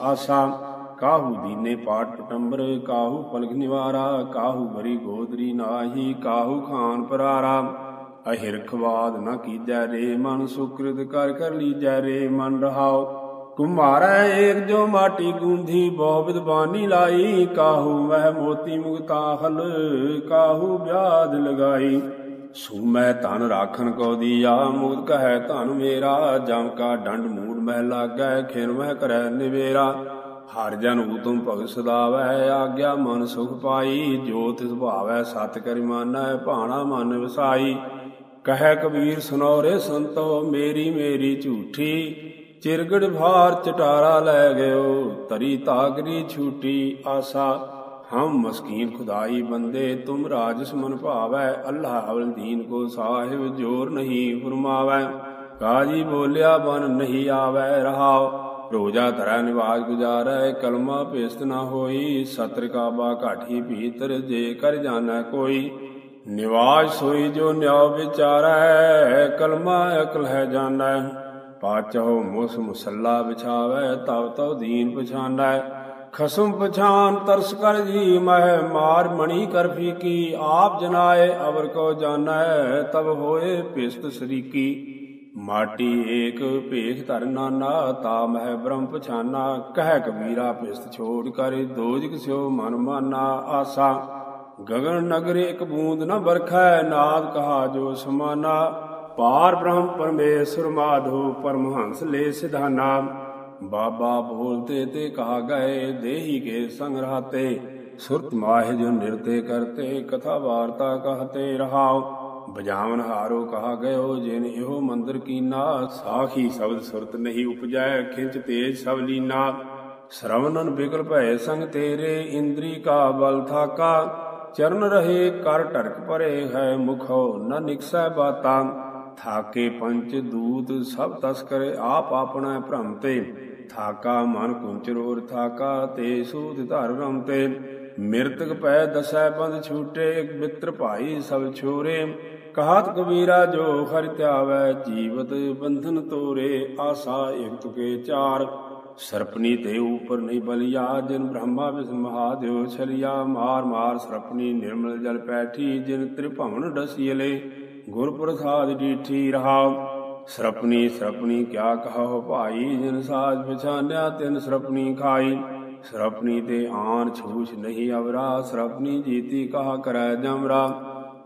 ਆਸਾ, ਕਾਹੂ ਦੀਨੇ ਪਾਟ ਪਟੰਬਰ, ਕਾਹੂ ਪਲਕ ਨਿਵਾਰਾ, ਕਾਹੂ ਬਰੀ ਗੋਦਰੀ ਨਾਹੀ, ਕਾਹੂ ਖਾਨ ਪਰਾਰਾ। ਅਹਿਰਖਵਾਦ ਨ ਕੀਜੈ ਰੇ, ਮਨ ਸੁਕ੍ਰਿਤ ਕਰ ਕਰ ਲੀਜੈ ਰੇ, ਮਨ ਰਹਾਉ। ਕੁਮਾਰੈ ਏਕ ਜੋ ਮਾਟੀ ਗੂੰਧੀ ਬਹੁ ਵਿਦਵਾਨੀ ਲਾਈ। ਕਾਹੂ ਮਹਿ ਮੋਤੀ ਮੁਗਤਾ ਹਲ, ਕਾਹੂ ਵਿਆਦ ਲਗਾਈ। ਸੂ ਮੈਂ ਧਨ ਰਾਖਨ ਕੋ ਦੀਆ ਮੂਦ ਕਹੈ ਧਨ ਮੇਰਾ, ਜਮ ਕਾ ਡੰਡ ਮੂੜ ਮਹਿ ਲਾਗੈ ਖਿਨ ਮਹਿ ਕਰੈ ਨਿਵੇਰਾ। ਹਰ ਜਨ ਉਤਮ ਭਗਤ ਸਦਾਵੈ, ਆਗਿਆ ਮਨ ਸੁਖ ਪਾਈ। ਜੋ ਤਿਸ ਭਾਵੈ ਸਤ ਕਰਿ ਮਾਨੈ, ਭਾਣਾ ਮਨ ਵਸਾਈ। ਕਹੈ ਕਬੀਰ ਸੁਨੋਰੇ, ਸੰਤੋ ਮੇਰੀ ਮੇਰੀ ਝੂਠੀ। ਚਿਰਗੜ ਭਾਰ ਚਟਾਰਾ ਲੈ ਗਇਓ ਤਰੀ ਤਾਗਰੀ ਛੂਟੀ ਆਸਾ। ਹਮ ਮਸਕੀਨ ਖੁਦਾਈ ਬੰਦੇ, ਤੁਮ ਰਾਜਸ ਮਨ ਭਾਵੈ, ਅੱਲਾਹ ਅਵਲ ਦੀਨ ਕੋ ਸਾਹਿਬ ਜੋਰ ਨਹੀਂ ਫਰਮਾਵੈ। ਕਾਜੀ ਬੋਲਿਆ ਬਨ ਨਹੀਂ ਆਵੈ ਰਹਾਉ। ਰੋਜਾ ਧਰੈ ਨਿਵਾਜ ਗੁਜਾਰੈ, ਕਲਮਾ ਪੇਸਤ ਨਾ ਹੋਈ। ਸਤਰ ਕਾਬਾ ਘਾਠੀ ਭੀਤਰ ਜੇ ਕਰ ਜਾਣੈ ਕੋਈ। ਨਿਵਾਜ ਸੋਈ ਜੋ ਨਿਆਉ ਵਿਚਾਰੈ, ਕਲਮਾ ਅਕਲ ਹੈ ਜਾਣੈ। ਪਾਚੋ ਮੁਸ ਮੁਸੱਲਾ ਵਿਛਾਵੈ, ਤਵ ਤਵ ਦੀਨ ਪਛਾਨੈ। ਖਸਮ ਪਛਾਨ ਤਰਸ ਕਰ ਜੀ, ਮਹਿ ਮਾਰ ਮਣੀ ਕਰ ਫੀਕੀ। ਆਪ ਜਨਾਏ ਅਵਰ ਕੋ ਜਾਣੈ ਤਬ ਹੋਏ ਪਿਸਤ ਸਰੀਕੀ। ਮਾਟੀ ਏਕ ਭੇਖ ਧਰ ਨਾਨਾ, ਤਾ ਮਹਿ ਬ੍ਰਹਮ ਪਛਾਨਾ। ਕਹਿ ਕਬੀਰਾ ਪਿਸਤ ਛੋੜ ਕਰ, ਦੋਜਿਕ ਸਿਓ ਮਨ ਮਾਨਾ ਆਸਾ। ਗਗਨ ਨਗਰ ਇਕ ਬੂੰਦ ਨ ਬਰਖੈ ਨਾਦ ਕਹਾ ਜੋ ਸਮਾਨਾ। ਪਾਰ ਬ੍ਰਹਮ ਪਰਮੇਸ਼ਰ ਮਾਧੋ ਪਰਮਹੰਸ ਲੈ ਸਿਧਾਨਾ। ਬਾਬਾ ਬੋਲਤੇ ਤੇ ਕਹਾ ਗਏ, ਦੇਹੀ ਕੇ ਸੰਗ ਰਹਤੇ। ਸੁਰਤ ਮਾਹਿ ਜੋ ਨਿਰਤੇ ਕਰਤੇ, ਕਥਾ ਵਾਰਤਾ ਕਹਤੇ ਰਹਾਓ ਬਜਾਵਨ ਹਾਰੋ ਕਹਾ ਗਇਓ ਜਿਨ ਇਹੋ ਮੰਦਰ ਕੀਨਾ ਸਾਖੀ ਸ਼ਬਦ ਸੁਰਤ ਨਹੀਂ ਉਪਜੈ, ਖਿੰਚ ਤੇਜ ਸਭ ਲੀਨਾ। ਸ਼ਰਵਨਨ ਬਿਗਲ ਭੈ ਸੰਗ ਤੇਰੇ, ਇੰਦਰੀ ਕਾ ਬਲ ਥਾਕਾ। ਚਰਨ ਰਹੇ ਕਰ ਢਰਕ ਪਰੇ ਹੈ ਮੁਖੋ, ਨ ਨਿਕਸੈ ਬਾਤਾਂ। ਥਾਕੇ ਪੰਚ ਦੂਤ, ਸਭ ਤਸਕਰੇ ਆਪ ਆਪਣਾ ਭ੍ਰਮ ਤੇ। ਥਾਕਾ ਮਨ ਕੁੰਚਰੋਰ ਥਾਕਾ, ਤੇ ਸੂਤ ਧਰ ਰਮ ਤੇ। ਮਿਰਤਕ ਪੈ ਦਸੈ ਬੰਦ ਛੂਟੇ ਮਿੱਤਰ ਭਾਈ ਸਭ ਛੋਰੇ। ਕਹਾਤ ਕਬੀਰਾ ਜੋ ਹਰਿ ਧਿਆਵੈ, ਜੀਵਤ ਬੰਧਨ ਤੋਰੇ, ਆਸਾ ਇਕ ਤੁਕੇ ਚਾਰ। ਸਰਪਨੀ ਤੇ ਉਪਰ ਨਹੀਂ ਬਲਿਆ, ਜਿਨ ਬ੍ਰਹਮਾ ਵਿਸ ਮਹਾਦੇਵ ਛਲਿਆ, ਮਾਰ ਮਾਰ ਸਰਪਨੀ ਨਿਰਮਲ ਜਲ ਪੈਠੀ, ਜਿਨ ਤ੍ਰਿਭਵਨ ਡਸੀਲੇ, ਗੁਰ ਪ੍ਰਸਾਦ ਡੀਠੀ ਰਹਾ ਸਰਪਨੀ ਸਰਪਨੀ ਕਿਆ ਕਹੋ ਭਾਈ, ਜਿਨ ਸਾਜ ਪਛਾਨਿਆ ਤਿਨ ਸਰਪਨੀ ਖਾਈ। ਸਰਪਨੀ ਤੇ ਆਨ ਛੂਛ ਨਹੀਂ ਅਵਰਾ ਸਰਪਨੀ ਜੀਤੀ ਕਹਾ ਕਰੈ ਜਮਰਾ।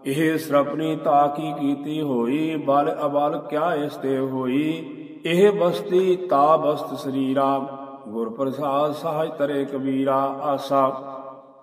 ਇਹ ਸਰਪਨੀ ਤਾ ਕੀ ਕੀਤੀ ਹੋਈ, ਬਲ ਅਬਲ ਕਿਆ ਇਸ ਤੇ ਹੋਈ? ਇਹ ਬਸਤੀ ਤਾ ਬਸਤ ਸਰੀਰਾ ਗੁਰ ਪ੍ਰਸਾਦ ਸਹਾਇ ਤਰੇ ਕਬੀਰਾ ਆਸਾ।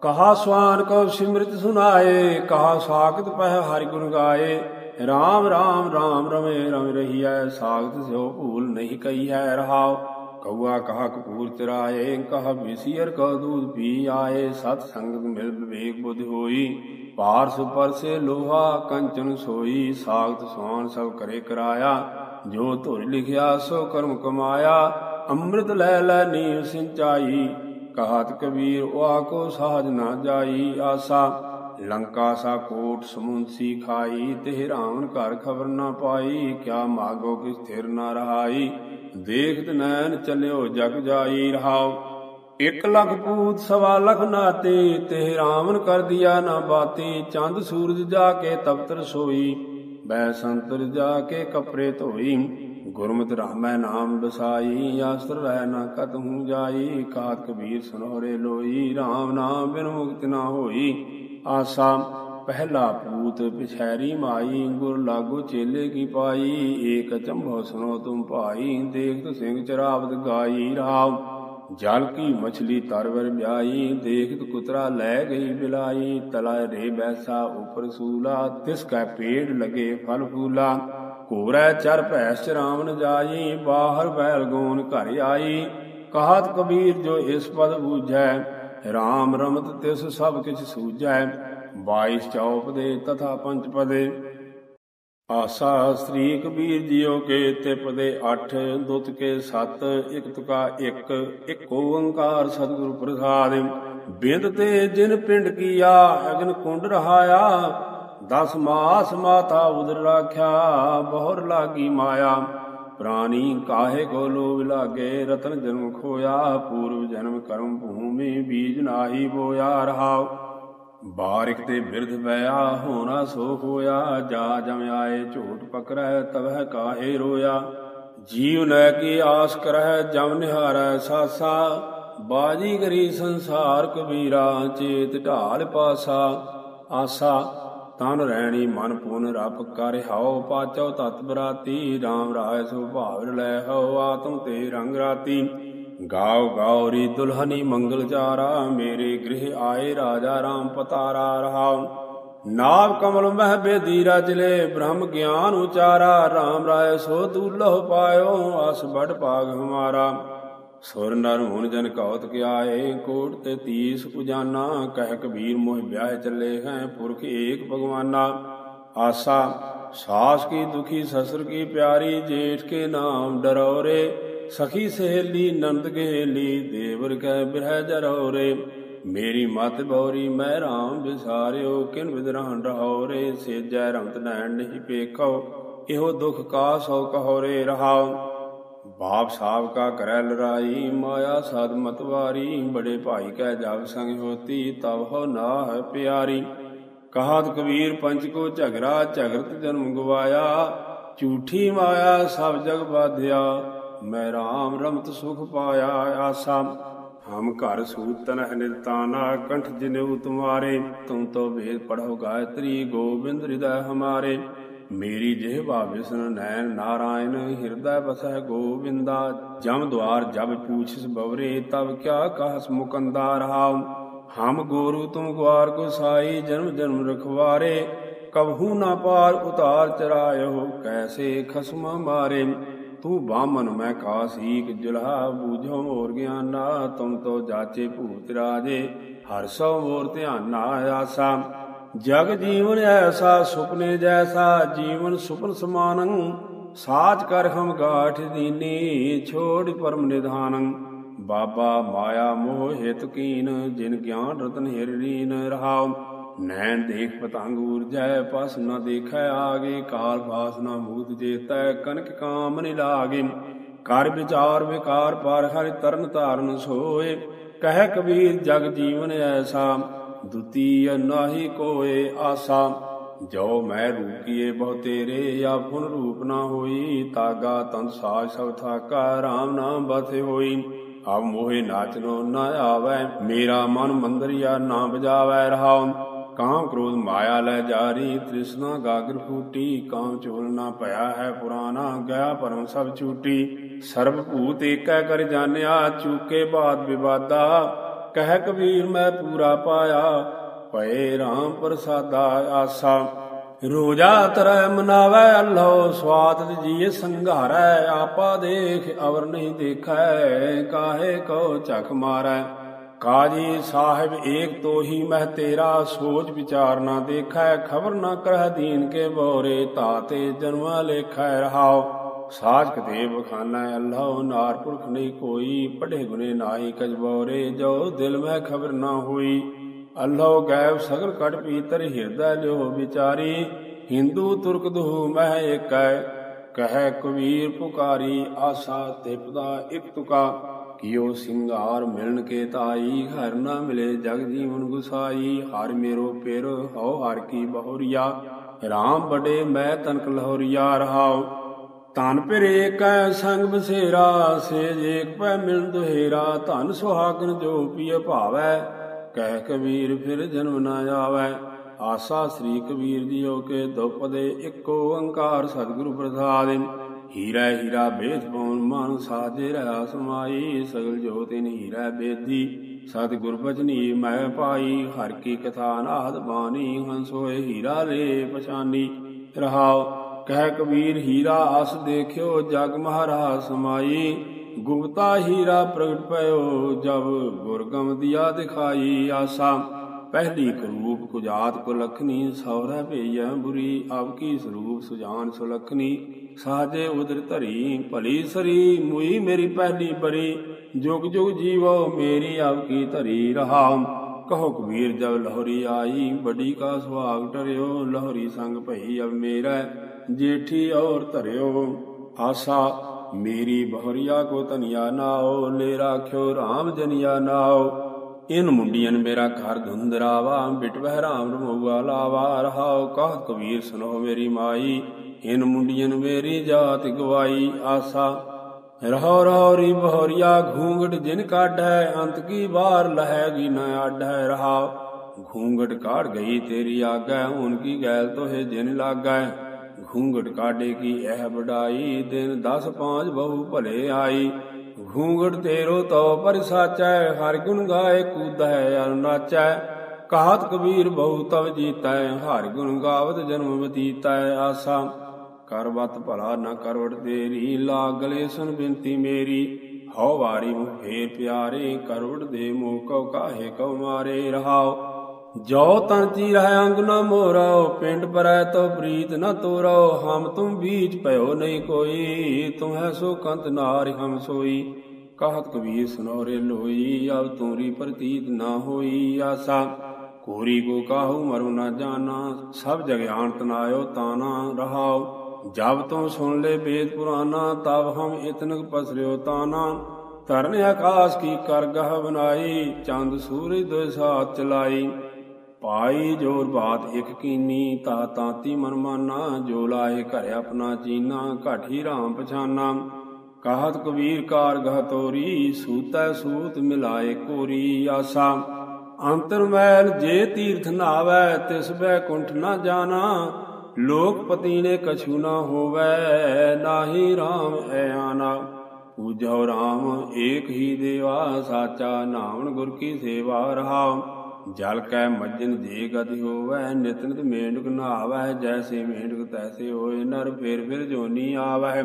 ਕਹਾ ਸਵਾਨ ਕੋ ਸਿਮਰਿਤ ਸੁਨਾਏ, ਕਹਾ ਸਾਖਤ ਪਹਿ ਹਰਿ ਗੁਣ ਗਾਏ। ਰਾਮ ਰਾਮ ਰਾਮ ਰਮੇ ਰਮ ਰਹੀਐ, ਸਾਖਤ ਸਿਓ ਭੂਲ ਨਹੀਂ ਕਈ ਹੈ ਰਹਾਉ। ਕਉਆ ਕਹਾ ਕਪੂਰ ਚਰਾਏ ਕਹਾ ਵਿਸੀਰ ਕੋ ਦੂਧ ਪੀ ਆਏ। ਸਤ ਸੰਗਤ ਮਿਲ ਵਿਵੇਕ ਬੁੱਧ ਹੋਈ। ਪਾਰਸ ਪਰਸੇ ਲੋਹਾ ਕੰਚਨ ਸੋਈ, ਸਾਖਤ ਸੋਹਣ ਸਭ ਕਰੇ ਕਰਾਇਆ। ਜੋ ਧੁਰ ਲਿਖਿਆ, ਸੋ ਕਰਮ ਕਮਾਇਆ। ਅੰਮ੍ਰਿਤ ਲੈ ਲੈ ਨੀਵ ਸਿੰਚਾਈ, ਕਹਾਤ ਕਬੀਰ, ਉਹ ਕੋ ਸਾਜ ਨਾ ਜਾਈ ਆਸਾ। ਲੰਕਾ ਸਾ ਕੋਟ ਸਮੁੰਸੀ ਖਾਈ, ਤੇ ਰਾਵਣ ਘਰ ਖਬਰ ਨਾ ਪਾਈ। ਕਿਆ ਮਾਗੋ ਕਿ ਸਥਿਰ ਨਾ ਰਹਾਈ, ਦੇਖਤ ਨੈਣ ਚੱਲਿਓ ਜਗ ਜਾਈ ਰਹਾਓ। ਇਕ ਲਖ ਪੂਤ ਸਵਾ ਲਖ ਨਾਤੇ, ਤੇ ਰਾਵਣ ਕਰ ਦਿਆ ਨਾ ਬਾਤੀ, ਚੰਦ ਸੂਰਜ ਜਾ ਕੇ ਤਪਤਰ ਸੋਈ ਬੈ ਸੰਤਰ ਜਾ ਕੇ ਕਪੜੇ ਧੋਈ, ਗੁਰਮਤਿ ਰਾਮੈ ਨਾਮ ਬਸਾਈ ਆਸਰ ਰਹਿ ਨਾ ਕਤ ਹੂੰ ਜਾਈ, ਕਾਤ ਕਬੀਰ ਸੁਨੋਰੇ ਲੋਈ RAM ਨਾਮ ਬਿਨ ਮੁਕਤ ਨਾ ਹੋਈ। ਆਸਾ, ਪਹਿਲਾ ਪੂਤ ਪਿਛੈਰੀ ਮਾਈ, ਗੁਰ ਲਾਗੋ ਚੇਲੇ ਕੀ ਪਾਈ, ਏਕ ਚੰਭੋ ਸੁਨੋ ਤੁਮ ਭਾਈ ਦੇਖਤ ਸਿੰਘ ਚਰਾਵਤ ਗਾਈ, ਰਾਮ ਜਲ ਕੀ ਮਛਲੀ ਤਰਵਰ ਬਿਆਈ ਦੇਖਤ ਕੁਤਰਾ ਲੈ ਗਈ ਬਿਲਾਈ ਤਲਾ ਰੇ ਬੈਸਾ ਉਪਰ ਸੂਲਾ, ਤਿਸ ਕੈ ਪੇੜ ਲਗੇ ਫਲ ਫੂਲਾ। ਕੋਰੈ ਚਰ ਭੈਸ ਚਰਾਵਨ ਜਾਈ, ਬਾਹਰ ਬੈਲ ਗੋਨ ਘਰ ਆਈ। ਕਹਾਤ ਕਬੀਰ ਜੋ ਇਸ ਪਦ ਬੂਝੈ RAM ਰਮਤ ਤਿਸ ਸਭ ਕਿਛ ਸੂਝੈ। 22 ਚੌਪ ਦੇ ਤਥਾ ਪੰਜ ਪਦੇ। ਆਸਾ ਸ੍ਰੀ ਕਬੀਰ ਜੀਓ ਕੇ ਤਿਪ ਦੇ 8 ਦੁੱਤ ਕੇ 7 ਇਕ ਤੁਕਾ 1 ਇਕ ਓੰਕਾਰ ਸਤਿਗੁਰ ਪ੍ਰਸਾਦਿ। ਬਿੰਦ ਤੇ ਜਿਨ ਪਿੰਡ ਕੀਆ, ਅਗਨ ਕੁੰਡ ਰਹਾਇਆ, ਦਸ ਮਾਸ ਮਾਤਾ ਉਦਰ ਰਾਖਿਆ, ਬਹੁਰ ਲਾਗੀ ਮਾਇਆ। ਪ੍ਰਾਨੀ ਕਾਹੇ ਕੋ ਲੋਭ ਲਾਗੇ, ਰਤਨ ਜਨਮ ਖੋਇਆ, ਪੂਰਵ ਜਨਮ ਕਰਮ ਭੂਮੀ ਬੀਜ ਨਾਹੀ ਬੋਇਆ ਰਹਾਉ। ਬਾਰਿਕ ਤੇ ਬਿਰਧ ਪਿਆ ਹੋਣਾ ਸੋ ਹੋਇਆ, ਜਾ ਜਮ ਆਏ ਝੂਠ ਪਕਰੈ ਤਵਹਿ ਕਾਹੇ ਰੋਇਆ। ਜੀਵ ਲੈ ਕੇ ਆਸ ਕਰਹਿ, ਜਮ ਨਿਹਾਰੈ ਸਾਸਾ। ਬਾਜੀ ਕਰੀ ਸੰਸਾਰ ਕਬੀਰਾ, ਚੇਤ ਢਾਲ ਪਾਸਾ। ਆਸਾ, ਤਨ ਰਹਿਣੀ ਮਨ ਪੁਨ ਰਪ ਕਰ ਹਉ, ਪਾਚੋ ਤਤ ਬਰਾਤੀ RAM ਰਾਏ ਸੁਭਾਵ ਲੈ ਹਉ, ਆਤਮ ਤੇ ਰੰਗ ਰਾਤੀ। ਗਾਉ ਰੀ ਦੁਲਹਨੀ ਮੰਗਲ ਚਾਰਾ ਮੇਰੇ ਗ੍ਰਹਿ ਆਏ ਰਾਜਾ ਰਾਮ ਪਤਾਰਾ ਰਹਾਉ। ਨਾਭ ਕਮਲ ਮਹਿ ਬੇਦੀ ਰਜ ਬ੍ਰਹਮ ਗਿਆਨ ਉਚਾਰਾ RAM ਰਾਏ ਸੋ ਦੁਲਹ ਪਾਇਓ ਅਸ ਬੜ ਭਾਗ ਹਮਾਰਾ। ਸੁਰ ਨਰ ਹੁਨ ਜਨ ਕਉਤ ਕਿਆਏ, ਕੋਟ ਤੇ ਤੀਸ ਉਜਾਨਾ, ਕਹਿ ਕਬੀਰ ਮੋਹਿ ਵਿਆਹ ਚੱਲੇ ਹੈ, ਪੁਰਖ ਏਕ ਭਗਵਾਨਾ। ਆਸਾ, ਸਾਸ ਕੀ ਦੁਖੀ, ਸਸੁਰ ਕੀ ਪਿਆਰੀ, ਜੇਠ ਕੇ ਨਾਮ ਡਰੋਰੇ। ਸਖੀ ਸਹੇਲੀ ਨੰਦ ਗੇਲੀ, ਦੇਵਰ ਕਹਿ ਬਿਰਹਿ ਜਰੋਰੇ ਮੇਰੀ ਮਤ ਬੌਰੀ, ਮੈਂ ਰਾਮ ਵਿਸਾਰਿਓ, ਕਿਨ ਵਿਦਰਾਨ ਰਹੋਰੇ। ਸੇਜੈ ਰੰਤ ਨੈਣ ਨਹੀਂ ਪੇਖੋ, ਇਹੋ ਦੁਖ ਕਾ ਸੋ ਕਹੋਰੇ ਰਹਾਉ ਬਾਪ ਸਾਬ ਕਾ ਕਰੈ ਲਰਾਈ ਮਾਇਆ ਸਦ ਮਤਵਾਰੀ ਬੜੇ ਭਾਈ ਕੈ ਜਗ ਸੰਗ ਹੋਤੀ, ਤਬ ਹੋ ਨਾਹ ਪਿਆਰੀ। ਕਹਾਤ ਕਬੀਰ, ਪੰਚ ਕੋ ਝਗਰਾ ਝਗਰਤ ਜਨਮ ਗਵਾਇਆ। ਝੂਠੀ ਮਾਇਆ ਸਭ ਜਗ ਬਾਧਿਆ ਮੈਂ RAM ਰਮਤ ਸੁਖ ਪਾਇਆ ਆਸਾ। ਹਮ ਘਰ ਸੂਤਨ ਹੈ ਨਿਰਤਾਨਾ ਕੰਠ ਜਿਨਉ ਤੁਮਾਰੇ ਤੁਮ ਤੋ ਵੇਦ ਪੜੋ ਗਾਇਤਰੀ, ਗੋਬਿੰਦ ਹਿਰਦੈ ਹਮਾਰੇ। ਮੇਰੀ ਜਿਹਵਾ ਵਿਸ਼ਨ ਨੈਣ ਨਾਰਾਇਣ, ਹਿਰਦੈ ਬਸੈ ਗੋਵਿੰਦਾ। ਜਮ ਦੁਆਰ ਜਬ ਪੂਛਿਸ ਬਵਰੇ, ਤਬ ਕਿਆ ਕਹਸ ਮੁਕੰਦਾ ਰਹਾਉ। ਹਮ ਗੋਰੂ ਤੁਮ ਗਵਾਰ ਗੁਸਾਈ, ਜਨਮ ਜਨਮ ਰਖਵਾਰੇ। ਕਬਹੂ ਨਾ ਪਾਰ ਉਤਾਰ ਚਰਾਇਓ, ਕੈਸੇ ਖਸਮ ਮਾਰੇ। ਤੂੰ ਬਾਮਨ ਮੈਂ ਕਾਸੀਕ ਜੁਲਹਾ ਬੂਝੋ ਮੋਰ ਗਿਆਨਾ, ਤੁਮ ਤੋ ਜਾਚੇ ਭੂਤ ਰਾਜੇ, ਹਰ ਸੋ ਮੋਰ ਧਿਆਨਾ ਆਸਾ। ਜਗ ਜੀਵਨ ਐਸਾ, ਸੁਪਨੇ ਜੈਸਾ, ਜੀਵਨ ਸੁਪਨ ਸਮਾਨੰ, ਸਾਚ ਕਰ ਹਮ ਗਾਠ ਦੀਨੀ, ਛੋੜ ਪਰਮ ਨਿਧਾਨੰ। ਬਾਬਾ ਮਾਇਆ ਮੋਹ ਹਿਤ ਕੀਨ, ਜਿਨ ਗਿਆਨ ਰਤਨ ਹਿਰ ਰੀਨ ਰਹਾਉ। ਨੈਣ ਦੇਖ ਪਤੰਗ ਊਰਜੈ, ਪਸ ਨ ਦੇਖੈ ਆਗੇ, ਕਾਲ ਫਾਸ ਨ ਮੂਤ ਜੇਤੈ ਕਨਕ ਕਾਮ ਨ ਲਾਗੇ। ਕਰ ਵਿਚਾਰ ਵਿਕਾਰ ਪਰ ਹਰਿ ਤਰਨ ਧਾਰਨ ਸੋਏ, ਕਹਿ ਕਬੀਰ ਜਗ ਜੀਵਨ ਐਸਾ ਦੁਤੀਯ ਨਾਹੀ ਕੋਏ ਆਸਾ। ਜੋ ਮੈਂ ਰੂਪੀਏ ਬਹੁ ਤੇਰੇ, ਆਪੁਨ ਰੂਪ ਨਾ ਹੋਈ, ਤਾਗਾ ਤਨ ਸਾਜ ਸਭ ਥਾਕਾ RAM ਨਾਮ ਬਥੇ ਹੋਈ। ਆਪ ਮੋਹਿ ਨਾਚਨੋ ਨਾ ਆਵੈ, ਮੇਰਾ ਮਨ ਮੰਦਰਿਆ ਨਾ ਬਜਾਵੈ ਰਹਾਉ। ਕਾਮ ਕ੍ਰੋਧ ਮਾਇਆ ਲੈ ਜਾਰੀ, ਤ੍ਰਿਸ਼ਨਾ ਗਾਗਰ ਫੂਟੀ, ਕਾਮ ਚੋਲ ਨਾ ਭਇਆ ਹੈ ਪੁਰਾਣਾ, ਗਿਆ ਪਰਮ ਸਭ ਛੂਟੀ ਸਰਬ ਭੂਤ ਏਕੈ ਕਰ ਜਾਣਿਆ, ਚੂਕੇ ਬਾਦ ਵਿਵਾਦਾ। ਕਹਿ ਕਬੀਰ, ਮੈਂ ਪੂਰਾ ਪਾਇਆ, ਭਏ RAM ਪ੍ਰਸਾਦਾ ਆਸਾ। ਰੋਜਾ ਤਰੈ ਮਨਾਵੈ ਅੱਲੋ ਸਵਾਦਤ ਜੀਏ ਸੰਘਾਰੈ। ਆਪਾ ਦੇਖ, ਅਵਰ ਨਹੀਂ ਦੇਖੈ, ਕਾਹੇ ਕੋ ਝਕ ਮਾਰੈ। ਕਾਜੀ ਸਾਹਿਬ, ਏਕ ਤੋਹੀ ਮਹਿ ਤੇਰਾ ਸੋਚ ਵਿਚਾਰ ਨਾ ਦੇਖੈ, ਖਬਰ ਨਾ ਕਰਹਿ ਦੀਨ ਕੇ ਬੋਰੇ ਤਾਤੇ ਜਨਮਾ ਲੇਖੈ ਰਹਾਉ। ਸਾਜ ਕਤੇ ਬਖਾਨਾ ਅੱਲਾਹ ਨਾਰ ਪੁਰਖ ਨਹੀਂ ਕੋਈ ਪੜੇ ਗੁਨੇ ਨਾਹੀ ਕਜਬੋਰੇ ਜੋ ਦਿਲ ਮੈਂ ਖਬਰ ਨਾ ਹੋਈ। ਅੱਲਾਹ ਗੈਬ ਸਗਲ ਕਟ ਪੀਤਰ ਹਿਰਦੈ ਲਿਓ ਵਿਚਾਰੀ, ਹਿੰਦੂ ਤੁਰਕ ਦੁਹ ਮਹਿ ਏਕੈ, ਕਹਿ ਕਬੀਰ ਪੁਕਾਰੀ, ਆਸਾ ਤਿਪਦਾ ਇਕ ਤੁਕਾ। ਕਿਉ ਸਿੰਗਾਰ ਮਿਲਣ ਕੇ ਤਾਈ ਹਰ ਨਾ ਮਿਲੇ ਜਗ ਜੀਵਨ ਗੁਸਾਈ। ਹਰ ਮੇਰੋ ਪੇਰ ਹਉ, ਹਰ ਕੀ ਬਹੁਰੀਆ। RAM ਬੜੇ ਮੈਂ ਤਨਕ ਲਹੋਰੀਆ ਰਹਾਉ। ਤਨ ਫਿਰ ਏਕੈ ਸੰਗ ਬਸੇਰਾ ਸੇਜ ਏਕ ਪੈ ਮਿਲਨ ਦੁਹੇਰਾ। ਧਨ ਸੁਹਾਗਨ ਜੋ ਪੀਏ ਭਾਵੈ, ਕਹਿ ਕਬੀਰ ਫਿਰ ਜਨਮ ਨਾ ਆਵੈ। ਆਸਾ ਸ੍ਰੀ ਕਬੀਰ ਜੀਓ ਕੇ ਦੁਪਦੇ ਇੱਕੋ ਓੰਕਾਰ ਸਤਿਗੁਰੂ ਪ੍ਰਸਾਦਿ ਹੀਰਾ ਹੀਰਾ ਬੇਦ ਪਉਨ ਮਨ ਸਾਜੇ ਰਹਾ ਸਮਾਈ ਸਗਲ ਜੋਤਿਨ ਹੀਰਾ ਬੇਦੀ। ਸਤਿਗੁਰ ਬਚਨੀ ਮੈਂ ਪਾਈ, ਹਰ ਕੀ ਕਥਾ ਨਾਦ ਬਾਣੀ ਹੰਸੋਏ ਹੀਰਾ ਲੈ ਪਛਾਨੀ। ਰਹਾਉ, ਕਹਿ ਕਬੀਰ ਹੀਰਾ ਅਸ ਦੇਖਿਓ, ਜਗ ਮਹਾਰਾ ਸਮਾਈ ਗੁਪਤਾ ਹੀਰਾ ਪ੍ਰਗਟ ਪਇਓ, ਜਬ ਗੁਰਗਮ ਦਿਆ ਦਿਖਾਈ ਆਸਾ। ਪਹਿਲੀ ਕਰੂਪ ਕੁਜਾਤ ਕੋ ਲਖਨੀ ਸੌਰੈ ਭਈਐ ਬੁਰੀ ਆਪ ਕੀ ਸਰੂਪ ਸੁਜਾਨ ਸੁਲਖਨੀ ਸਾਜੇ ਉਦਰ ਧਰੀ, ਭਲੀ ਸਰੀ, ਮੁਈ ਮੇਰੀ ਪਹਿਲੀ ਬਰੀ। ਜੁਗ ਜੁਗ ਜੀਵੋ ਮੇਰੀ ਆਪ ਕੀ ਧਰੀ ਰਹਾ। ਕਹੋ ਕਬੀਰ, ਜਬ ਲਹਰੀ ਆਈ ਬੜੀ ਕਾ ਸੁਹਾਗ ਟਰਿਓ। ਲਹਰੀ ਸੰਗ ਭਈ, ਅਬ ਮੇਰਾ ਜੇਠੀ ਔਰ ਧਰਿਓ। ਆਸਾ, ਮੇਰੀ ਬਹਰੀਆ ਕੋ ਤਨਿਆ ਨਾਓ ਲੈ ਰਾਖਿਓ RAM ਜਨਿਆ ਨਾਓ। ਇਨ ਮੁੰਡੀਆਂ ਮੇਰਾ ਘਰ ਧੁੰਦਰਾਵਾ, ਬਿਟ ਰਾਮ ਰਮੋਗਾ ਲਾਵਾ, ਰਹਾਉ ਕਹ ਕਬੀਰ ਸੁਨੋ ਮੇਰੀ ਮਾਈ, ਇਨ ਮੁੰਡੀਆਂ ਮੇਰੀ ਜਾਤ ਗਵਾਈ ਆਸਾ। ਰਹੋ ਰਹੋ ਰੀ ਬਹਰੀਆ ਘੂੰਗਟ ਜਿਨ ਕਾਢੈ, ਅੰਤ ਕੀ ਬਾਰ ਲਹੈਗੀ ਨ ਆਢੈ। ਰਹਾਉ, ਘੂੰਗਟ ਕਾੜ ਗਈ ਤੇਰੀ ਆਗੈ, ਹੁਣ ਕੀ ਗੈਲ ਤੋਹਿ ਜਿਨ ਲਾਗੈ। ਘੂੰਗਟ ਕਾਢੇ ਕੀ ਇਹ ਬੜਾਈ ਦਿਨ 10 5 ਬਹੁ ਭਲੇ ਆਈ। ਘੂੰਗਟ ਤੇਰੋ ਤੋ ਪਰ ਸਾਚੈ, ਹਰ ਗੁਣ ਗਾਏ ਕੂਦੈ ਅਰ ਨਾਚੈ। ਕਹਾਤ ਕਬੀਰ ਬਹੁ ਤਵ ਜੀਤੈ, ਹਰ ਗੁਣ ਗਾਵਤ ਜਨਮ ਬਤੀਤੈ ਆਸਾ। ਕਰਵਤ ਭਲਾ ਨ ਕਰਵਟ ਤੇਰੀ ਲਾਗਲੇ ਸੁਨ ਬਿੰਤੀ ਮੇਰੀ। ਹਉ ਵਾਰੀ ਮੁ ਪਿਆਰੇ, ਕਰਵਟ ਦੇ ਮੋਹ ਕਉ ਕਾਹੇ ਕਉ ਮਾਰੇ ਰਹਾਉ। ਜੋ ਤਨ ਚੀ ਰਹਿ ਅੰਗ ਨ ਮੋਰਾਓ ਪਿੰਡ ਪਰੈ ਤੋ ਪ੍ਰੀਤ ਨ ਤੋਰਾਓ ਹਮ ਤੁਮ ਬੀਚ ਭਇਓ ਨਹੀਂ ਕੋਈ, ਤੁਮ ਹੈ ਸੋ ਕੰਤ ਨਾਰਿ ਹਮ ਸੋਈ। ਕਾਹਤ ਕਬੀਰ ਸੁਨੋਰੇ ਲੋਈ, ਅਬ ਤੂਰੀ ਪ੍ਰਤੀਤ ਨਾ ਹੋਈ ਆਸਾ। ਕੋਰੀ ਕੋ ਕਾਹੂ ਮਰੁ ਨ ਜਾਣਾ, ਸਭ ਜਗ ਆਣਤ ਨਾਇਓ ਤਾਨਾ ਰਹਾਓ ਜਬ ਤੋਂ ਸੁਣ ਲੈ ਵੇਦ ਪੁਰਾਨਾ ਤਬ ਹਮ ਇਤਨਕ ਪਸਰਿਓ ਤਾਨਾ। ਤਰਨ ਆਕਾਸ਼ ਕੀ ਕਰ ਗਹ ਬਨਾਈ, ਚੰਦ ਸੂਰਜ ਦੋ ਸਾਥ ਚਲਾਈ। ਪਾਈ ਜੋਰ ਬਾਤ ਇਕ ਕੀਨੀ, ਤਾ ਤਾਤੀ ਮਨ ਮਾਨਾ। ਜੋ ਲਾਏ ਘਰ ਆਪਣਾ ਚੀਨਾ ਘਾਠੀ ਰਾਮ ਪਛਾਨਾ। ਕਾਹਤ ਕਬੀਰ ਕਾਰ ਗਹ ਤੋਰੀ, ਸੂਤੈ ਸੂਤ ਮਿਲਾਏ ਕੋਰੀ ਆਸਾ। ਅੰਤਰ ਮੈਲ ਜੇ ਤੀਰਥ ਨਾਵੈ, ਤਿਸ ਬੈ ਕੁੰਠ ਨਾ ਜਾਣਾ। ਲੋਕਪਤੀ ਨੇ ਕਛੂ ਨਾ ਹੋਵੈ, ਨਾਹੀ RAM ਐ ਆਨਾ ਪੂਜੋ RAM ਏਕ ਹੀ ਦੇਵਾ, ਸਾਚਾ ਨਾਮਨ ਗੁਰ ਕੀ ਸੇਵਾ ਰਹਾ। ਜਲ ਕੈ ਮੱਜਨ ਜੇ ਗਤਿ ਹੋਵੈ ਨਿਤ ਨਿਤ ਮੇਂਢਕ ਨਹਾਵੈ ਜੈਸੇ ਮੇਂਢਕ ਤੈਸੇ ਹੋਏ, ਨਰ ਫੇਰ ਫਿਰ ਜੋਨੀ ਆਵੈ।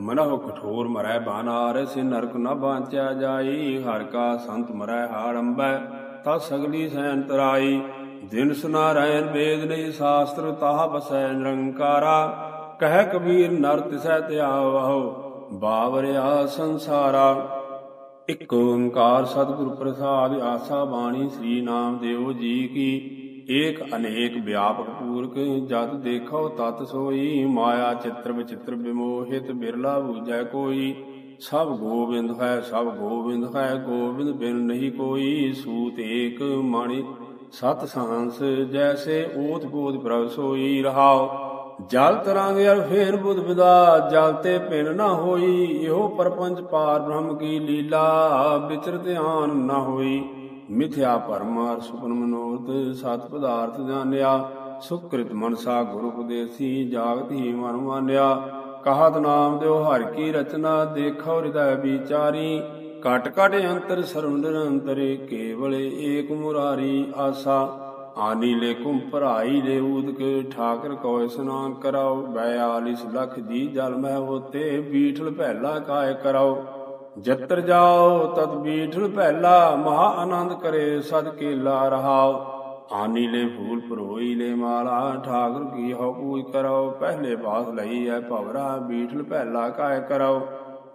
ਮਨਹੁ ਕਠੋਰ ਮਰੈ ਬਾਨਾਰ, ਸੇ ਨਰਕ ਨ ਬਾਂਚਿਆ ਜਾਈ, ਹਰ ਕਾ ਸੰਤ ਮਰੈ ਹਾੜੰਬੈ ਤਾ ਸਗਲੀ ਸੈਨ ਤਰਾਈ। ਦਿਨ ਸੁਨਾਰਾਇਣ ਵੇਦ ਨਹੀਂ ਸ਼ਾਸਤਰ, ਤਾਹ ਬਸੈ ਨਿਰੰਕਾਰਾ ਕਹਿ ਕਬੀਰ ਨਰ ਤਿਸੈ ਧਿਆਵਹੁ ਬਾਵਰਿਆ ਸੰਸਾਰਾ। ਇਕ ਓੰਕਾਰ ਸਤਿਗੁਰ ਪ੍ਰਸਾਦ, ਆਸਾ ਬਾਣੀ ਸ੍ਰੀ ਨਾਮ ਨਾਮਦੇਵ ਜੀ ਕੀ। ਏਕ ਅਨੇਕ ਵਿਆਪਕ ਪੂਰਕ, ਜਦ ਦੇਖੋ ਤਤ ਸੋਈ, ਮਾਇਆ ਚਿੱਤਰ ਵਿਚਿਤ੍ਰ ਵਿਮੋਹਿਤ, ਬਿਰਲਾ ਬੂਝੈ ਕੋਈ। ਸਭ ਗੋਬਿੰਦ ਹੈ, ਸਭ ਗੋਬਿੰਦ ਹੈ, ਗੋਬਿੰਦ ਬਿਨ ਨਹੀਂ ਕੋਈ। ਸੂਤ ਏਕ ਮਾਣੀ, ਸਤ ਸਾਂਸ ਜੈਸੇ ਓਤ ਬੋਧ ਪ੍ਰਭ ਸੋਈ। ਰਹਾਓ, ਜਲ ਤਰੰਗ ਅਰ ਫੇਰ ਬੁੱਧ ਵਿਦਾ, ਜਲ ਤੇ ਪਿੰਨ ਨਾ ਹੋਈ। ਇਹੋ ਪਰਪੰਚ ਪਾਰ ਬ੍ਰਹਮ ਕੀ ਲੀਲਾ ਵਿਚਰ ਧਿਆਨ ਨਾ ਹੋਈ। ਮਿਥਿਆ ਪਰਮਾਰ ਸੁਪਨ ਮਨੋਰਥ ਸਤ ਪਦਾਰਥ ਜਾਣਿਆ, ਸੁਕ੍ਰਿਤ ਮਨਸਾ ਗੁਰੂ ਉਪਦੇਸੀ, ਜਾਗਤ ਹੀ ਮਨ ਮਾਨਿਆ। ਕਹਤ ਨਾਮ ਦਿਓ ਹਰ ਕੀ ਰਚਨਾ, ਦੇਖੋ ਹਿਰਦੈ ਵਿਚਾਰੀ। ਕਟ ਕਟ ਅੰਤਰ ਸਰੁਣ ਨਿਰੰਤਰੇ, ਕੇਵਲ ਏਕ ਮੁਰਾਰੀ ਆਸਾ। ਆਨੀ ਲੈ ਕੁੰ ਭਰਾਈ ਲੈ ਉਦਕ ਠਾਕਰ ਕੋ ਇਸਨਾਨ ਕਰਾਓ। 42 ਲੱਖ ਜੀ ਜਲ ਮਹਿ ਹੋਤੇ, ਬੀਠਲ ਪਹਿਲਾ ਕਾਇ ਕਰਾਓ। ਜਤਰ ਜਾਓ ਤਤ ਬੀਠਲ ਪਹਿਲਾ ਮਹਾ ਆਨੰਦ ਕਰੇ, ਸਦ ਕੇਲਾ ਰਹਾਓ। ਆਨੀ ਲੈ ਫੂਲ ਪਰੋਈ ਲੈ ਮਾਲਾ, ਠਾਕੁਰ ਕੀ ਹੋ ਪੂਜ ਕਰੋ ਪਹਿਲੇ ਬਾਸ ਲਈ ਐ ਭਵਰਾ ਬੀਠਲ ਪਹਿਲਾ ਕਾਇ ਕਰੋ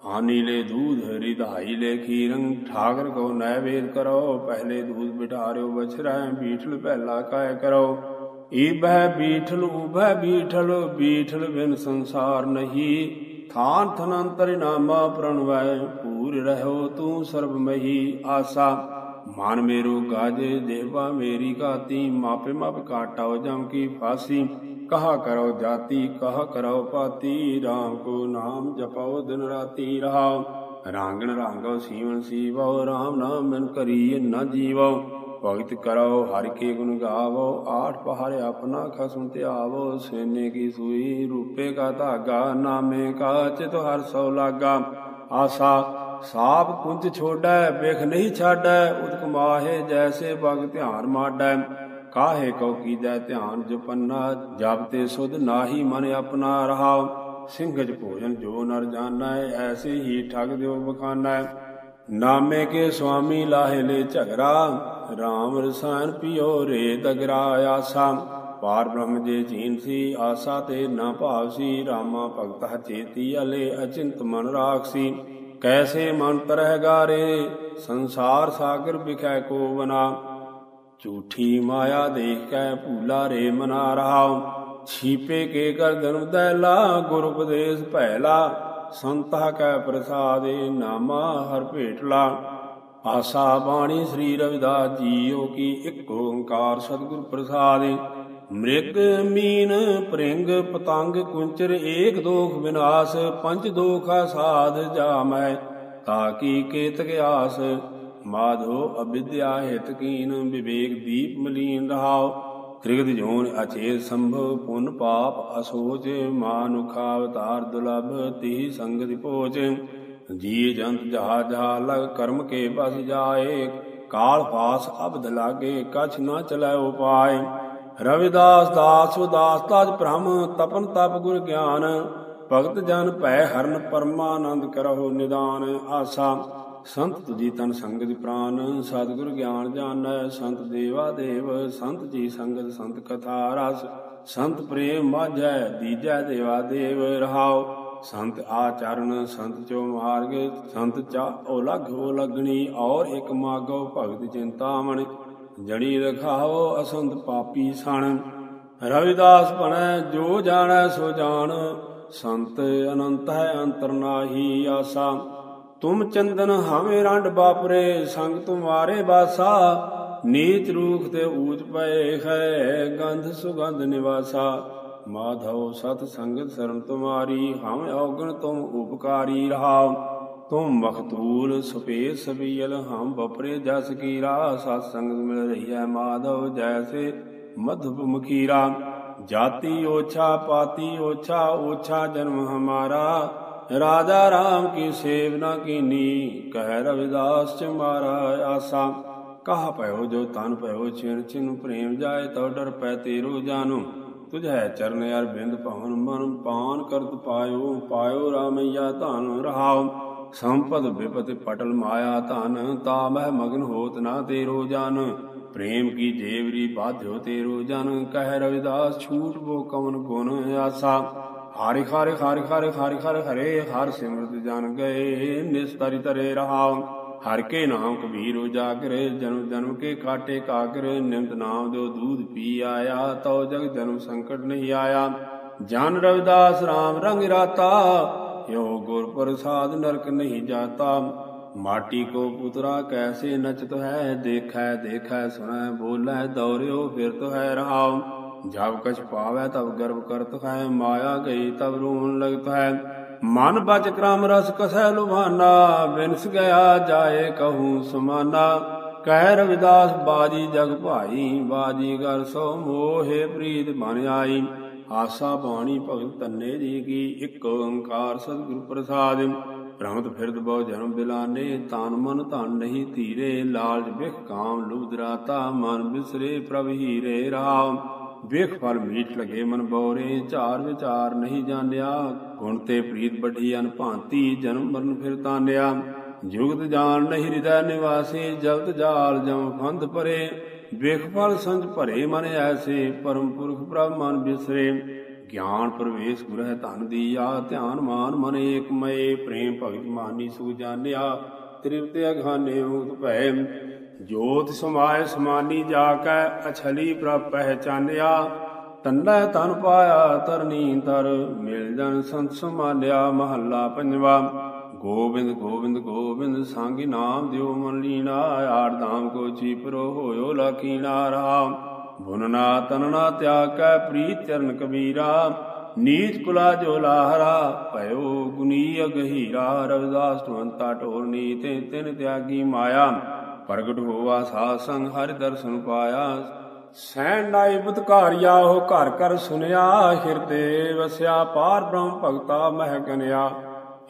ਆਨੀ ਲੈ ਦੂਧ ਰਿਧਾਈ ਲੈ ਖੀਰੰ, ਠਾਕਰ ਕੋ ਨੈਵੇਦ ਕਰੋ ਪਹਿਲੇ ਦੂਧ ਬਿਠਾਰਿਓ ਬਛਰੈ ਬੀਠਲ ਪਹਿਲਾ ਕਾਇ ਕਰੋ ਈਬਹਿ ਬੀਠਲ ਉਬਹਿ ਬੀਠਲ ਬੀਠਲ ਬਿਨ ਸੰਸਾਰ ਨਹੀਂ। ਥਾਨ ਥਨੰਤਰ ਨਾਮਾ ਪ੍ਰਣਵੈ, ਪੂਰ ਰਹੋ ਤੂੰ ਸਰਬ ਮਹੀ ਆਸਾ। ਮਨ ਮੇਰੋ ਗਾਜ, ਦੇਵਾ ਮੇਰੀ ਗਾਤੀ ਮਾਪੇ ਮਾਪ ਕਾਟਾਓ ਜਮ ਕੀ ਫਾਸੀ। ਕਹਾ ਕਰੋ ਜਾਤੀ, ਕਹਾ ਕਰੋ ਪਾਤੀ RAM ਕੋ ਨਾਮ ਜਪਾਓ ਦਿਨ ਰਾਤੀ ਰਹਾਓ। ਰਾਂਗਣ ਰਾਂਗੋ ਸੀਵਨ ਸੀਵੋ RAM ਨਾਮ ਮਨ ਕਰੀਏ ਨਾ ਜੀਵੋ। ਭਗਤ ਕਰੋ, ਹਰਿ ਕੇ ਗੁਣ ਗਾਵੋ, ਆਠ ਪਹਾੜ ਆਪਣਾ ਖਸਮ ਧਿਆਵੋ, ਸੇਨੇ ਕੀ ਸੂਈ, ਰੂਪੇ ਕਾ ਧਾਗਾ, ਨਾਮੇ ਕਾ ਚਿਤ ਹਰ ਸੋ ਲਾਗਾ। ਆਸਾ ਸਾਪ ਕੁੰਜ ਛੋੜੈ, ਵੇਖ ਨਹੀਂ ਛਾੜੈ, ਉਦਕ ਮਾਹੇ ਜੈਸੇ ਬਗ ਧਿਆਨ ਮਾਡੈ ਕਾਹੇ ਕਉ ਕੀਜੈ ਧਿਆਨ ਜਪੰਨਾ, ਜਪ ਤੇ ਸੁਧ ਨਾਹੀ ਮਨ ਆਪਣਾ ਰਹਾਉ। ਸਿੰਘਜ ਭੋਜਨ ਜੋ ਨਰ ਜਾਣੈ, ਐਸੇ ਹੀ ਠਗ ਦਿਓ ਬਖਾਨੈ। ਨਾਮੇ ਕੇ ਸੁਆਮੀ ਲਾਹੇ ਲੈ ਝਗਰਾ RAM ਰਸਾਇਣ ਪਿਓ ਰੇ ਦਗਰਾ ਆਸਾ। ਪਾਰ ਬ੍ਰਹਮ ਜੇ ਜੀਨ ਸੀ, ਆਸਾ ਤੇ ਨਾ ਭਾਵ ਸੀ, ਰਾਮਾ ਭਗਤ ਹਚੇਤੀ ਅਲੇ ਅਚਿੰਤ ਮਨ ਰਾਖਸੀ। ਕੈਸੇ ਮਨ ਤਰਹਿ ਗਾਰੇ, ਸੰਸਾਰ ਸਾਗਰ ਵਿਖੈ ਕੋ ਬਨਾ। ਝੂਠੀ ਮਾਇਆ ਦੇਖ ਕੈ ਭੂਲਾ ਰੇ ਮਨਾ ਰਹਾਉ ਛੀਪੇ ਕੇ ਕਰ ਧਰਮ ਦੈਲਾ ਗੁਰ ਉਪਦੇਸ਼ ਭੈਲਾ। ਸੰਤਾ ਕੈ ਪ੍ਰਸਾਦੇ ਨਾਮਾ ਹਰ ਭੇਟਲਾ। ਆਸਾ ਬਾਣੀ ਸ੍ਰੀ ਰਵਿਦਾਸ ਜੀਓ ਕੀ ਇੱਕ ਓੰਕਾਰ ਸਤਿਗੁਰ ਪ੍ਰਸਾਦੇ। ਮ੍ਰਿਗ ਮੀਨ ਪ੍ਰਿੰਗ ਪਤੰਗ ਕੁੰਚਰ ਏਕ ਦੋਖ ਵਿਨਾਸ਼ ਪੰਜ ਦੋਖਾ ਸਾਧ ਜਾਮੈ। ਤਾਕੀ ਕੇਤਕ ਆਸ, ਮਾਧੋ ਅਵਿਦਿਆ ਹਿਤ ਕੀਨ, ਵਿਵੇਕ ਦੀਪ ਮਲੀਨ ਰਹਾਓ ਤ੍ਰਿਗਦ ਜੋਨ ਅਚੇਤ ਸੰਭਵ ਪੁਨ ਪਾਪ ਅਸੋਚ, ਮਾਨੁਖਾ ਅਵਤਾਰ ਦੁਲਭ ਤੀ ਸੰਗਤਿ ਪੋਚ ਜੀ ਜੰਤ ਜਹਾ ਜਹਾ ਲਗ ਕਰਮ ਕੇ ਬਸ ਜਾਏ, ਕਾਲ ਪਾਸ ਅਬਦ ਲਾਗੇ, ਕਛ ਨਾ ਚਲੈ ਉਪਾਏ। ਰਵਿਦਾਸ ਦਾਸ ਉਦਾਸ ਤਜ ਬ੍ਰਹਮ ਤਪਨ ਤਪ ਗੁਰ ਗਿਆਨ। ਭਗਤ ਜਨ ਭੈ ਹਰਨ ਪਰਮਾਨੰਦ ਕਰਹੁ ਨਿਦਾਨ ਆਸਾ। ਸੰਤ ਤੁਜੀ ਤਨ ਸੰਗਤ ਪ੍ਰਾਨ, ਸਤਿਗੁਰ ਗਿਆਨ ਜਾਣੈ, ਸੰਤ ਦੇਵਾ ਦੇਵ, ਸੰਤ ਜੀ ਸੰਗਤ, ਸੰਤ ਕਥਾ ਰਸ, ਸੰਤ ਪ੍ਰੇਮ ਮਾਝੈ ਦੀਜੈ ਦੇਵਾ ਦੇਵ, ਰਹਾਉ। ਸੰਤ ਆਚਰਨ ਸੰਤ ਚੋ ਮਾਰਗ, ਸੰਤ ਚਾ ਉਲਗ ਹੋ ਲਗਣੀ, ਔਰ ਇਕ ਮਾਗੋ ਭਗਤ ਚਿੰਤਾਮਣ ਜਣੀ ਰਖਾਓ ਅਸੰਤ ਪਾਪੀ ਸਣ। ਰਵਿਦਾਸ ਬਣੈ, ਜੋ ਜਾਣੈ ਸੋ ਜਾਣ। ਸੰਤ ਅਨੰਤ ਹੈ ਅੰਤਰ ਨਾਹੀ ਆਸਾ। ਤੁਮ ਚੰਦਨ ਹਵੇਂ ਰੰਡ ਬਾਪਰੇ, ਸੰਗ ਤੁਮਾਰੇ ਬਾਸਾ। ਨੀਚ ਰੂਖ ਤੇ ਊਚ ਪਏ ਹੈ ਗੰਧ ਸੁਗੰਧ ਨਿਵਾਸਾ। ਮਾਧਵ ਸਤ ਸੰਗਤ ਸ਼ਰਨ ਤੁਮਾਰੀ ਹਮ ਔਗਣ ਤੁਮ ਉਪਕਾਰੀ ਰਹਾਉ ਤੁਮ ਮਖਤੂਲ ਸੁਪੇ ਸਬੀਲ ਹਮ ਬਪਰੇ ਜਸ ਕੀਰਾ। ਸਤ ਸੰਗਤ ਮਿਲ ਰਹੀ ਹੈ ਮਾਧਵ, ਜੈਸੇ ਮਧੁਪ ਮਖੀਰਾ ਜਾਤੀ ਓਛਾ, ਪਾਤੀ ਓਛਾ ਓਛਾ ਜਨਮ ਹਮਾਰਾ। ਰਾਧਾ ਰਾਮ ਕੀ ਸੇਵਨਾ ਕੀਨੀ, ਕਹਿ ਰਵਿਦਾਸ ਚ ਮਾਰਾ ਆਸਾ। ਕਹ ਭਇਓ ਜੋ ਤਨ ਭਇਓ ਛਿਨ ਛਿਨ ਪ੍ਰੇਮ ਜਾਏ ਤਉ ਡਰ ਪੈ ਤੇਰੋ ਜਾਨੂ। ਤੁਝੈ ਚਰਨ ਅਰ ਬਿੰਦ ਭਵਨ ਮਨ ਪਾਨ ਕਰਤ ਪਾਇਓ ਪਾਇਓ ਰਾਮਈਆ ਧਨ ਰਹਾਉ। ਸੰਪਦ ਵਿਪਤ ਪਟਲ ਮਾਇਆ ਧਨ, ਤਾ ਮਹਿ ਮਗਨ ਹੋਤ ਨਾ ਤੇਰੋ ਜਾਨ। ਪ੍ਰੇਮ ਕੀ ਜੇਵਰੀ ਬਾਧਿਓ ਤੇਰੋ ਜਨ, ਕਹਿ ਰਵਿਦਾਸ ਛੂਟ ਬੋ ਕਮਨ ਗੁਣ ਆਸਾ। ਹਾਰੇ ਖਾਰਿ ਖਾਰਿ ਖਾਰਿ ਖਾਰਿ ਖਾਰਿ ਹਰੇ ਹਰ ਸਿਮਰਤ ਜਨ ਗਏ, ਨਿਸਤਰਿ ਤਰੇ ਰਹਾਉ। ਹਰ ਕੇ ਨਾਮ ਕਬੀਰ ਉਜਾਗਰ, ਜਨਮ ਜਨਮ ਕੇ ਕਾਟੇ ਕਾਗਰ, ਨਿਮਤ ਨਾਮ ਦਿਓ ਦੂਧ ਪੀ ਆਇਆ, ਤਉ ਜਗ ਜਨਮ ਸੰਕਟ ਨਹੀਂ ਆਇਆ। ਜਨ ਰਵਿਦਾਸ RAM ਰੰਗ ਰਾਤਾ ਯੋ ਗੁਰ ਪ੍ਰਸਾਦ ਨਰਕ ਨਹੀਂ ਜਾਤਾ। ਮਾਟੀ ਕੋ ਪੁਤਰਾ ਕੈਸੇ ਨਚਤ ਹੈ, ਦੇਖੈ ਦੇਖੈ ਸੁਣੈ ਬੋਲੇ, ਦੌਰਿਓ ਫਿਰਤ ਹੈ ਰਹਾਉ। ਜਬ ਕਛ ਪਾਵੈ ਤਬ ਗਰਭ ਕਰਤ ਹੈ ਮਾਇਆ ਗਈ ਤਬ ਰੋਣ ਲਗਤ ਹੈ ਮਨ ਬਚ ਕ੍ਰਮ ਰਸ ਕਸੈ ਲੁਭਾਨਾ, ਬਿਨਸ ਗਿਆ ਜਾਏ ਕਹੂ ਸਮਾਨਾ। ਕਹਿ ਰਵਿਦਾਸ, ਬਾਜੀ ਜਗ ਭਾਈ, ਬਾਜੀ ਗਰ ਸੋ ਮੋਹੇ ਪ੍ਰੀਤ ਬਨ ਆਈ। ਆਸਾ ਬਾਣੀ ਭਗਤ ਤੰਨੇ ਜੀ ਕੀ, ਇੱਕ ਓੰਕਾਰ ਸਤਿਗੁਰ ਪ੍ਰਸਾਦ। ਭ੍ਰਮਤ ਫਿਰਦ ਬਹੁ ਜਨਮ ਬਿਲਾਨੇ ਤਾਨ ਮਨ ਧਨ ਨਹੀਂ ਧੀਰੇ। ਲਾਲਚ ਬਿਖ ਕਾਮ ਲੁਭ ਦਰਾਤਾ ਮਨ ਬਿਸਰੇ ਪ੍ਰਭ ਹੀਰੇ ਰਾਮ। ਵੇਖ ਫਲ ਮੀਠ ਲਗੇ ਮਨ ਬੋਰੇ, ਝਾਰ ਵਿਚਾਰ ਨਹੀਂ ਜਾਣਿਆ। ਗੁਣ ਤੇ ਪ੍ਰੀਤ ਬਢੀ ਅਨ ਭਾਂਤੀ, ਜਨਮ ਮਰਨ ਫਿਰ ਤਾਨਿਆ ਜੁਗਤ ਜਾਣ ਨਹੀਂ ਹਿਰਦੈ ਨਿਵਾਸੀ ਜਲਤ ਜਾਲ ਜਮ ਫੰਦ ਪਰੇ। ਵੇਖ ਫਲ ਸੰਜ ਭਰੇ ਮਨ ਐਸੇ, ਪਰਮ ਪੁਰਖ ਪ੍ਰਭ ਮਨ ਬਿਸਰੇ। ਗਿਆਨ ਪ੍ਰਵੇਸ਼ ਗੁਰ ਹੈ ਧਨ ਦੀਆ, ਧਿਆਨ ਮਾਨ ਮਨ ਏਕ ਮਏ ਪ੍ਰੇਮ ਭਗਤ ਮਾਨੀ ਸੁ ਜਾਣਿਆ। ਤ੍ਰਿਪਤ ਅਘਾਨੇ ਮੁਕਤ ਭੈ। ਜੋਤ ਸਮਾਏ ਸਮਾਨੀ ਜਾ ਕੈ ਅਛਲੀ ਪ੍ਰਭ ਪਹਿਚਾਨਿਆ। ਤੰਨਾ ਤਨ ਪਾਇਆ ਤਰਨੀ ਤਰ ਮਿਲ ਜਨ ਸੰਤ ਸਮਾਲਿਆ ਮਹੱਲਾ ਪੰਜਵਾ। ਗੋਬਿੰਦ ਗੋਬਿੰਦ ਗੋਬਿੰਦ ਸੰਗੀ ਨਾਮ ਦਿਓ ਮਨ ਲੀਨਾ, ਆੜ ਧਾਮ ਕੋ ਚੀਪਰੋ ਹੋਇਓ ਲਕੀਨਾ ਰਾਮ। ਭੁਨਨਾ, ਤਨਨਾ ਤਿਆਗ ਕੈ ਪ੍ਰੀਤ ਚਰਨ ਕਬੀਰਾ। ਨੀਚ ਕੁਲਾ ਜੋ ਲਾਹਰਾ, ਭਇਓ ਗੁਨੀ ਅਗਹੀਰਾ, ਰਵਿਦਾਸ ਤੁਵੰਤਾ ਢੋਰਨੀ ਤੇ ਤਿਨ ਤਿਆਗੀ ਮਾਇਆ। ਪ੍ਰਗਟ ਹੋਵਾ ਸਾਧ ਸੰਗ, ਹਰਿ ਦਰਸ਼ਨ ਪਾਇਆ। ਸੈਣ ਨਾਈ ਬਤਕਾਰਿਆ ਉਹ ਘਰ ਘਰ ਸੁਨਿਆ। ਹਿਰਦੇ ਵਸਿਆ ਪਾਰ ਬ੍ਰਹਮ ਭਗਤਾ ਮਹਿ ਗਨਿਆ।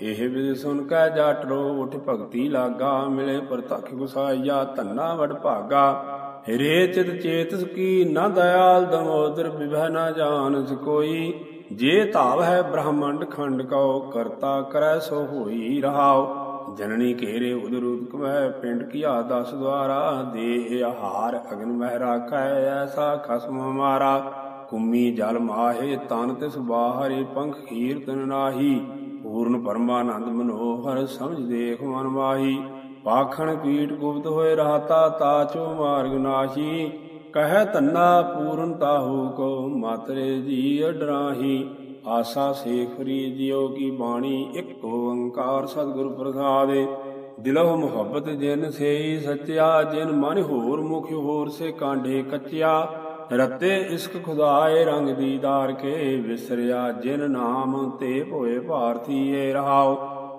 ਇਹ ਵਿਦ ਸੁਨ ਕੈ ਜਟ ਰੋ, ਉਠ ਭਗਤੀ ਲਾਗਾ। ਮਿਲੇ ਪ੍ਰਤਖ ਗੁਸਾਈਆ, ਧੰਨਾ ਵਡ ਭਾਗਾ। ਹਿਰੇ ਚਿਤ ਚੇਤਸ ਕੀ ਨਾ ਦਇਆਲ, ਦਮੋਦਰ ਵਿਭੈ ਨਾ ਜਾਣਸ ਕੋਈ। ਜੇ ਧਾਵ ਹੈ ਬ੍ਰਹਮੰਡ ਖੰਡ ਕਉ, ਕਰਤਾ ਕਰੈ ਸੋ ਹੋਈ ਰਹਾਉ। ਜਨਨੀ ਘੇਰੇ ਉਦਰ ਉਦਕਮੈ ਪਿੰਡ ਕੀਆ ਦਸ ਦਵਾਰਾ ਦੇਹ ਆਹਾਰ ਅਗਨ ਮਹਿ ਰਾਖੈ, ਐਸਾ ਖਸਮ ਹਮਾਰਾ। ਕੁੰਮੀ ਜਲ ਮਾਹੇ, ਤਨ ਤਿਸ ਬਾਹਰੇ, ਪੰਖ ਕੀਰਤਨ ਨਾਹੀ। ਪੂਰਨ ਪਰਮਾਨੰਦ ਮਨੋਹਰ, ਸਮਝ ਦੇਖ ਮਨ ਮਾਹੀ। ਪਾਖਣ ਕੀਟ ਗੁਪਤ ਹੋਏ, ਰਹਤਾ ਤਾਚੋ ਮਾਰਗ ਨਾਹੀ। ਕਹਿ ਤੰਨਾ ਪੂਰਨ ਤਾਹੂ ਕੋ ਮਾਤਰੇ ਜੀ ਅਡਰਾਹੀ, ਆਸਾ ਸੇਖ ਜਿਉ ਕੀ ਬਾਣੀ, ਇੱਕ ਓੰਕਾਰ ਸਤਿਗੁਰ ਪ੍ਰਸਾਦਿ। ਦਿਲੋ ਮੁਹੱਬਤ ਜਿਨ ਸੇਈ ਸੱਚਿਆ, ਜਿਨ ਮਨ ਹੋਰ ਮੁਖ ਹੋਰ ਸੇ ਕਾਂਢੇ ਕੱਚਿਆ। ਰਤੇ ਇਸ਼ਕ ਖੁਦਾਏ ਰੰਗ ਦੀਦਾਰ ਕੇ ਵਿਸਰਿਆ, ਜਿਨ ਨਾਮ ਤੇ ਭੋਏ ਭਾਰਤੀਏ ਰਹਾਓ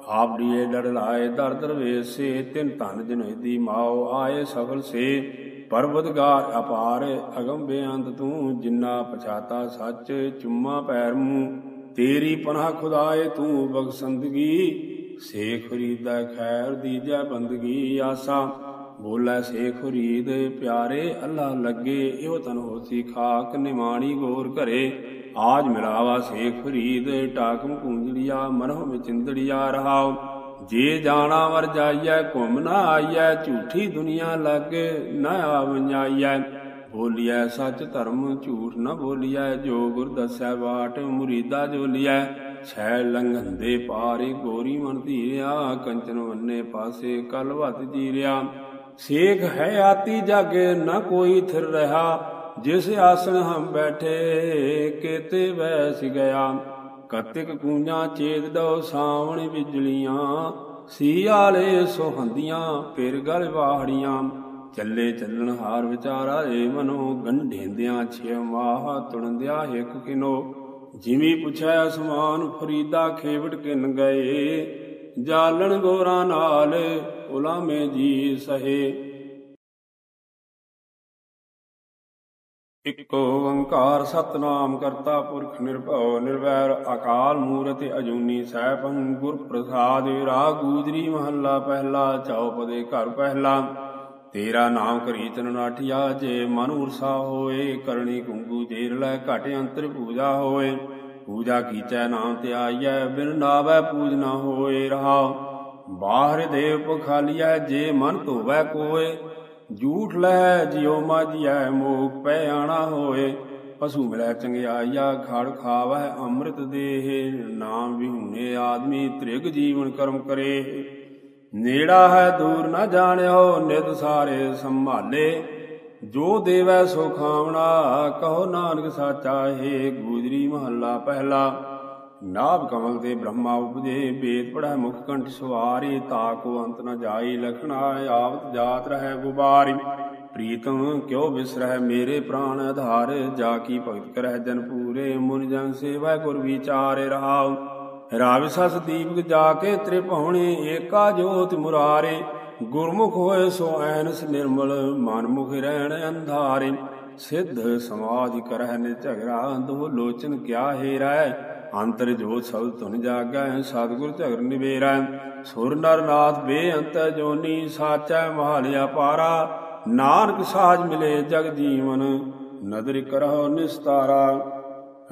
ਆਪ ਡੀਏ ਲੜ ਲਾਏ ਦਰ ਦਰਵੇਸੇ, ਤਿਨ ਧਨ ਜਨੋਦੀ ਮਾਓ ਆਏ ਸਫਲ ਸੇ। ਪਰਵਤਗਾਰ ਅਪਾਰ ਅਗੰਮ ਬੇਅੰਤ ਤੂੰ ਜਿੰਨਾ ਪਛਾਤਾ ਸੱਚ, ਚੁੰਮਾ ਪੈਰ ਮੂੰ ਤੇਰੀ ਪਨਾਹ ਖੁਦਾਏ ਤੂੰ ਬਖਸ਼ੰਦਗੀ, ਸੇਖ ਫਰੀਦਾ ਖੈਰ ਦੀਜੈ ਬੰਦਗੀ ਆਸਾ। ਬੋਲੇ ਸੇਖ ਫਰੀਦ ਪਿਆਰੇ ਅੱਲਾ ਲੱਗੇ, ਇਹੋ ਤਨ ਹੋਸੀ ਖਾਕ ਨਿਮਾਣੀ ਗੋਰ ਘਰੇ। ਆਜ ਮਿਲਾਵਾ ਸੇਖ ਫਰੀਦ ਟਾਕਮ ਕੁੰਜੜੀਆ ਮਨਹੁ ਵਿਚਿੰਦੜੀਆ ਰਹਾਓ ਜੇ ਜਾਣਾ ਵਰ ਜਾਈਐ, ਘੁੰਮ ਨਾ ਆਈਐ, ਝੂਠੀ ਦੁਨੀਆ ਲੱਗ ਨ ਆਵੰਜਾਈਐ ਬੋਲੀਐ, ਸੱਚ ਧਰਮ ਝੂਠ ਨਾ ਬੋਲੀਐ, ਜੋ ਗੁਰ ਦੱਸੈ ਬਾਟ ਮੁਰੀਦਾ ਜੋਲੀਐ। ਛੈ ਲੰਘੰਦੇ ਪਾਰੇ ਗੋਰੀ ਮਨ ਧੀਰਿਆ, ਕੰਚਨ ਵੰਨੇ ਪਾਸੇ ਕਲਵਤ ਜੀਰਿਆ। ਸੇਖ ਹੈ ਆਤੀ ਜਾਗੇ, ਨਾ ਕੋਈ ਥਿਰ ਰਹਾ। ਜਿਸ ਆਸਣ ਹਮ ਬੈਠੇ, ਕੇਤੇ ਵੈਸ ਗਿਆ। ਕਤਿਕ ਕੂੰਜਾਂ ਚੇਤ ਦੋ ਸਾਵਣ ਬਿਜਲੀਆਂ, ਸੀ ਆਲੇ ਸੋਹੰਦੀਆਂ ਫਿਰ ਗਲ ਵਾਹੜੀਆਂ। ਚੱਲੇ ਚੱਲਣ ਹਾਰ ਵਿਚਾਰਾ ਏ ਮਨੋ, ਗੰਢੇਂਦਿਆਂ ਛੇ ਮਾਹ ਤੁਣਦਿਆ ਇੱਕ ਕਿਨੋ। ਜਿਵੇਂ ਪੁੱਛਿਆ ਅਸਮਾਨ ਫਰੀਦਾ ਖੇਵਟ ਕਿਨ ਗਏ। ਜਾਲਣ ਗੋਰਾ ਨਾਲ ਉਲਾਮੇ ਜੀ ਸਹੇ। ਇਕ ਓੰਕਾਰ ਸਤਨਾਮ ਕਰਤਾ ਪੁਰਖ ਨਿਰਭਉ ਨਿਰਵੈਰ, ਅਕਾਲ ਮੂਰਤਿ ਅਜੂਨੀ ਸੈਭੰ ਗੁਰ ਪ੍ਰਸਾਦਿ ਰਾਗ ਗੂਜਰੀ ਮਹੱਲਾ ਪਹਿਲਾ ਚੌਪਦੇ ਘਰ ਪਹਿਲਾ। ਤੇਰਾ ਨਾਮ ਕਰੀਤਨ ਨਾਠਿਆ, ਜੇ ਮਨ ਉਰਸਾ ਹੋਏ ਕਰਨੀ ਕੁੰਗੂ ਜੇਰ ਲੈ ਘਟ ਅੰਤਰ ਪੂਜਾ ਹੋਏ। ਪੂਜਾ ਕੀਚੈ ਨਾਮ ਤੇ ਆਈਐ, ਬਿਨ ਨਾਵੈ ਪੂਜ ਨਾ ਹੋਏ ਰਹਾ ਬਾਹਰ ਦੇਵ ਪਖਾਲੀਐ ਜੇ ਮਨ ਧੋਵੈ ਕੋਏ ਝੂਠ ਲੈ ਜਿਉ ਮਾਜੀਐ ਮੋਖ ਪੈ ਆਣਾ ਹੋਏ। ਪਸ਼ੂ ਮਿਲੈ ਚੰਗਿਆਈਆ, ਖੜ ਖਾਵੈ ਅੰਮ੍ਰਿਤ ਦੇਹ। ਨਾਮ ਵਿਹੂਨੇ ਆਦਮੀ, ਤ੍ਰਿਗ ਜੀਵਨ ਕਰਮ ਕਰੇ। ਨੇੜਾ ਹੈ ਦੂਰ ਨਾ ਜਾਣਿਓ, ਨਿਤ ਸਾਰੇ ਸੰਭਾਲੇ। ਜੋ ਦੇਵੈ ਸੋ ਖਾਵਣਾ, ਕਹੋ ਨਾਨਕ ਸਾਚਾ, ਹੈ ਗੂਜਰੀ ਮਹੱਲਾ ਪਹਿਲਾ। ਨਾਭ ਕਮਲ ਤੇ ਬ੍ਰਹਮਾ ਉਪਜੇ ਬੇਦ ਪੜੈ ਮੁਖ ਕੰਠ ਸਵਾਰੀ, ਤਾਕੋ ਅੰਤ ਨ ਜਾਈ ਲਖਣਾ ਆਵਤ ਜਾਤ ਰਹਿ ਗੁਬਾਰੀ। ਪ੍ਰੀਤਮ ਕਿਉ ਵਿਸਰਹਿ ਮੇਰੇ ਪ੍ਰਾਨ ਆਧਾਰ, ਜਾ ਕੀ ਭਗਤ ਕਰਹਿ ਜਨ ਪੂਰੇ, ਮੁਨ ਜਨ ਸੇਵਾ ਗੁਰ ਵਿਚਾਰੇ ਰਹਾਉ। ਰਾਵ ਸਸ ਦੀਪਕ ਜਾ ਕੇ ਤ੍ਰਿਭਵਣੇ ਏਕਾ ਜੋਤ ਮੁਰਾਰੇ। ਗੁਰਮੁਖ ਹੋਏ ਸੋ ਐਨਸ ਨਿਰਮਲ, ਮਨ ਮੁਖ ਰਹਿਣ ਅੰਧਾਰੇ। ਸਿੱਧ ਸਮਾਧਿ ਕਰਹਿ ਨਿ ਝਗੜਾ ਦੋ ਲੋਚਨ ਕਿਆ ਹੇਰਾ ਅੰਤਰ ਜੋਤ ਸਭ ਧੁਨ ਜਾਗੈ, ਸਤਿਗੁਰ ਝਗਰ ਨਿਵੇਰੈ। ਸੁਰ ਨਰ ਨਾਥ ਬੇਅੰਤ ਜੋਨੀ, ਸਾਚੈ ਮਹਾਲਿਆ ਪਾਰਾ। ਨਾਨਕ ਸਾਜ ਮਿਲੇ ਜਗ ਜੀਵਨ, ਨਦਰ ਕਰਹੁ ਨਿਸਤਾਰਾ।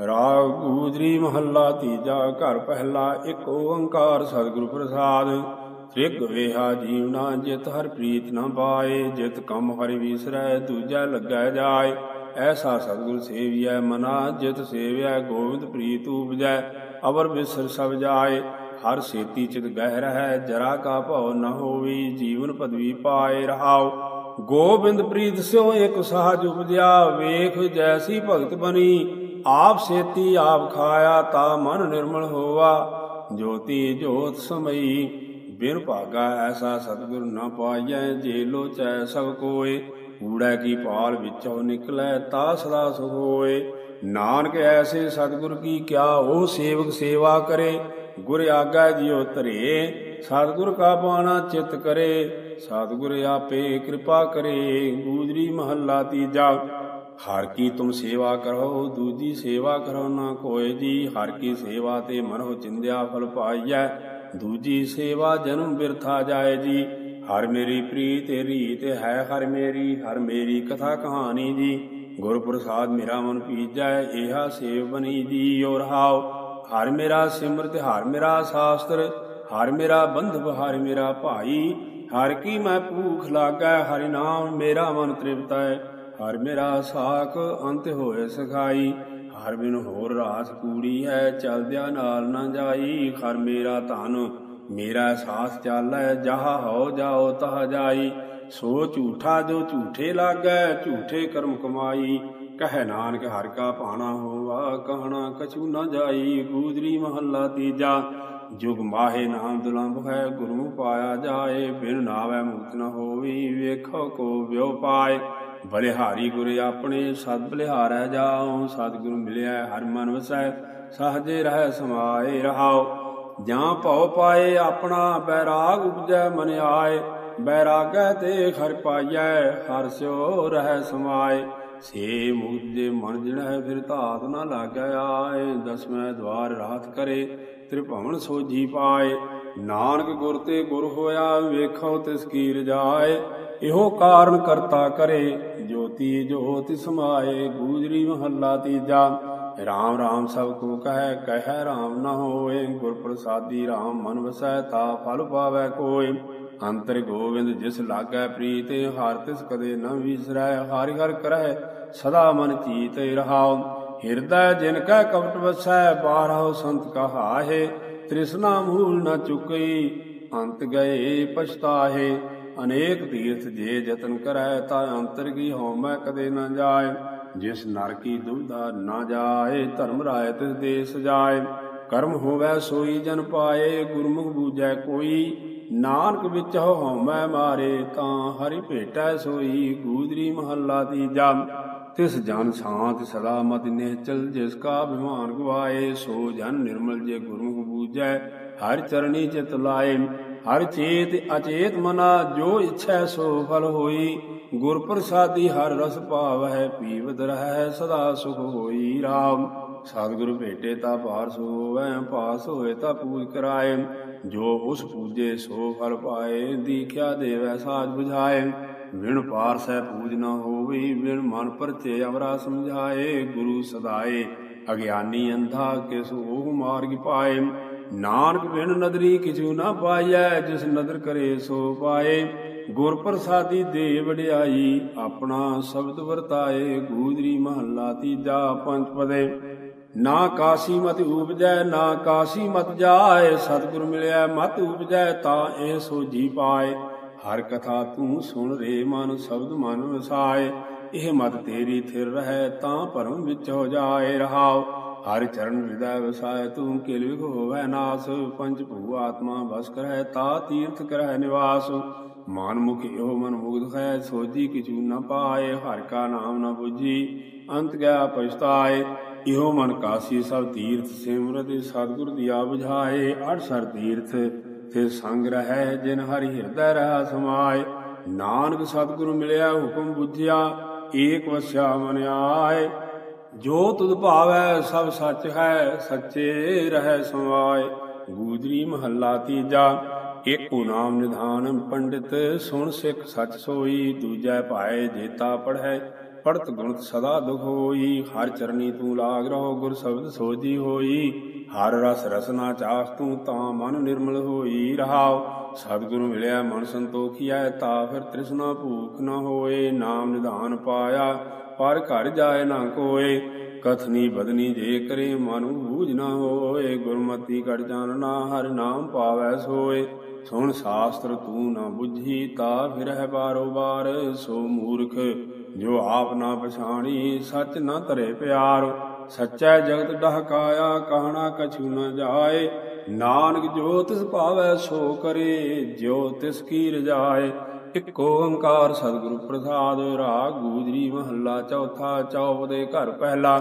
ਰਾਗ ਗੂਜਰੀ ਮਹੱਲਾ ਤੀਜਾ, ਘਰ ਪਹਿਲਾ ਇੱਕ ਓੰਕਾਰ ਸਤਿਗੁਰ ਪ੍ਰਸਾਦ। ਤ੍ਰਿਗ ਵੇਹਾ ਜੀਵਨਾ ਜਿਤ, ਹਰ ਪ੍ਰੀਤ ਨਾ ਪਾਏ, ਜਿਤ ਕਮ ਹਰਿ ਵਿਸਰੈ, ਦੂਜਾ ਲੱਗੈ ਜਾਏ। ਐਸਾ ਸਤਿਗੁਰ ਸੇਵੀਐ, ਮਨਾ ਜਿਤ ਸੇਵਿਆ ਗੋਬਿੰਦ ਪ੍ਰੀਤ ਉਪਜੈ, ਅਵਰ ਬਿਸਰ ਸਭ ਜਾਏ, ਹਰ ਸੇਤੀ ਚਿਤ ਗਹਿ ਰਹੈ, ਜਰਾ ਕਾ ਭਉ ਨ ਹੋਵੀ, ਜੀਵਨ ਪਦਵੀ ਪਾਏ ਰਹਾਉ। ਗੋਬਿੰਦ ਪ੍ਰੀਤ ਸਿਓ ਇਕ ਸਾਜ ਉਪਜਿਆ, ਵੇਖ ਜੈਸੀ ਭਗਤ ਬਣੀ, ਆਪ ਸੇਤੀ ਆਪ ਖਾਇਆ, ਤਾ ਮਨ ਨਿਰਮਲ ਹੋਵਾ ਜੋਤੀ ਜੋਤ ਸਮਈ, ਬਿਨ ਭਾਗਾ ਐਸਾ ਸਤਿਗੁਰ ਨਾ ਪਾਈਐ, ਜੇ ਲੋਚੈ ਸਭ ਕੋਏ। ਕੂੜਾ ਕੀ ਪਾਲ ਵਿੱਚੋਂ ਨਿਕਲੈ, ਤਾ ਸਦਾ ਸੁਖ ਹੋਏ। ਨਾਨਕ ਐਸੇ ਸਤਿਗੁਰ ਕੀ ਕਿਆ, ਉਹ ਸੇਵਕ ਸੇਵਾ ਕਰੇ। ਗੁਰ ਆਗਾ ਜਿਉ ਧਰੇ, ਸਤਿਗੁਰ ਕਾ ਪਾਣਾ ਚਿਤ ਕਰੇ। ਸਤਿਗੁਰ ਆਪੇ ਕਿਰਪਾ ਕਰੇ, ਗੂਜਰੀ ਮਹੱਲਾ ਤੀਜਾ। ਹਰ ਕੀ ਤੁਮ ਸੇਵਾ ਕਰੋ, ਦੂਜੀ ਸੇਵਾ ਕਰੋ ਨਾ ਕੋਏ ਜੀ। ਹਰ ਕੀ ਸੇਵਾ ਤੇ ਮਨੋ ਚਿੰਦਿਆ ਫਲ ਪਾਈਐ, ਦੂਜੀ ਸੇਵਾ ਜਨਮ ਬਿਰਥਾ ਜਾਏ ਜੀ। ਹਰ ਮੇਰੀ ਪ੍ਰੀਤ ਰੀਤ ਹੈ, ਹਰ ਮੇਰੀ ਹਰ ਮੇਰੀ ਕਥਾ ਕਹਾਣੀ ਜੀ ਗੁਰ ਪ੍ਰਸਾਦ ਮੇਰਾ ਮਨ ਪੀਜੈ ਇਹਾ ਸੇਵ ਬਣੀ ਜੀ ਔਰ ਹਾਉ ਹਰ ਮੇਰਾ ਸਿਮਰਤ, ਹਰ ਮੇਰਾ ਸ਼ਾਸਤਰ, ਹਰ ਮੇਰਾ ਬੰਧਵ ਹਰ ਮੇਰਾ ਭਾਈ। ਹਰ ਕੀ ਮੈਂ ਭੂਖ ਲਾਗੈ, ਹਰਿ ਨਾਮ ਮੇਰਾ ਮਨ ਤ੍ਰਿਪਤੈ। ਹਰ ਮੇਰਾ ਸਾਖ ਅੰਤ ਹੋਏ ਸਖਾਈ। ਹਰ ਬਿਨ ਹੋਰ ਰਾਸ ਕੂੜੀ ਹੈ, ਚਲਦਿਆ ਨਾਲ ਨਾ ਜਾਈ। ਹਰ ਮੇਰਾ ਧਨ ਮੇਰਾ ਸਾਥ ਚਾਲੈ, ਜਹਾ ਹੋ ਜਾਓ ਤਹ ਜਾਈ। ਸੋ ਝੂਠਾ ਜੋ ਝੂਠੇ ਲਾਗੈ, ਝੂਠੇ ਕਰਮ ਕਮਾਈ। ਕਹੈ ਨਾਨਕ ਹਰਿ ਕਾ ਭਾਣਾ ਹੋਵਾ, ਕਹਣਾ ਕਛੂ ਨ ਜਾਈ। ਗੂਦਰੀ ਮਹੱਲਾ ਤੀਜਾ, ਜੁਗ ਮਾਹੇ ਨਾਮ ਦੁਲੰਭ ਹੈ ਗੁਰੂ ਪਾਇਆ ਜਾਏ। ਬਿਨ ਨਾਵੇ ਮੁਕਤ ਨ ਹੋਵੀ, ਵੇਖੋ ਕੋ ਵਿਉ ਪਾਏ। ਬਲਿਹਾਰੀ ਗੁਰ ਆਪਣੇ, ਸਦ ਬਲਿਹਾਰੈ ਜਾਉ। ਸਤਿਗੁਰ ਮਿਲਿਆ ਹਰ ਮਨ ਵਸੈ, ਸਹਜੇ ਰਹਿ ਸਮਾਏ ਰਹਾਓ ਜਾਂ ਭਉ ਪਾਏ ਆਪਣਾ ਬੈਰਾਗ ਉਪਜੈ ਮਨ ਆਏ, ਬੈਰਾਗੈ ਤੇ ਖਰ ਪਾਈਐ, ਹਰ ਸਿਓ ਰਹਿ ਸਮਾਏ। ਸੇ ਮੁਕਤ ਜੇ ਮਨ ਜਿਣੈ ਫਿਰ ਧਾਤ ਨਾ ਲਾਗੈ ਆਏ ਦਸਵੇਂ ਦਵਾਰ ਰਾਤ ਕਰੇ, ਤ੍ਰਿਭਵਨ ਸੋਜੀ ਪਾਏ। ਨਾਨਕ ਗੁਰ ਤੇ ਗੁਰ ਹੋਇਆ ਵੇਖੋ ਤਿਸ ਕੀ ਰਜਾਏ ਇਹੋ ਕਾਰਨ ਕਰਤਾ ਕਰੇ, ਜੋਤੀ ਜੋਤਿ ਸਮਾਏ, ਗੂਜਰੀ ਮਹੱਲਾ ਤੀਜਾ। ਰਾਮ ਰਾਮ ਸਭ ਕੋ ਕਹੈ, ਕਹਿ ਰਾਮ ਨਾ ਹੋਏ। ਗੁਰ ਪ੍ਰਸਾਦੀ ਰਾਮ ਮਨ ਵਸੈ, ਤਾ ਫਲ ਪਾਵੈ ਕੋਇ ਅੰਤਰ ਗੋਬਿੰਦ ਜਿਸ ਲਾਗੈ ਪ੍ਰੀਤ, ਹਰ ਤਿਸ ਕਦੇ ਨ ਵਿਸਰੈ। ਹਰਿ ਹਰ ਕਰੈ ਸਦਾ ਮਨ ਚੀਤ ਰਹਾਉ। ਹਿਰਦੈ ਜਿਨ ਕੈ ਕਪਟ ਵਸੈ, ਬਾਰਹੁ ਸੰਤ ਕਹਾਹੇ। ਤ੍ਰਿਸ਼ਨਾ ਮੂਲ ਨ ਚੁਕਈ, ਅੰਤ ਗਏ ਪਛਤਾਹੇ। ਅਨੇਕ ਤੀਰਥ ਜੇ ਯਤਨ ਕਰੈ ਤਾ ਅੰਤਰ ਕੀ ਹਉਮੈ ਕਦੇ ਨ ਜਾਏ। ਜਿਸ ਨਰਕੀ ਦੁਬਦਾ ਨਾ ਜਾਏ, ਧਰਮ ਰਾਏ ਤਿਸ ਦੇ ਸਜਾਏ। ਕਰਮ ਹੋਵੈ ਸੋਈ ਜਨ ਪਾਏ, ਗੁਰਮੁਖ ਬੂਝੈ ਕੋਈ। ਨਾਨਕ ਵਿੱਚ ਹਉਮੈ ਮਾਰੇ, ਤਾਂ ਹਰਿ ਭੇਟੈ ਸੋਈ, ਗੂਦਰੀ ਮਹੱਲਾ ਤੀਜਾ। ਤਿਸ ਜਨ ਸ਼ਾਂਤ ਸਦਾ ਮਤਿ ਨਿਹਚਲ, ਜਿਸ ਕਾ ਬਿਮਾਨ ਗਵਾਏ, ਸੋ ਜਨ ਨਿਰਮਲ ਜੇ ਗੁਰਮੁਖ ਬੂਝੈ, ਹਰ ਚਰਣੀ ਚਿਤ ਲਾਏ। ਹਰ ਚੇਤ ਅਚੇਤ ਮਨਾ, ਜੋ ਇਛੈ ਸੋ ਫਲ ਹੋਈ। ਗੁਰ ਪ੍ਰਸਾਦੀ ਹਰ ਰਸ ਭਾਵੈ ਪੀਵਤ ਰਹੈ, ਸਦਾ ਸੁਖ ਹੋਈ ਰਾਮ। ਸਤਿਗੁਰੂ ਭੇਟੇ ਤਾ ਭਾਰ ਸੋਵੈ ਪਾਸ ਹੋਏ ਤਾ ਪੂਜ ਕਰਾਏ। ਜੋ ਉਸ ਪੂਜੇ ਸੋ ਫਲ ਪਾਏ, ਦੀਖਿਆ ਦੇਵੈ ਸਾਜ 부ਝਾਏ ਵਿਣ ਪਾਰ ਸਹਿ ਪੂਜ ਨ ਹੋਵੀ ਵਿਣ ਮਨ ਪਰਚੇ ਅਵਰਾ ਸਮਝਾਏ। ਗੁਰੂ ਸਦਾਏ, ਅਗਿਆਨੀ ਅੰਧਾ ਕਿਸ ਉਹ ਮਾਰਗ ਪਾਏ। ਨਾਨਕ ਵਿਣ ਨਦਰੀ ਕਿਛੂ ਨਾ ਪਾਈਐ, ਜਿਸ ਨਦਰ ਕਰੇ ਸੋ ਪਾਏ। ਗੁਰ ਪ੍ਰਸਾਦੀ ਦੇ ਵਡਿਆਈ, ਆਪਣਾ ਸ਼ਬਦ ਵਰਤਾਏ ਗੂਜਰੀ ਮਹੱਲਾ ਤੀਜਾ ਪੰਜ ਪਦੇ। ਨਾ ਕਾਸੀ ਮਤ ਉਪਜੈ, ਨਾ ਕਾਸੀ ਮਤ ਜਾਏ, ਸਤਿਗੁਰ ਮਿਲਿਆ ਮਤ ਉਪਜੈ, ਤਾਂ ਇਹ ਸੋਜੀ ਪਾਏ। ਹਰ ਕਥਾ ਤੂੰ ਸੁਣ ਰੇ ਮਨ, ਸ਼ਬਦ ਮਨ ਵਸਾਏ। ਇਹ ਮਤ ਤੇਰੀ ਥਿਰ ਰਹਿ, ਤਾਂ ਭਰਮ ਵਿੱਚ ਹੋ ਜਾਏ ਰਹਾਉ। ਹਰ ਚਰਨ ਹਿਰਦੈ ਵਸਾਏ, ਤੂੰ ਕਿਲ ਵਿਗ ਹੋਵੈ ਨਾਸ। ਪੰਜ ਭੂ ਆਤਮਾ ਬਸ ਕਰੈ ਤਾ ਤੀਰਥ ਕਰੈ ਨਿਵਾਸ। ਮਾਨ ਮੁਖ ਇਹੋ ਮਨ ਮੁਗਧ ਹੈ ਸੋਜੀ ਕਿਛੂ ਨ ਪਾਏ, ਹਰ ਕਾ ਨਾਮ ਨ ਬੁਝੀ ਅੰਤ ਗਿਆ ਪਛਤਾਏ, ਇਹੋ ਮਨ ਕਾਸੀ ਸਭ ਤੀਰਥ ਸਿਮਰਤ ਸਤਿਗੁਰ ਦੀਆ 부ਝਾਏ ਅਠ ਸਰ ਤੀਰਥ ਤੇ ਸੰਗ ਰਹਿ, ਜਿਨ ਹਰਿ ਹਿਰਦੈ ਰਹਾ ਸਮਾਏ, ਨਾਨਕ ਸਤਿਗੁਰੂ ਮਿਲਿਆ, ਹੁਕਮ ਬੁਝਿਆ, ਏਕ ਵਸਿਆ ਮਨ ਆਏ, ਜੋ ਤੁਧ ਭਾਵੈ, ਸਭ ਸੱਚ ਹੈ, ਸੱਚੇ ਰਹਿ ਸਮਾਏ, ਗੂਜਰੀ ਮਹੱਲਾ ਤੀਜਾ ਏਕੋ ਨਾਮ ਨਿਧਾਨ ਪੰਡਿਤ, ਸੁਣ ਸਿੱਖ ਸੱਚ ਸੋਈ, ਦੂਜੈ ਭਾਏ ਜੇਤਾ ਪੜ੍ਹੈ ਪੜਤ ਗੁਣਤ ਸਦਾ ਦੁਖ ਹੋਈ, ਹਰ ਚਰਨੀ ਤੂੰ ਲਾਗ ਰਹੋ, ਗੁਰ ਸ਼ਬਦ ਸੋਜੀ ਹੋਈ, ਹਰ ਰਸ ਰਸਨਾ ਚਾਸ ਤੂੰ ਤਾਂ ਮਨ ਨਿਰਮਲ ਹੋਈ, ਰਹਾਉ ਸਤਿਗੁਰੂ ਮਿਲਿਆ ਮਨ ਸੰਤੋਖੀਐ, ਤਾ ਫਿਰ ਤ੍ਰਿਸ਼ਨਾ ਭੂਖ ਨ ਹੋਏ, ਨਾਮ ਨਿਧਾਨ ਪਾਇਆ, ਪਰ ਘਰ ਜਾਏ ਨਾ ਕੋਏ ਕਥਨੀ ਬਦਨੀ ਜੇ ਕਰੇ ਮਨ ਬੂਝ ਨਾ ਹੋਏ, ਗੁਰਮਤੀ ਕੜ ਜਾਣਨਾ ਹਰ ਨਾਮ ਪਾਵੈ ਸੋਏ। ਸੁਣ ਸ਼ਾਸਤਰ ਤੂੰ ਨਾ ਬੁਝੀ, ਤਾ ਫਿਰ ਹੈ ਬਾਰੋ ਬਾਰ। ਸੋ ਮੂਰਖ, ਜੋ ਆਪ ਨਾ ਪਛਾਣੀ, ਸੱਚ ਨਾ ਧਰੇ ਪਿਆਰ। ਸੱਚੈ ਜਗਤ ਡਹਕਾਇਆ, ਕਹਣਾ ਕਛੂ ਨ ਜਾਏ। ਨਾਨਕ ਜੋ ਤਿਸ ਭਾਵੈ ਸੋ ਕਰੇ ਜੋ ਤਿਸ ਕੀ ਰਜਾਏ। ਇਕ ਓੰਕਾਰ ਸਤਿਗੁਰੂ ਪ੍ਰਸਾਦ ਰਾਗ ਗੂਜਰੀ ਮਹੱਲਾ ਚੌਥਾ ਚੌਪਦੇ ਘਰ ਪਹਿਲਾ।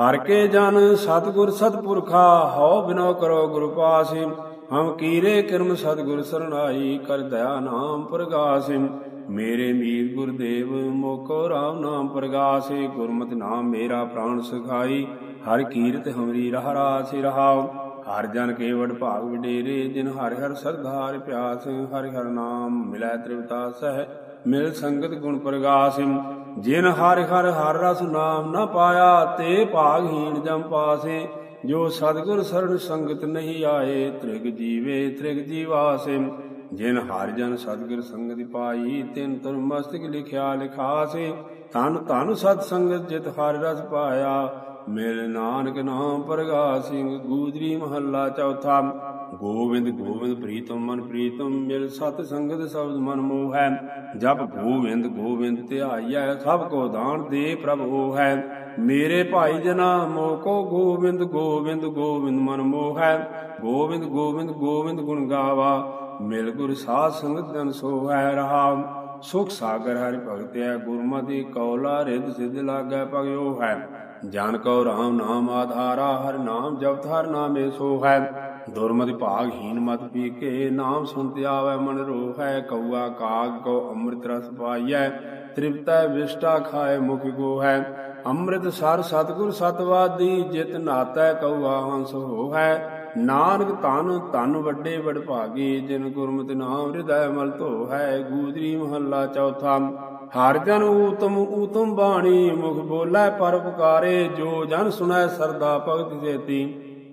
ਹਰ ਕੇ ਜਨ ਸਤਿਗੁਰ ਸਤਪੁਰਖਾ, ਹਉ ਬਿਨੋ ਕਰੋ ਗੁਰੂ ਪਾਸੇ। ਹਮ ਕੀਰੇ ਕਿਰਮ ਸਤਿਗੁਰ ਸਰਣਾਈ, ਕਰ ਦਇਆ ਨਾਮ ਪ੍ਰਗਾਸੇ। ਮੇਰੇ ਮੀਰ ਗੁਰਦੇਵ, ਮੋਕੋ ਰਾਮ ਨਾਮ ਪ੍ਰਗਾਸੇ। ਗੁਰਮਤਿ ਨਾਮ ਮੇਰਾ ਪ੍ਰਾਣ ਸੁਖਾਈ, ਹਰ ਕੀਰਤ ਹਮਰੀ ਰਹ ਰਾਸਿ ਰਹਾਉ। ਹਰ ਜਨ ਕੇਵੜ ਭਾਗ ਵਿਡੇਰੇ, ਜਿਨ ਹਰਿ ਹਰ ਸਰਦਾਰ ਪਿਆਸ, ਹਰਿ ਹਰ ਨਾਮ ਮਿਲੈ ਤ੍ਰਿਵਤਾ ਸਹਿ, ਮਿਲ ਸੰਗਤ ਗੁਣ ਪ੍ਰਗਾਸਿ ਜਿਨ ਹਰਿ ਹਰ ਹਰ ਰਸ ਨਾਮ ਨਾ ਪਾਇਆ, ਤੇ ਭਾਗਹੀਣ ਜਮ ਪਾਸੇ, ਜੋ ਸਤਿਗੁਰ ਸਰਣ ਸੰਗਤ ਨਹੀਂ ਆਏ, ਤ੍ਰਿਗ ਜੀਵੇ ਤ੍ਰਿਗ ਜੀਵਾਸੇ ਜਿਨ ਹਰ ਜਨ ਸਤਿਗੁਰ ਸੰਗਤਿ ਪਾਈ, ਤਿਨ ਤੁਰ ਮਸਤਕ ਲਿਖਿਆ ਲਿਖਾਸੇ ਤਨ ਤਨ ਸਤ ਸੰਗਤ ਜਿਤ ਹਰ ਰਸ ਪਾਇਆ ਮਿਲ ਨਾਨਕ ਨਾਮ ਪ੍ਰਗਾ ਸਿੰਘ, ਗੂਜਰੀ ਮਹੱਲਾ ਚੌਥਾ। ਗੋਬਿੰਦ ਗੋਬਿੰਦ ਪ੍ਰੀਤਮ ਮਨ ਪ੍ਰੀਤਮ, ਮਿਲ ਸਤ ਸੰਗਤ ਸ਼ਬਦ ਮਨ ਮੋਹ। ਹੈ ਜਪ ਗੋਬਿੰਦ ਗੋਬਿੰਦ ਧਿਆਈਐ, ਸਭ ਕੋ ਦਾਨ ਦੇ ਪ੍ਰਭ ਉਹ ਹੈ ਮੇਰੇ ਭਾਈ ਜਨਾ ਮੋਕੋ ਗੋਬਿੰਦ ਗੋਬਿੰਦ ਗੋਬਿੰਦ ਮਨ ਮੋਹ। ਹੈ ਗੋਬਿੰਦ ਗੋਬਿੰਦ ਗੋਬਿੰਦ ਗੁਣ ਗਾਵਾ। ਮਿਲ ਗੁਰ ਸਾਧ ਸੰਗਤ ਜਨ ਸੋ ਹੈ ਰਹਾ। ਸੁਖ ਸਾਗਰ ਹਰਿ ਭਗਤਿਆ ਗੁਰਮਤਿ ਕੌਲਾ ਰਿਦ ਸਿਧ ਲਾਗੈ ਪਗਿਓ ਹੈ ਜਾਨ ਕਉ ਰਾਮ ਨਾਮ ਆਧਾਰਾ, ਹਰ ਨਾਮ ਜਪਤ ਹਰ ਨਾਮੇ ਸੋ ਹੈ। ਦੁਰਮਤਿ ਭਾਗਹੀਨ ਮਤ ਪੀਕੇ, ਨਾਮ ਸੁਨਤ ਆਵੈ ਮਨ ਰੋਹੈ, ਕਉਆ ਕਾਗ ਕੋ ਅੰਮ੍ਰਿਤ ਰਸ ਪਾਈਐ, ਤ੍ਰਿਪਤੈ ਵਿਸ਼ਟਾ ਖਾਏ ਮੁਖ ਗੋ ਹੈ ਅੰਮ੍ਰਿਤ ਸਰ ਸਤਗੁਰ ਸਤਵਾਦੀ ਜਿਤ ਨਾਤੈ ਕਉਆ ਹੰਸ ਹੋਹੈ। ਨਾਨਕ ਤਨ ਧਨ ਵੱਡੇ ਵਡਭਾਗੀ, ਜਿਨ ਗੁਰਮਤਿ ਨਾਮ ਹਿਰਦੈ ਮਲ ਧੋ ਹੈ ਗੂਦਰੀ ਮਹੱਲਾ ਚੌਥਾ। ਹਰ ਜਨ ਊਤਮ ਊਤਮ ਬਾਣੀ, ਮੁਖ ਬੋਲੇ ਪਰ ਪੁਕਾਰੇ, ਜੋ ਜਨ ਸੁਣੈ ਸਰਦਾ ਭਗਤ ਜੇਤੀ,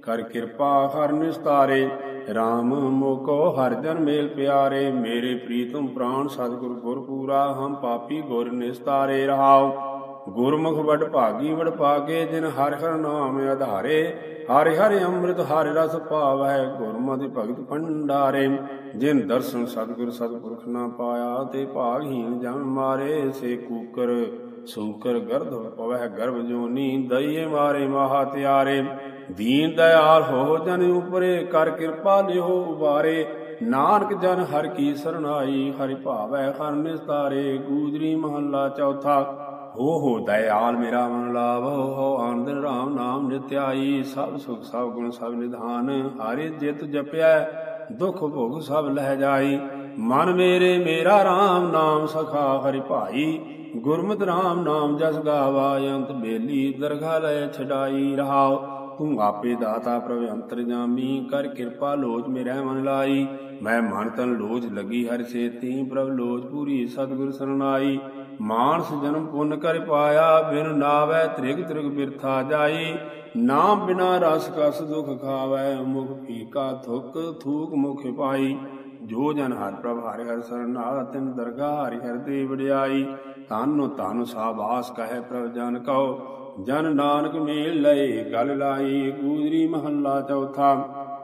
ਕਰ ਕਿਰਪਾ, ਹਰ ਨਿਸਤਾਰੇ RAM ਮੁਕੋ, ਹਰ ਜਨ ਮੇਲ ਪਿਆਰੇ, ਮੇਰੇ ਪ੍ਰੀਤਮ ਪ੍ਰਾਨ ਸਤਿਗੁਰ ਗੁਰ ਪੂਰਾ ਹਮ ਪਾਪੀ ਗੁਰ ਨਿਸਤਾਰੇ ਰਹਾਓ ਗੁਰਮੁਖ ਵਡ ਭਾਗੀ ਵਡ ਪਾਗੇ, ਜਿਨ ਹਰਿ ਹਰ ਨਾਮ ਆਧਾਰੇ, ਹਰਿ ਹਰਿ ਅੰਮ੍ਰਿਤ, ਹਰਿ ਰਸ ਪਾਵੈ ਗੁਰਮਤਿ ਭਗਤ ਭੰਡਾਰੇ, ਜਿਨ ਦਰਸ਼ਨ ਸਤਿਗੁਰ ਸਤਿਪੁਰਖ ਨਾ ਪਾਇਆ, ਤੇ ਭਾਗਹੀਨ ਜਨ ਮਾਰੇ, ਸੇ ਕੂਕਰ ਸੂਕਰ ਗਰਧ ਪਵਹਿ ਗਰਭ ਜੋਨੀ, ਦਈਏ ਮਾਰੇ ਮਹਾ ਤਿਆਰੇ, ਦੀਨ ਦਇਆਲ ਹੋ ਜਨ ਉਪਰੇ, ਕਰ ਕਿਰਪਾ ਲਿਓ ਉਬਾਰੇ, ਨਾਨਕ ਜਨ ਹਰ ਕੀ ਸਰਣਾਈ, ਹਰਿ ਭਾਵੈ ਹਰ ਨਿਸਤਾਰੇ, ਗੂਜਰੀ ਮਹੱਲਾ ਚੌਥਾ ਹੋ ਹੋ ਦਇਆਲ ਮੇਰਾ ਮਨ ਲਾਵੋ, ਹੋ ਆਨੰਦ ਰਾਮ ਨਾਮ ਨਿਤਿਆਈ, ਸਭ ਸੁਖ, ਸਭ ਗੁਣ, ਸਭ ਨਿਧਾਨ, ਹਰਿ ਜਿਤ ਜਪਿਆ ਦੁਖ ਭੋਗ ਸਭ ਲਹਿ ਜਾਈ। ਮਨ ਮੇਰੇ, ਮੇਰਾ ਰਾਮ ਨਾਮ ਸਖਾ ਹਰਿ ਭਾਈ, ਗੁਰਮਤਿ ਰਾਮ ਨਾਮ ਜਸ ਗਾਵਾ, ਅੰਤ ਬੇਲੀ ਦਰਗਾ ਲੈ ਛਡਾਈ ਰਹਾਉ ਤੂੰ ਆਪੇ ਦਾਤਾ ਪ੍ਰਭ ਅੰਤਰ ਜਾਮੀ ਕਰ ਕਿਰਪਾ ਲੋਚ ਮੇਰੇ ਮਨ ਲਾਈ। ਮੈਂ ਮਨ ਤਨ ਲੋਚ ਲੱਗੀ ਹਰਿ ਸੇਤੀ, ਪ੍ਰਭ ਲੋਚ ਪੂਰੀ ਸਤਿਗੁਰ ਸਰਨਾਈ। ਮਾਨਸ ਜਨਮ ਪੁੰਨ ਕਰ ਪਾਇਆ, ਬਿਨ ਨਾਵੈ ਤ੍ਰਿਗ ਤ੍ਰਿਗ ਬਿਰਥਾ ਜਾਈ। ਨਾਮ ਬਿਨਾ ਰਸ ਕਸ ਦੁਖ ਖਾਵੈ, ਮੁਖ ਪੀਕਾ ਥੁਕ ਥੂਕ ਮੁਖ ਪਾਈ। ਜੋ ਜਨ ਹਰ ਪ੍ਰਭ ਹਰਿ ਹਰ ਸਰਨਾ ਤਿਨ ਦਰਗਾ ਹਰਿ ਹਰ ਦੇ ਵਡਿਆਈ ਤਾਨੋ ਤਾਨੋ ਸਾਬਾਸ ਕਹੈ ਪ੍ਰਭ ਜਨ ਕਉ, ਜਨ ਨਾਨਕ ਮੇਲ ਲਏ, ਗਲ ਲਾਈ ਗੂਜਰੀ ਮਹੱਲਾ ਚੌਥਾ।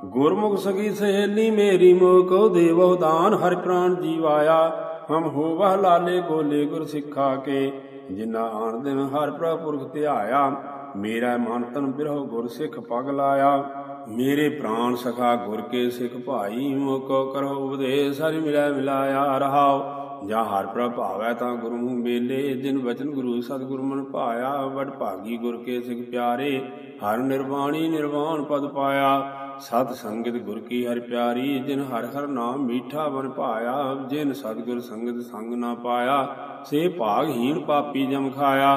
ਗੁਰਮੁਖ ਸਗੀ ਸਹੇਲੀ ਮੇਰੀ ਮੋਹ ਮੋਕੋ, ਦੇਵੋ ਦਾਨ ਹਰਿ ਪ੍ਰਾਨ ਜੀਵਾਇਆ। ਹਮ ਹੋਵਹ ਲਾਲੇ ਗੋਲੇ ਗੁਰ ਸਿੱਖਾ ਕੇ ਜਿਨਾ ਆਣ ਦਿਨ ਹਰ ਪ੍ਰਭੁਰਖ ਧਿਆਇਆ, ਮੇਰਾ ਮਨ ਤਨ ਬਿਰਹੁ ਗੁਰ ਸਿੱਖ ਪਗ ਲਾਇਆ। ਮੇਰੇ ਪ੍ਰਾਨ ਸਖਾ ਗੁਰ ਕੇ ਸਿੱਖ ਭਾਈ ਮੁਕੋ ਕਰੋ, ਉਪਦੇਸ ਹਰਿ ਮਿਲੈ ਮਿਲਾਇਆ ਰਹਾਓ। ਜਾਂ ਹਰ ਪ੍ਰਭ ਭਾਵੈ ਤਾਂ ਗੁਰੂ ਮੇਲੇ ਦਿਨ ਵਚਨ ਗੁਰੂ ਸਤਿਗੁਰ ਮਨ ਭਾਇਆ, ਵਡ ਭਾਗੀ ਗੁਰ ਕੇ ਸਿੱਖ ਪਿਆਰੇ। ਹਰ ਨਿਰਵਾਣੀ ਨਿਰਵਾਣ ਪਦ ਪਾਇਆ। ਸਤ ਸੰਗਤ ਗੁਰ ਕੀ ਹਰਿ ਪਿਆਰੀ, ਜਿਨ ਹਰ ਹਰ ਨਾਮ ਮੀਠਾ ਬਨ ਭਾਇਆ, ਜਿਨ ਸਤਗੁਰ ਸੰਗਤ ਸੰਗ ਨਾ ਪਾਇਆ, ਸੇ ਭਾਗਹੀਣ ਪਾਪੀ ਜਮ ਖਾਇਆ।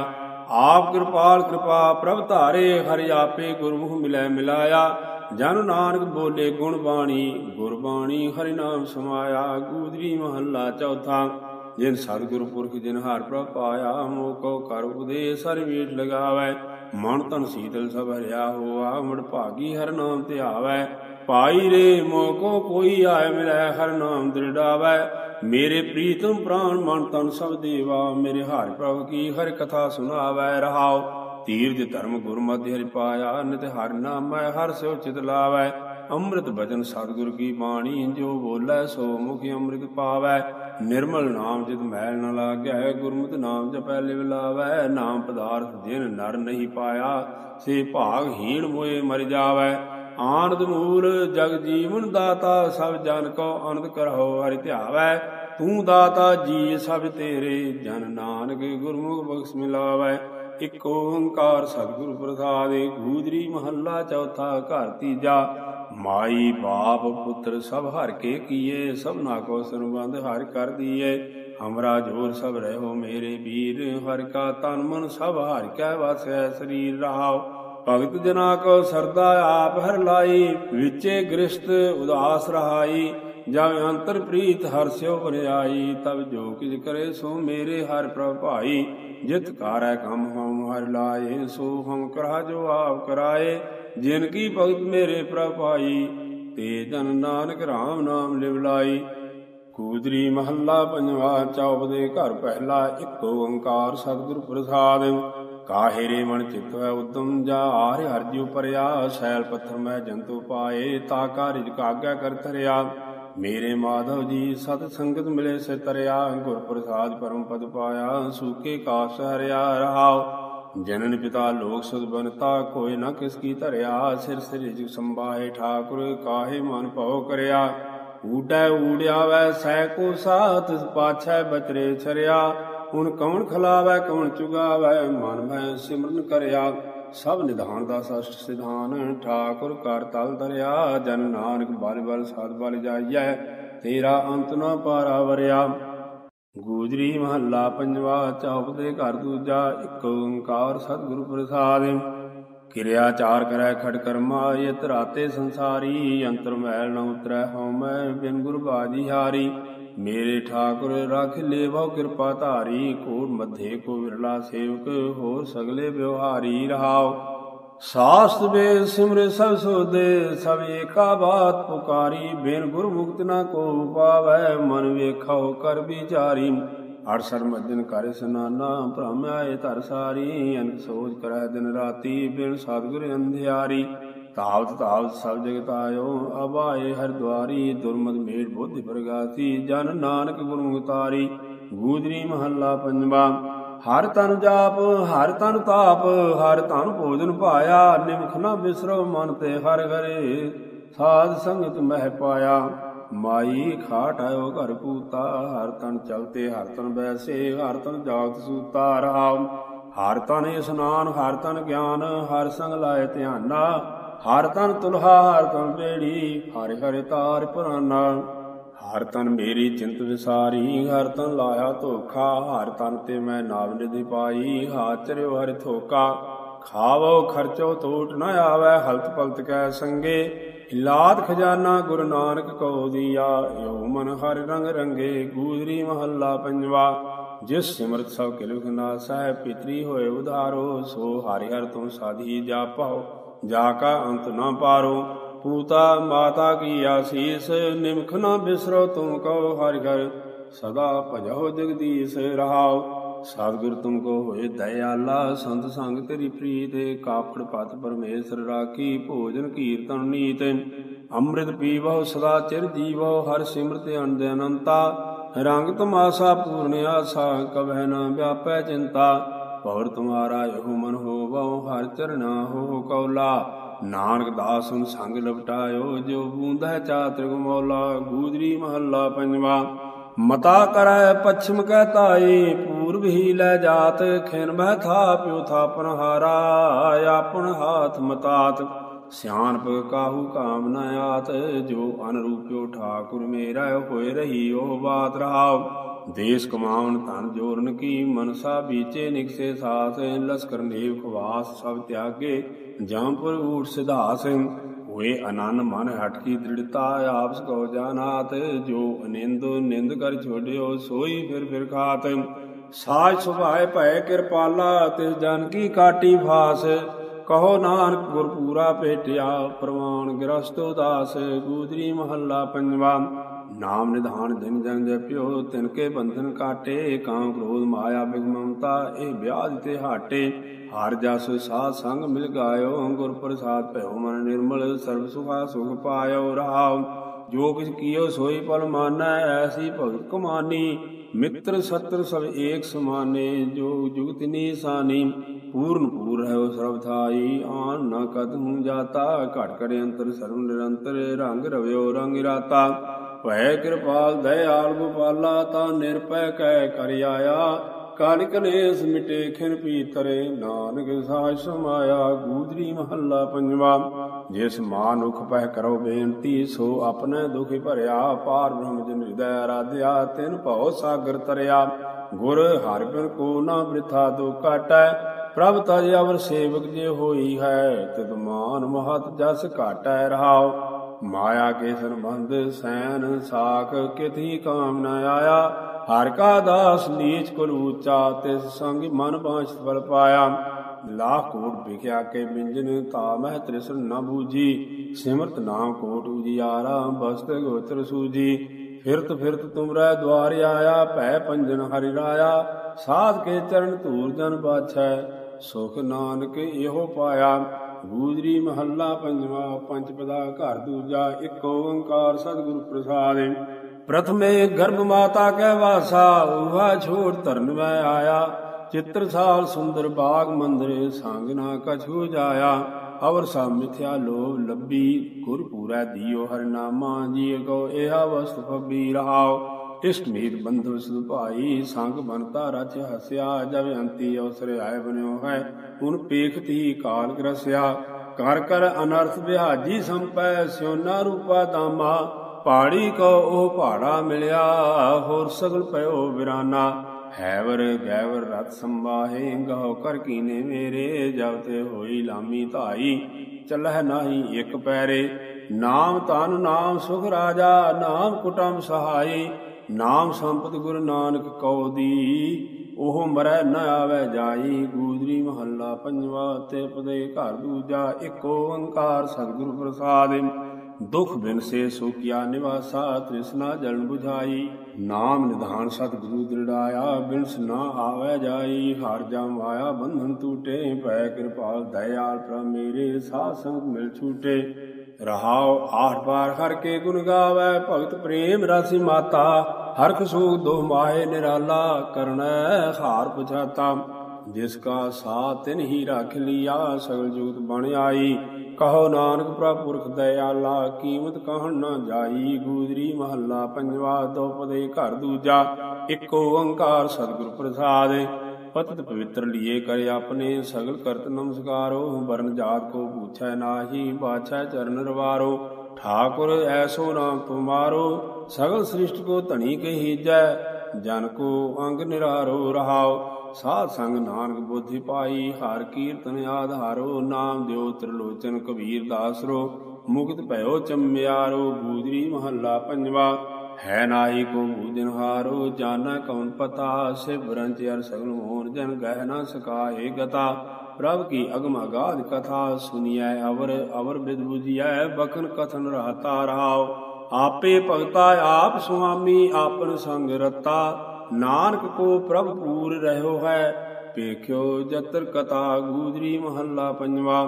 ਆਪ ਕਿਰਪਾਲ ਕਿਰਪਾ ਪ੍ਰਭ ਧਾਰੇ, ਹਰਿ ਆਪੇ ਗੁਰਮੁਖ ਮਿਲੈ ਮਿਲਾਇਆ। ਜਨ ਨਾਨਕ ਬੋਲੇ ਗੁਣ ਬਾਣੀ ਗੁਰਬਾਣੀ ਹਰਿ ਨਾਮ ਸਮਾਇਆ। ਗੂਦਰੀ ਮਹੱਲਾ ਚੌਥਾ, ਜਿਨ ਸਤਿਗੁਰ ਪੁਰਖ ਜਿਨ ਹਰ ਪ੍ਰਭ ਪਾਇਆ ਮੋਕੋ ਕਰ ਉਪਦੇਸ, ਹਰਿ ਮੀਟ ਲਗਾਵੈ। ਮਨ ਤਨ ਸੀਤਲ ਸਭ ਹਰਿਆ ਹੋਆ, ਮੜ ਭਾਗੀ ਹਰ ਨਾਮ ਧਿਆਵੈ ਪਾਈ ਰੇ ਮੋਕੋ ਕੋਈ ਆਏ ਮਿਲੈ, ਹਰ ਨਾਮ ਦ੍ਰਿੜਾਵੈ ਮੇਰੇ ਪ੍ਰੀਤਮ ਪ੍ਰਾਨ ਮਨ ਤਨ ਸਭ ਦੇਵਾ, ਮੇਰੇ ਹਰਿ ਪ੍ਰਭ ਕੀ ਹਰ ਕਥਾ ਸੁਣਾਵੈ ਰਹਾਉ ਤੀਰਜ ਧਰਮ ਗੁਰਮਤਿ ਹਰਿ ਪਾਇਆ, ਨਿਤ ਹਰਿ ਨਾਮੈ, ਹਰ ਸਿਉ ਚਿਤ ਲਾਵੈ। ਅੰਮ੍ਰਿਤ ਬਚਨ ਸਤਿਗੁਰ ਕੀ ਬਾਣੀ, ਜੋ ਬੋਲੇ ਸੋ ਮੁਖ ਅੰਮ੍ਰਿਤ ਪਾਵੈ। ਨਿਰਮਲ ਨਾਮ ਜਿਤ ਮੈਲ ਨ ਲਾਗੈ, ਗੁਰਮਤਿ ਨਾਮ ਜਪੈ ਲਿਵ ਲਾਵੈ। ਨਾਮ ਪਦਾਰਥ ਜਿਨ ਨਰ ਨਹੀਂ ਪਾਇਆ, ਸੇ ਭਾਗਹੀਣ ਮੋਏ ਮਰ ਜਾਵੈ। ਆਨੰਦ ਮੂਲ ਜਗ ਜੀਵਨ ਦਾਤਾ, ਸਭ ਜਨ ਕੋ ਆਨੰਦ ਕਰਹੁ ਹਰਿ ਧਿਆਵੈ। ਤੂੰ ਦਾਤਾ ਜੀ ਸਭ ਤੇਰੇ, ਜਨ ਨਾਨਕ ਗੁਰਮੁਖ ਬਖਸ਼ ਮਿਲਾਵੈ। ਇਕ ਓੰਕਾਰ ਸਤਿਗੁਰ ਪ੍ਰਸਾਦਿ ਗੂਜਰੀ ਮਹੱਲਾ ਚੌਥਾ ਘਰ ਤੀਜਾ। ਮਾਈ ਬਾਪ ਪੁੱਤਰ ਸਭ ਹਰ ਕੇ ਕੀਏ ਸਭਨਾ ਕੋ ਸੰਬੰਧ ਹਰ ਕਰ ਦੀਏ। ਹਮਰਾ ਜੋਰ ਸਭ ਰਹਿਓ ਮੇਰੇ ਵੀਰ, ਹਰ ਕਾ ਤਨ ਮਨ ਸਭ ਹਰ ਕੈ ਵਸੈ ਸਰੀਰ ਰਹਾਓ ਭਗਤ ਜਨਾ ਕੋ ਸਰਦਾ ਆਪ ਹਰ ਲਾਈ, ਵਿਚੇ ਗ੍ਰਸਤ ਉਦਾਸ ਰਹਾਈ। ਜਬ ਅੰਤਰ ਪ੍ਰੀਤ ਹਰ ਸਿਓ ਭਰਿਆਈ ਤਬ ਜੋ ਕਿਜ ਕਰੇ ਸੋ ਮੇਰੇ ਹਰ ਪ੍ਰਭ ਭਾਈ। ਜਿਤ ਕਾਰੈ ਕਮ ਹਮ ਹਰ ਲਾਏ, ਸੋ ਹਮ ਕਰਾ ਜੋ ਆਪ ਕਰਾਏ, ਜਿਨ ਕੀ ਭਗਤ ਮੇਰੇ ਪ੍ਰਭ ਤੇ ਜਨ ਨਾਨਕ RAM ਨਾਮ ਲਿਵ ਲਾਈ। ਕੂਦਰੀ ਮਹੱਲਾ ਪੰਜਵਾ, ਚੌਪ ਦੇ ਘਰ ਪਹਿਲਾ, ਇੱਕ ਓੰਕਾਰ ਸਤਿਗੁਰ ਪ੍ਰਸਾਦ। ਕਾਹੇ ਰੇ ਮਨ ਚਿਤ ਹੈ ਉਦਮ ਜਾ ਆਰਿ ਹਰਿ ਜਿਉ ਪਰਿਆ, ਸੈਲ ਪੱਥਰ ਮੈਂ ਜੰਤੂ ਪਾਏ, ਤਾ ਕਾ ਰਿਜਕ ਆਗਿਆ ਕਰ ਧਰਿਆ। ਮੇਰੇ ਮਾਧਵ ਜੀ, ਸਤ ਸੰਗਤ ਮਿਲੇ ਸੇ ਤਰਿਆ, ਗੁਰ ਪ੍ਰਸਾਦ ਪਰਮ ਪਦ ਪਾਇਆ, ਸੂਕੇ ਕਾਸ ਹਰਿਆ ਰਹਾਉ। ਜਨਨ ਪਿਤਾ ਲੋਕ ਸੁਧ ਬਨਤਾ, ਕੋਈ ਨ ਕਿਸ ਕੀ ਧਰਿਆ, ਸਿਰ ਸਿਰ ਜਿ ਸੰਭਾਏ, ਠਾਕੁਰ ਕਾਹੇ ਮਨ ਭਉ ਕਰਿਆ। ਊਡੈ ਊੜਿਆ ਵੈ ਸਹਿ ਕੋ ਸਾਥ ਪਾਛੈ ਬਚਰੇ ਛਰਿਆ। ਹੁਣ ਕੌਣ ਖਲਾਵੈ, ਕੌਣ ਚੁਗਾਵੈ, ਮਨ ਮੈਂ ਸਿਮਰਨ ਕਰਿਆ। ਸਭ ਨਿਧਾਨ ਦਾ ਸਸ਼ਟ ਸਿਧਾਨ, ਠਾਕੁਰ ਕਰ ਤਲ ਦਰਿਆ ਜਨ ਨਾਨਕ ਬਲ ਬਲ ਸਦ ਬਲ ਜਾਈਐ, ਤੇਰਾ ਅੰਤ ਨਾ ਪਾਰਾ ਵਰਿਆ। ਗੂਜਰੀ ਮਹੱਲਾ ਪੰਜਵਾ, ਚੌਪ ਦੇ ਘਰ ਦੂਜਾ, ਇੱਕ ਓੰਕਾਰ ਸਤਿਗੁਰੂ ਪ੍ਰਸਾਦ। ਕਿਰਿਆ ਚਾਰ ਕਰੈ ਖੜ ਕਰਮਾ ਇਤ ਰਾਤੇ ਸੰਸਾਰੀ, ਅੰਤਰ ਮੈਲ ਨ ਉਤਰੈ ਹਉ ਮੈਂ ਬਿਨ ਗੁਰ ਬਾਜੀ ਹਾਰੀ। ਮੇਰੇ ਠਾਕੁਰ ਰਖ ਲੇਵੋ ਕਿਰਪਾ ਧਾਰੀ, ਕੋਟ ਮੱਥੇ ਕੋ ਵਿਰਲਾ ਸੇਵਕ, ਹੋਰ ਸਗਲੇ ਵਿਵਹਾਰੀ ਰਹਾਓ। ਸਾਸਤ ਬੇ ਸਿਮਰੇ ਸਭ ਸੋਦੇ, ਸਭ ਏਕਾ ਬਾਤ ਪੁਕਾਰੀ, ਬਿਨ ਗੁਰ ਮੁਕਤ ਨਾ ਕੋ ਪਾਵੈ, ਮਨ ਵੇਖਾਓ ਕਰ ਵਿਚਾਰੀ। ਅੜ ਸਰ ਮਜਨ ਕਰ ਸਨਾਨਾ, ਭ੍ਰਮ ਆਏ ਧਰ ਸਾਰੀ, ਅਨਕ ਸੋਚ ਕਰੈ ਦਿਨ ਰਾਤੀ, ਬਿਨ ਸਤਿਗੁਰ ਅੰਧਿਆਰੀ। ਤਾਵਤ ਤਾਵਤ ਸਭ ਜਗਤ ਆਇਓ ਅਬਾਏ ਹਰ ਦਵਾਰੀ ਦੁਰਮਦ ਮੇੜ ਬੁੱਧਿ ਪ੍ਰਗਾਸੀ, ਜਨ ਨਾਨਕ ਗੁਰਮੁਖਤਾਰੀ ਗੂਜਰੀ ਮਹੱਲਾ ਪੰਜਵਾ। ਹਰ ਤਨ ਜਾਪ ਹਰ ਤਨ ਤਾਪ ਹਰ ਤਨ ਭੋਜਨ ਪਾਇਆ ਨਿਮਖ ਨਾ ਬਿਸਰੋ ਮਨ ਤੇ ਹਰ ਘਰੇ ਸਾਧ ਸੰਗਤ ਮਹਿ ਪਾਇਆ ਮਾਈ ਖਾਟ ਆਇਓ ਘਰ ਪੂਤਾ ਹਰ ਤਨ ਚਲਤੇ ਹਰ ਤਨ ਬੈਸੇ ਹਰ ਤਨ ਜਾਗਤ ਸੂਤਾ ਰਹਾਉ ਹਰ ਤਨ ਇਸਨਾਨ ਹਰ ਤਨ ਗਿਆਨ ਹਰ ਸੰਗ ਲਾਏ ਧਿਆਨਾ ਹਰ ਤਨ ਤੁਲਹਾ ਹਰ ਤਨ ਬੇੜੀ ਹਰਿ ਹਰਿ ਤਾਰ ਪੁਰਾਨਾ ਹਰ ਤਨ ਮੇਰੀ ਚਿੰਤ ਵਿਸਾਰੀ, ਹਰ ਤਨ ਲਾਇਆ ਧੋਖਾ, ਹਰ ਤਨ ਤੇ ਮੈਂ ਨਾਮ ਨਿਧੀ ਪਾਈ ਹਾਚਰਿਓ ਹਰਿ ਥੋਕਾ ਖਾਵੋ, ਖਰਚੋ ਟੋਟ ਨ ਆਵੇ, ਹਲਤ ਪਲਤ ਕੈ ਸੰਗੇ। ਇਲਾਦ ਖਜ਼ਾਨਾ ਗੁਰੂ ਨਾਨਕ ਕੋ ਦੀਆ ਏਉ ਮਨ ਹਰ ਰੰਗ ਰੰਗੇ, ਗੂਜਰੀ ਮਹੱਲਾ ਪੰਜਵਾ। ਜਿਸ ਸਿਮਰਤ ਸਭ ਕਿਲੁਖ ਨਾਸੈ ਪਿਤਰੀ ਹੋਏ ਉਧਾਰੋ, ਸੋ ਹਰਿ ਹਰ ਤੂੰ ਸਾਧੀ ਜਾਪਾਓ, ਜਾ ਕਾ ਅੰਤ ਨਾ ਪਾਰੋ। ਪੂਤਾ ਮਾਤਾ ਕੀ ਆਸੀਸ, ਨਿਮਖ ਨਾ ਬਿਸਰੋ ਤੁਮ ਕਉ ਹਰਿ ਘਰ, ਸਦਾ ਭਜੋ ਜਗਦੀਸ਼ ਰਹਾਓ ਸਤਿਗੁਰ ਤੁਮ ਕੋ ਹੋਏ ਦਇਆਲਾ, ਸੰਤ ਸੰਗ ਤੇਰੀ ਪ੍ਰੀਤ, ਕਾਪੜ ਪਤ ਪਰਮੇਸ਼ਰ ਰਾਖੀ, ਭੋਜਨ ਕੀਰਤਨ ਨੀਤ। ਅੰਮ੍ਰਿਤ ਪੀਵੋ, ਸਦਾ ਚਿਰ ਜੀਵੋ, ਹਰ ਸਿਮਰਤ ਅਨੰਦ ਅਨੰਤਾ। ਰੰਗ ਤਮਾਸਾ ਪੂਰਨ ਆਸਾ ਕਵਹਿ ਨ ਵਿਆਪੈ ਚਿੰਤਾ। ਪਵਰ ਤੁਮਾਰਾ ਇਹੋ ਮਨ ਹੋਵੋ, ਹਰ ਚਰਨਾ ਹੋ ਕੌਲਾ। ਨਾਨਕ ਦਾਸ ਨੂੰ ਸੰਗ ਲਪਟਾਇਓ ਜੋ ਬੂੰਦਾ ਚਾਤ੍ਰਿਕ ਮੌਲਾ, ਗੂਜਰੀ ਮਹੱਲਾ ਪੰਜਵਾ। ਮਤਾ ਕਰੈ ਪਛਮ ਕੈ ਤਾਈ ਪੂਰਬ ਹੀ ਲੈ ਜਾਤ, ਖਿਨ ਬਹਿ ਥਾ ਪਿਉ ਥਾਪਨ ਹਾਰਾ ਆਪਨ ਹਾਥ ਮਤਾਤ। ਸਿਆਣਪ ਕਾਹੂ ਕਾਮ ਨ ਆਤ, ਜੋ ਅਨਰੂਪਿਓ ਠਾਕੁਰ ਮੇਰਾ ਹੋਏ ਰਹੀ ਉਹ ਬਾਤ ਰਹਾਉ ਦੇਸ ਕਮਾਉਣ ਧਨ ਜੋਰਨ ਕੀ ਮਨਸਾ ਬੀਚੇ ਨਿਕਸੇ ਸਾਥ ਲਸਕਰ ਨੇਵ ਖਵਾਸ ਸਭ ਤਿਆਗੇ ਜਾਂਪੁਰ ਊਟ ਸਿਧਾਸ। ਹੋਏ ਅਨੰਨ ਮਨ ਹਟ ਕੀ ਦ੍ਰਿੜਤਾ ਆਪਸ ਕੋ ਜਾਨਾਤ, ਜੋ ਅਨਿੰਦ, ਨਿੰਦ ਕਰ ਛੋੜਿਓ ਸੋਈ ਫਿਰ ਫਿਰ ਖਾਤ। ਸਾਜ ਸੁਭਾਏ ਭੈ ਕਿਰਪਾਲਾ ਤੇ ਜਨ ਕੀ ਕਾਟੀ ਫਾਸ। ਕਹੋ ਨਾਨਕ ਗੁਰਪੂਰਾ ਭੇਟਿਆ, ਪ੍ਰਵਾਨ ਗ੍ਰਸਤ ਉਦਾਸ। ਗੂਦਰੀ ਮਹੱਲਾ ਪੰਜਵਾ। ਨਾਮ ਨਿਧਾਨ ਦਿਨ ਜਨ ਜਪਿਓ ਤਿਨ ਕੇ ਬੰਧਨ ਕਾਟੇ, ਕਾਂ ਕ੍ਰੋਧ ਮਾਇਆ ਬਿਗ ਮਮਤਾ, ਇਹ ਵਿਆਜ ਤੇ ਹਾਟੇ। ਹਰ ਜਸ ਸਾਧ ਸੰਗ ਮਿਲ ਗਾਇਓ, ਗੁਰ ਪ੍ਰਸਾਦ ਭਇਓ ਮਨ ਨਿਰਮਲ, ਸਰਬ ਸੁਖਾ ਸੁਖ ਪਾਇਓ ਰਹਾਉ ਜੋ ਕਿਛ ਕੀਓ ਸੋਈ ਪਲ ਮਾਨੈ, ਐਸੀ ਭਗਤ ਕਮਾਨੀ। ਮਿੱਤਰ ਸਤਰ ਸਭ ਏਕ ਸਮਾਨੇ, ਜੋ ਜੁਗਤ ਨੀਸਾਨੀ। ਪੂਰਨ ਪੂਰ ਹੈ ਉਹ ਸਰਬ ਥਾਈ, ਆਨ ਨ ਕਦ ਹੂੰ ਜਾਤਾ। ਘਟ ਘਟ ਅੰਤਰ ਸਰਵ ਨਿਰੰਤਰ, ਰੰਗ ਰਵਿਓ ਰੰਗ ਰਾਤਾ। ਭੈ ਕਿਰਪਾਲ ਦਇਆਲ ਗੋਪਾਲਾ, ਤਾ ਨਿਰਪੈ ਕਹਿ ਕਰ ਆਇਆ। ਕਾਲਿਕ ਕਲੇਸ਼ ਮਿਟੇ ਖਿਨ ਪੀਤਰੇ, ਨਾਨਕ ਸਾਜ ਸਮਾਇਆ ਗੂਦਰੀ ਮਹੱਲਾ ਪੰਜਵਾ। ਜਿਸ ਮਾਨੁਖ ਪਹਿ ਕਰੋ ਬੇਨਤੀ, ਸੋ ਆਪਣੇ ਦੁਖੀ ਭਰਿਆ, ਪਾਰ ਬ੍ਰਹਮ ਜਨ ਹਿਰਦੈ ਆਰਾਧਿਆ, ਤਿਨ ਭਉ ਸਾਗਰ ਤਰਿਆ। ਗੁਰ ਹਰਿ ਬਿਨ ਕੋ ਨਾ ਬ੍ਰਿਥਾ ਦੋ ਕਾਟੈ ਪ੍ਰਭ ਤਜ ਅਵਰ ਸੇਵਕ ਜੇ ਹੋਈ ਹੈ, ਤਿਤ ਮਾਨ ਮਹਤ ਜਸ ਘਾਟੈ ਰਹਾਉ। ਮਾਇਆ ਕੇ ਸੰਬੰਧ ਸੈਨ ਸਾਖ ਕਿਥੀ ਕਾਮ ਨ ਆਇਆ। ਹਰ ਕਾ ਦਾਸ ਨੀਚ ਕੁਲ ਉੱਚਾ, ਤਿਸ ਸੰਗ ਮਨ ਬਾਂਛ ਫਲ ਪਾਇਆ। ਲਾਖ ਕੋਟ ਵਿਖਿਆ ਕੇ ਬਿੰਜਨ ਤਾ ਮਹਿ ਤ੍ਰਿਸ਼ਨ ਨ ਬੂਜੀ ਸਿਮਰਤ ਨਾਮ ਕੋਟ ਉਜਿਆਰਾ, ਬਸਤ ਗੋਤਰ ਸੂਜੀ ਫਿਰਤ ਫਿਰਤ ਤੁਮਰੈ ਦਵਾਰ ਆਇਆ, ਭੈ ਪੰਜਨ ਹਰਿ ਰਾਇਆ। ਸਾਧ ਕੇ ਚਰਨ ਧੂਰ ਜਨ ਬਾਛੈ, ਸੁਖ ਨਾਨਕ ਇਹੋ ਪਾਇਆ। ਗੂਜਰੀ ਮਹੱਲਾ ਪੰਜਵਾ ਪੰਚਪਦਾ ਘਰ ਦੂਜਾ, ਇੱਕ ਓੰਕਾਰ ਸਤਿਗੁਰੂ ਪ੍ਰਸਾਦ। ਪ੍ਰਥਮੇ ਗਰਭ ਮਾਤਾ ਕਹਿ ਵਾਸਾ ਉਹਾ ਛੋੜ ਧਰਨ ਮੈਂ ਆਇਆ। ਚਿੱਤਰ ਸਾਲ ਸੁੰਦਰ ਬਾਗ ਮੰਦਰ ਸੰਗ ਨਾ ਕਛੂ ਜਾਇਆ। ਅਵਰ ਸਾ ਮਿਥਿਆ ਲੋਭ ਲੱਭੀ, ਗੁਰ ਪੂਰੈ ਦਿਓ ਹਰ ਨਾਮਾ ਜੀ ਕੋ ਇਹ ਵਸਤ ਫਬੀ ਰਹਾਓ ਇਸ਼ਟ ਮੀਤ ਬੰਧੁ ਸੁਧ ਭਾਈ ਸੰਗ ਬਨਤਾ ਰਚ ਹਸਿਆ ਜਬ ਅੰਤੀ ਅਵਸਰ ਆਏ ਬਨਿਓ ਹੈ। ਉਨ ਪੇਖਤੀ ਕਾਲ ਗਰਸਿਆ ਕਰ ਕਰ ਅਨਰਥ ਵਿਹਾਜੀ ਸੰਪੈ, ਸਿਉਨਾ ਰੂਪਾ ਦਾਮਾ ਪਹਾੜੀ ਕੋ ਉਹ ਪਹਾੜਾ ਮਿਲਿਆ, ਹੋਰ ਸਗਲ ਪਇਓ ਵਿਰਾਨਾ ਹੈਵਰ ਗੈਵਰ ਰਤ ਸੰਵਾਹੇ ਗਹੁ ਕਰ ਕੀਨੇ ਮੇਰੇ, ਜਬ ਤੇ ਹੋਈ ਲਾਮੀ ਧਾਈ, ਚੱਲਹਿ ਨਾਹੀ ਇੱਕ ਪੈਰੇ। ਨਾਮ ਤਨ ਨਾਮ ਸੁਖ ਰਾਜਾ, ਨਾਮ ਕੁਟਮ ਸਹਾਈ, ਨਾਮ ਸੰਪਤ ਗੁਰੂ ਨਾਨਕ ਕਉ ਦੀ। ਉਹ ਮਰੈ ਨ ਆਵੇ ਜਾਈ, ਗੂਜਰੀ ਮਹੱਲਾ ਪੰਜਵਾ ਤੇ ਪਦੇ ਘਰ ਦੂਜਾ ਇੱਕ ਓੰਕਾਰ ਸਤਿਗੁਰੂ ਪ੍ਰਸਾਦਿ। ਦੁਖ ਬਿਨ ਸੇ ਸੁਖਿਆ ਨਿਵਾਸਾ, ਤ੍ਰਿਸ਼ਨਾ ਜਲਨ 부ਝਾਈ ਨਾਮ ਨਿਧਾਨ ਸਤਿਗੁਰੂ ਦ੍ਰਿੜਾਇਆ, ਬਿਨਸ ਨਾ ਆਵੇ ਜਾਈ। ਹਰ ਜਮ ਆਇਆ, ਬੰਧਨ ਟੂਟੇ ਪੈ ਕਿਰਪਾਲ ਦਇਆਲ ਪ੍ਰਭ ਮੇਰੇ, ਸਾਧ ਸੰਗ ਮਿਲ ਛੂਟੇ। ਰਹਾਉ ਆਠ ਪਾਰ ਹਰ ਕੇ ਗੁਣ ਗਾਵੇ, ਭਗਤ ਪ੍ਰੇਮ ਰਸੀ ਮਾਤਾ। ਹਰ ਖਸੂਖ ਦੋ ਮਾਹੇ ਨਿਰਾਲਾ ਕਰਨੈ ਹਾਰ ਪੁਛਾਤਾ। ਜਿਸ ਕਾ ਸਾਥ ਤਿਨ ਹੀ ਰੱਖ ਲਿਆ, ਸਗਲ ਜੁਗਤ ਬਣ ਆਈ। ਕਹੋ ਨਾਨਕ ਪ੍ਰਭ ਪੁਰਖ ਦਇਆਲਾ, ਕੀਮਤ ਕਹਣ ਨਾ ਜਾਈ। ਗੂਜਰੀ ਮਹੱਲਾ ਪੰਜਵਾ ਦੋਪਦੇ ਘਰ ਦੂਜਾ। ਇੱਕ ਓੰਕਾਰ ਸਤਿਗੁਰ ਪ੍ਰਸਾਦ। ਪਤਿਤ ਪਵਿੱਤਰ ਲੀਏ ਕਰੇ ਆਪਣੇ, ਸਗਲ ਕਰਤ ਨਮਸਕਾਰੋ। ਵਰਨ ਜਾਤ ਕੋ ਪੁੱਛੈ ਨਾਹੀ, ਬਾਛੈ ਚਰਨ ਰਵਾਰੋ। ਠਾਕੁਰ ਐਸੋ ਨਾਮ ਤੁਮਾਰੋ ਸਗਲ ਸ੍ਰਿਸ਼ਟ ਕੋ ਧਣੀ ਕਹੀਜੈ ਜਨ ਕੋ ਅੰਗ ਨਿਰਾਰੋ ਰਹਾਓ। ਸਾਧ ਸੰਗ ਨਾਨਕ ਬੁੱਧੀ ਪਾਈ, ਹਰ ਕੀਰਤਨ ਆਧਾਰੋ, ਨਾਮ ਦਿਓ ਤ੍ਰਿਲੋਚਨ ਕਬੀਰ ਦਾਸਰੋ। ਮੁਕਤ ਭਇਓ ਚੰਮਿਆਰੋ ਗੂਜਰੀ ਮਹੱਲਾ ਪੰਜਵਾ। ਹੈ ਨਾਹੀ ਕੋ ਬੂਜਨ ਹਾਰੋ, ਜਾਣਾ ਕੌਣ ਪਤਾ ਸਿਵਰਨ ਚਿਰ ਸਗਲ ਮੋਹਨ ਜਨ ਗਹਿ ਨਾ ਸਕਾਏ ਗਤਾ। ਪ੍ਰਭ ਕੀ ਅਗਮ ਅਗਾਧ ਕਥਾ ਸੁਨੀਐ, ਅਵਰ ਅਵਰ ਬਿਦ 부ਜੀਐ ਬਖਨ ਕਥਨ ਰਹਤਾ ਰਹਾਓ ਆਪੇ ਭਗਤਾ ਆਪ ਸੁਆਮੀ, ਆਪਨ ਸੰਗ ਰਤਾ। ਨਾਨਕ ਕੋ ਪ੍ਰਭ ਪੂਰ ਰਹਿਓ ਹੈ ਪੇਖਿਓ ਜਤਰ ਕਥਾ ਗੂਜਰੀ ਮਹੱਲਾ ਪੰਜਵਾ।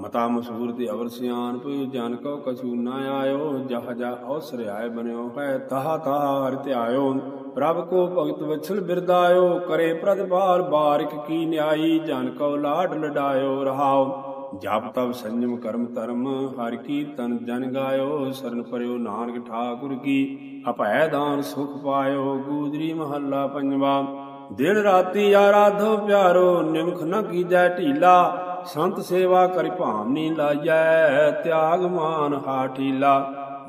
ਮਤਾ ਮਸੂਰ ਤੇ ਅਵਰ ਸਿਆਨਪ ਜਨ ਕੋ ਕਛੂ ਨਾ ਆਇਓ, ਜਹ ਜਾ ਅਵਸਰ ਆਏ ਬਨਿਓ ਹੈ, ਤਹਾ ਤਹ ਹਰਿ ਧਿਆਇਓ। ਪ੍ਰਭ ਕੋ ਭਗਤ ਵਛਲ ਬਿਰਦਾਇਓ, ਕਰੇ ਪ੍ਰਤਪਾਲ ਬਾਰਿਕ ਕੀ ਨਿਆਈ, ਜਨ ਕੋ ਲਾਡ ਲਡਾਇਓ ਰਹਾਓ ਜਪ ਤਪ ਸੰਜਮ ਕਰਮ ਧਰਮ, ਹਰਿ ਕੀਰਤਨ ਜਨ ਗਾਇਓ, ਸਰਨ ਪਰਿਓ ਨਾਨਕ ਠਾਕੁਰ ਕੀ। ਅਭੈ ਦਾਨ ਸੁਖ ਪਾਇਓ ਗੂਜਰੀ ਮਹੱਲਾ ਪੰਜਵਾ। ਦਿਨ ਰਾਤੀ ਆਰਾਧੋ ਪਿਆਰੋ, ਨਿਮਖ ਨ ਕੀਜੈ ਢੀਲਾ। ਸੰਤ ਸੇਵਾ ਕਰਿ ਭਾਵਨੀ ਲਾਜੈ ਤਿਆਗ ਮਾਨ ਹਾਠੀਲਾ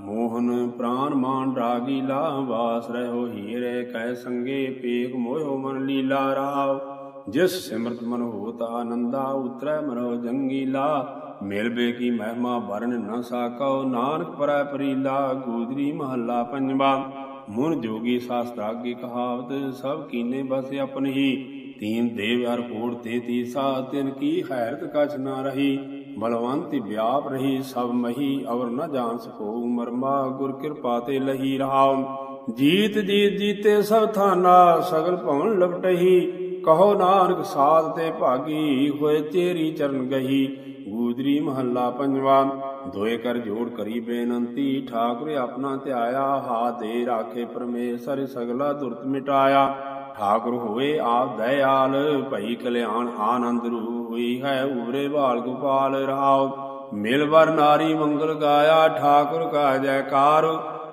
ਮੋਹਨ ਪ੍ਰਾਨ ਮਾਨ ਰਾਗੀਲਾ ਵਾਸ ਰਹਿਓ ਹੀਰੇ ਕਹਿ ਸੰਗੇ ਪੇਖ ਮੋਹਿਓ ਮਨ ਲੀਲਾ ਰਾਵ। ਜਿਸ ਸਿਮਰਤ ਮਨ ਹੋਤ ਆਨੰਦਾ, ਉਤਰੈ ਮਨੋ ਜੰਗੀਲਾ ਮਿਲ ਬੇ ਕੀ ਮਹਿਮਾ ਵਰਨ ਨ ਸਾਕਉ, ਨਾਨਕ ਪਰੈ ਪਰੀਲਾ ਗੂਜਰੀ ਮਹੱਲਾ ਪੰਜਵਾ। ਮੁਨ ਜੋਗੀ ਸ਼ਾਸਤਰਾਗੀ ਕਹਾਵਤ, ਸਭ ਕੀਨੇ ਬਸ ਆਪਨ ਹੀ। ਤੀਨ ਦੇਵ ਹਰ ਕੋੜ ਤੇ ਤੀਸਾ, ਤਿਨ ਕੀ ਹੈਰਤ ਕਛ ਨਾ ਰਹੀ। ਬਲਵੰਤੀ ਵਿਆਪ ਰਹੀ ਸਭ ਮਹੀ, ਅਵਰ ਨ ਜਾਣ ਸਕੋ। ਮਰਮਾ ਗੁਰ ਕਿਰਪਾ ਤੇ ਲਹੀ ਰਹਾਉ। ਜੀਤ ਜੀਤ ਜੀਤੇ ਸਭ ਥਾਨਾ, ਸਗਲ ਭਵਨ ਲਪਟਹੀ। ਕਹੋ ਨਾਨਕ ਸਾਧ ਤੇ ਭਾਗੀ, ਹੋਏ ਤੇਰੀ ਚਰਨ ਗਹੀ। ਗੂਜਰੀ ਮਹੱਲਾ ਪੰਜਵਾ, ਦੋਏ ਕਰ ਜੋੜ ਕਰੀ ਬੇਨੰਤੀ। ਠਾਕੁਰ ਆਪਣਾ ਧਿਆਇਆ, ਹਾ ਦੇ ਰਾਖੇ ਪਰਮੇਸ਼ਰ ਸਗਲਾ ਦੁਰਤ ਮਿਟਾਇਆ। ਠਾਕੁਰ ਹੋਏ ਆਪ ਦਇਆਲ, ਭਈ ਕਲਿਆਣ ਆਨੰਦ ਰੂ ਹੋਈ ਹੈ, ਉਰੇ ਬਾਲ ਗੋਪਾਲ ਰਹਾਉ ਮਿਲ ਵਰ ਨਾਰੀ ਮੰਗਲ ਗਾਇਆ, ਠਾਕੁਰ ਕਾ ਜੈਕਾਰ।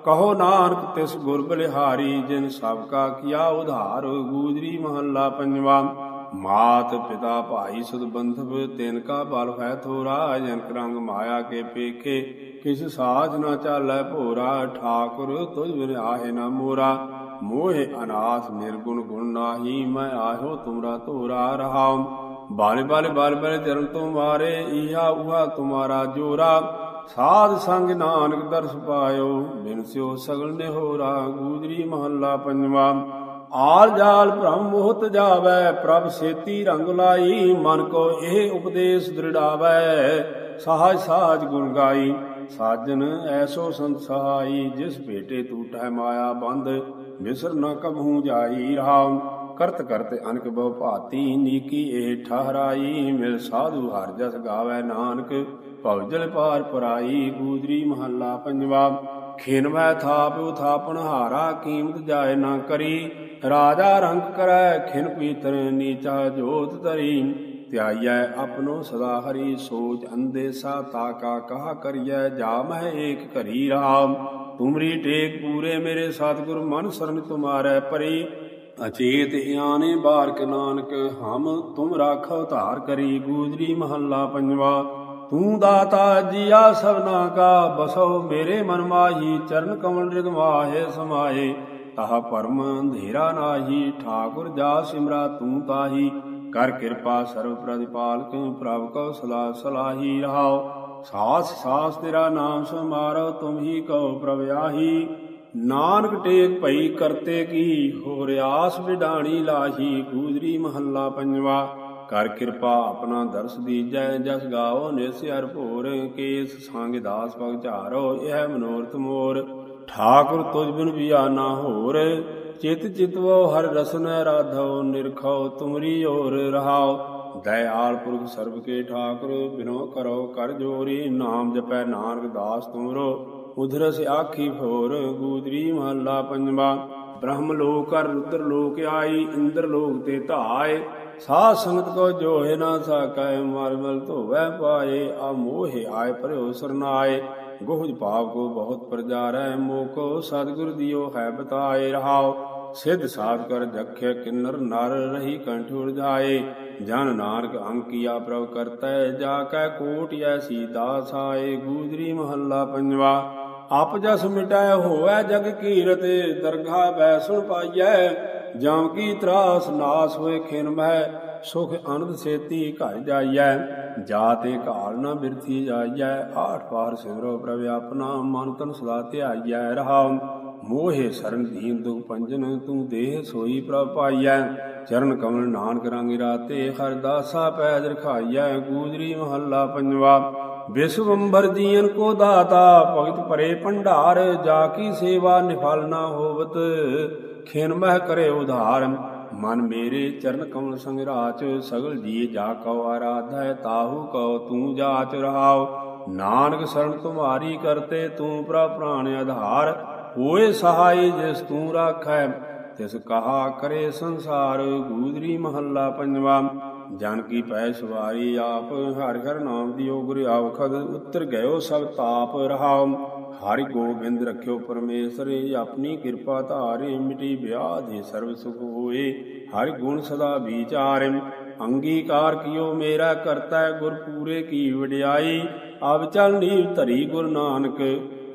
ਕਹੋ ਨਾਨਕ ਤਿਸ ਗੁਰ ਬਲਿਹਾਰੀ, ਜਿਨ ਸਭ ਕਾ ਕੀਆ ਉਧਾਰ। ਗੂਜਰੀ ਮਹੱਲਾ ਪੰਜਵਾ, ਮਾਤ ਪਿਤਾ ਭਾਈ ਸੁਧ ਬੰਧਵ ਤਿਨ ਕਾ ਬਲ ਹੈ ਥੋਰਾ, ਜਨਕ ਰੰਗ ਮਾਇਆ ਕੇ ਪੇਖੇ। ਕਿਸ ਸਾਜ ਨਾ ਚਾਲੈ ਭੋਰਾ, ਠਾਕੁਰ ਤੁਝ ਬਿਨ ਆਹੇ ਨਾ ਮੋਰਾ। ਮੋਹਿ ਅਨਾਥ ਨਿਰਗੁਣ ਗੁਣ ਨਾਹੀ, ਮੈਂ ਆਹੋ ਤੁਮਰਾ ਧੋਰਾ ਰਹਾਉ। ਬਾਲੇ ਬਾਲੇ, ਬਾਲ, ਬਾਲੇ ਚਰਨ ਤੋਂ ਮਾਰੇ, ਈਹਾ ਉਹਾ ਤੁਮਾਰਾ ਜੋਰਾ। ਸਾਧ ਸੰਗ ਨਾਨਕ ਦਰਸ ਪਾਇਓ, ਬਿਨ ਸਿਓ ਸਗਲ ਨਿਹੋਰਾ, ਗੂਜਰੀ ਮਹੱਲਾ ਪੰਜਵਾ। ਆਲ ਜਾਲ ਭ੍ਰਮ ਮੋਹਤ ਜਾਵੇ, ਪ੍ਰਭ ਸੇਤੀ ਰੰਗ ਲਾਈ, ਮਨ ਕੋ ਇਹ ਉਪਦੇਸ਼ ਦ੍ਰਿੜਾਵੇ। ਸਾਜ ਸਾਜ ਗੁਣ ਗਾਈ। ਸਾਜਨ ਐਸੋ ਸੰਤ ਸਹਾਈ ਜਿਸ ਭੇਟੇ ਟੂਟੈ ਮਾਇਆ ਬੰਧ ਵਿਸਰ ਨ ਕਬਹੂ ਜਾਈ ਰਹਾਉ ਕਰਤ ਕਰਤ ਅਨਕ ਬਹੁ ਭਾਤੀ, ਨੀਕੀ ਇਹ ਠਹਰਾਈ। ਮਿਲ ਸਾਧੂ ਹਰ ਜਸ ਗਾਵੇ ਨਾਨਕ। ਭਵਜਲ ਪਾਰ ਪਰਾਈ, ਗੂਦਰੀ ਮਹੱਲਾ ਪੰਜਵਾ। ਖਿਨ ਮੈਂ ਥਾਪ, ਉਥਾਪਨ ਹਾਰਾ, ਕੀਮਤ ਜਾਏ ਨਾ ਕਰੀ। ਰਾਜਾ ਰੰਗ ਕਰੈ, ਖਿਨ ਪੀਤਰ ਨੀਚਾ ਜੋਤ ਤਰੀ ਧਿਆਈਐ ਆਪਣੋ ਸਦਾ ਹਰੀ ਸੋਚ ਅੰਦੇਸਾ ਤਾਕਾ ਕਹਾ ਕਰੀਐ, ਜਾ ਮਹਿ ਏਕ ਘਰੀ ਰਾਮ। ਤੁਮਰੀ ਟੇਕ ਪੂਰੇ ਮੇਰੇ ਸਤਿਗੁਰ, ਮਨ ਸਰਨ ਤੁਮਾਰੈ ਪਰੀ। ਅਚੇਤ ਆਨੇ ਬਾਰਕ ਨਾਨਕ, ਹਮ ਤੁਮ ਰਾਖੋ ਧਾਰ ਕਰੀ, ਗੂਜਰੀ ਮਹੱਲਾ ਪੰਜਵਾ। ਤੂੰ ਦਾਤਾ ਜੀਆ ਸਭਨਾ ਕਾ, ਬਸੋ ਮੇਰੇ ਮਨ ਮਾਹੀ, ਚਰਨ ਕਮਲ ਰਿਗ ਸਮਾਏ ਤਾਹ ਪਰਮ ਅੰਧੇਰਾ ਨਾਹੀ, ਠਾਕੁਰ ਜਾ ਸਿਮਰਾ ਤੂੰ ਤਾਹੀ। ਕਰ ਕਿਰਪਾ ਸਰਵ ਪ੍ਰਤਿਪਾਲਕ ਪ੍ਰਭ ਕਉ ਸਦਾ ਸਲਾਹੀ ਰਹਾਓ। ਸਾਸ ਸਾਸ ਤੇਰਾ ਨਾਮ ਸਮਾਰੋ ਤੁਮ ਹੀ ਕਉ ਪ੍ਰਭ ਆਹੀ। ਨਾਨਕ ਟੇਕ ਭਈ ਕਰਤੇ ਕੀ ਹੋ ਰਿਆਸ ਵਿਡਾਣੀ ਲਾਹੀ। ਗੂਜਰੀ ਮਹੱਲਾ ਪੰਜਵਾ, ਕਰ ਕਿਰਪਾ ਆਪਣਾ ਦਰਸ ਦੀਜੈ, ਜਸ ਗਾਓ ਨਿਸ ਹਰ ਭੋਰ, ਕੇਸ ਸੰਗ ਦਾਸ ਭਗ ਝਾਰੋ, ਇਹ ਮਨੋਰਥ ਮੋਰ। ਠਾਕੁਰ ਤੁਝ ਬਿਨ ਬਿਆ ਨਾ ਹੋਰ ਚਿਤ ਚਿਤਵੋ ਹਰ ਰਸਨ ਰਾਧੋ ਨਿਰਖੋ ਤੁਮਰੀ ਓਰ ਰਹਾਓ ਦਇਆਲ ਪੁਰਖ ਸਰਬ ਕੇ ਠਾਕੁਰ, ਬਿਨੋ ਕਰੋ ਕਰ ਜੋਰੀ, ਨਾਮ ਜਪੈ ਨਾਨਕ ਦਾਸ ਤੁਮਰੋ। ਉਧਰਸ ਆਖੀ ਫੋਰ ਗੂਦਰੀ ਮਹੱਲਾ ਪੰਜਵਾ। ਬ੍ਰਹਮ ਲੋਕ ਕਰ ਰੁਦਰ ਲੋਕ ਆਈ, ਇੰਦਰ ਲੋਕ ਤੇ ਧਾਏ। ਸਾਧ ਸੰਗਤ ਕੋ ਜੋਹਿ ਨਾ ਸਾਕੈ ਮਰਮਲ ਧੋਵੈ ਪਾਏ, ਆ ਮੋਹਿ ਆਏ ਪਰਿਓ ਸਰਨਾਏ। ਗੋਹਜ ਪਾਪ ਕੋ ਬਹੁਤ ਪ੍ਰਜਾਰੈ ਮੋਕੋ, ਸਤਿਗੁਰ ਦਿਓ ਹੈ ਬਤਾਏ ਰਹਾਓ। ਸਿੱਧ ਸਾਧ ਕਰ ਜਖਿ ਕਿੰਨਰ ਨਰ ਰਹੀ ਕੰਠ ਉਰਜਾਏ। ਜਨ ਨਾਨਕ ਅੰਕਿਆ ਪ੍ਰਭ ਕਰਤੈ, ਜਾ ਕੈ ਕੋਟ ਐਸੀ ਦਾਸ ਆਏ ਗੂਜਰੀ ਮਹੱਲਾ ਪੰਜਵਾ। ਆਪ ਜਸ ਮਿਟਾਇ ਹੋਵੈ ਜਗ ਕੀਰਤ ਦਰਗਾ ਬੈ ਸੁਣ ਪਾਈਐ। ਜਾਂ ਕੀ ਤਰਾਸ ਨਾਸ ਹੋਏ ਖਿਨ ਮਹਿ, ਸੁਖ ਅਨੰਦ ਸੇਤੀ ਘਰ ਜਾਈਐ। ਜਾਤੇ ਘਾਲ ਨ ਬਿਰਥੀ ਜਾਈਐ ਆਠ ਪਾਰ ਸਿਮਰੋ ਪ੍ਰਭ ਆਪਣਾ, ਮਨ ਤਨ ਸਦਾ ਧਿਆਈਐ ਰਹਾ ਮੋਹਿ ਸਰਨ ਦੀਨ ਦੁਖ ਪੰਜਨ, ਤੂੰ ਦੇਹ ਸੋਈ ਪ੍ਰਭ ਪਾਈਐ। ਚਰਨ ਕਮਲ ਨਾਨਕ ਰੰਗ ਰਾਤੇ, ਹਰ ਦਾਸਾ ਪੈਜ ਰਖਾਈਐ, ਗੂਜਰੀ ਮਹੱਲਾ ਪੰਜਵਾ। ਵਿਸ਼ਵੰਬਰ ਜੀਨ ਕੋ ਦਾਤਾ, ਭਗਤ ਭਰੇ ਭੰਡਾਰ, ਜਾ ਕੀ ਸੇਵਾ ਨਿਫਲ ਨਾ ਹੋਵਤ, ਖਿਨ ਮਹਿ ਕਰੇ ਉਧਾਰ। ਮਨ ਮੇਰੇ ਚਰਨ ਕਮਲ ਸੰਗ ਰਾਚ, ਸਗਲ ਜੀ ਜਾ ਕਉ ਆਰਾਧੈ, ਤਾਹੂ ਕਉ ਤੂੰ ਜਾਚ ਰਹਾਉ। ਨਾਨਕ ਸਰਣ ਤੁਮਾਰੀ ਕਰਤੇ, ਤੂੰ ਪ੍ਰਭ ਪ੍ਰਾਣ ਆਧਾਰ। ਹੋਏ ਸਹਾਈ ਜਿਸ ਤੂੰ ਰਾਖੈ, ਤਿਸ ਕਹਾ ਕਰੇ ਸੰਸਾਰ, ਗੂਦਰੀ ਮਹੱਲਾ ਪੰਜਵਾ। ਜਨ ਕੀ ਪੈ ਸਵਾਰੀ ਆਪ, ਹਰਿ ਹਰਿ ਨਾਮ ਦੀ ਗੁਰ ਆਵਖਦ, ਉਤਰ ਗਇਓ ਸਭ ਤਾਪ ਰਹਾਉ। ਹਰਿ ਗੋਬਿੰਦ ਰਖਿਓ ਪਰਮੇਸ਼ਰ, ਆਪਣੀ ਕਿਰਪਾ ਧਾਰੇ ਮਿਟੀ ਵਿਆਧਿ ਸਰਬ ਸੁਖ ਹੋਏ। ਹਰਿ ਗੁਣ ਸਦਾ ਵਿਚਾਰੈ ਅੰਗੀਕਾਰ ਕੀਓ ਮੇਰਾ ਕਰਤਾ ਗੁਰ ਪੂਰੇ ਕੀ ਵਡਿਆਈ। ਆਵ ਚਲ ਨੀਵ ਧਰੀ ਗੁਰ ਨਾਨਕ,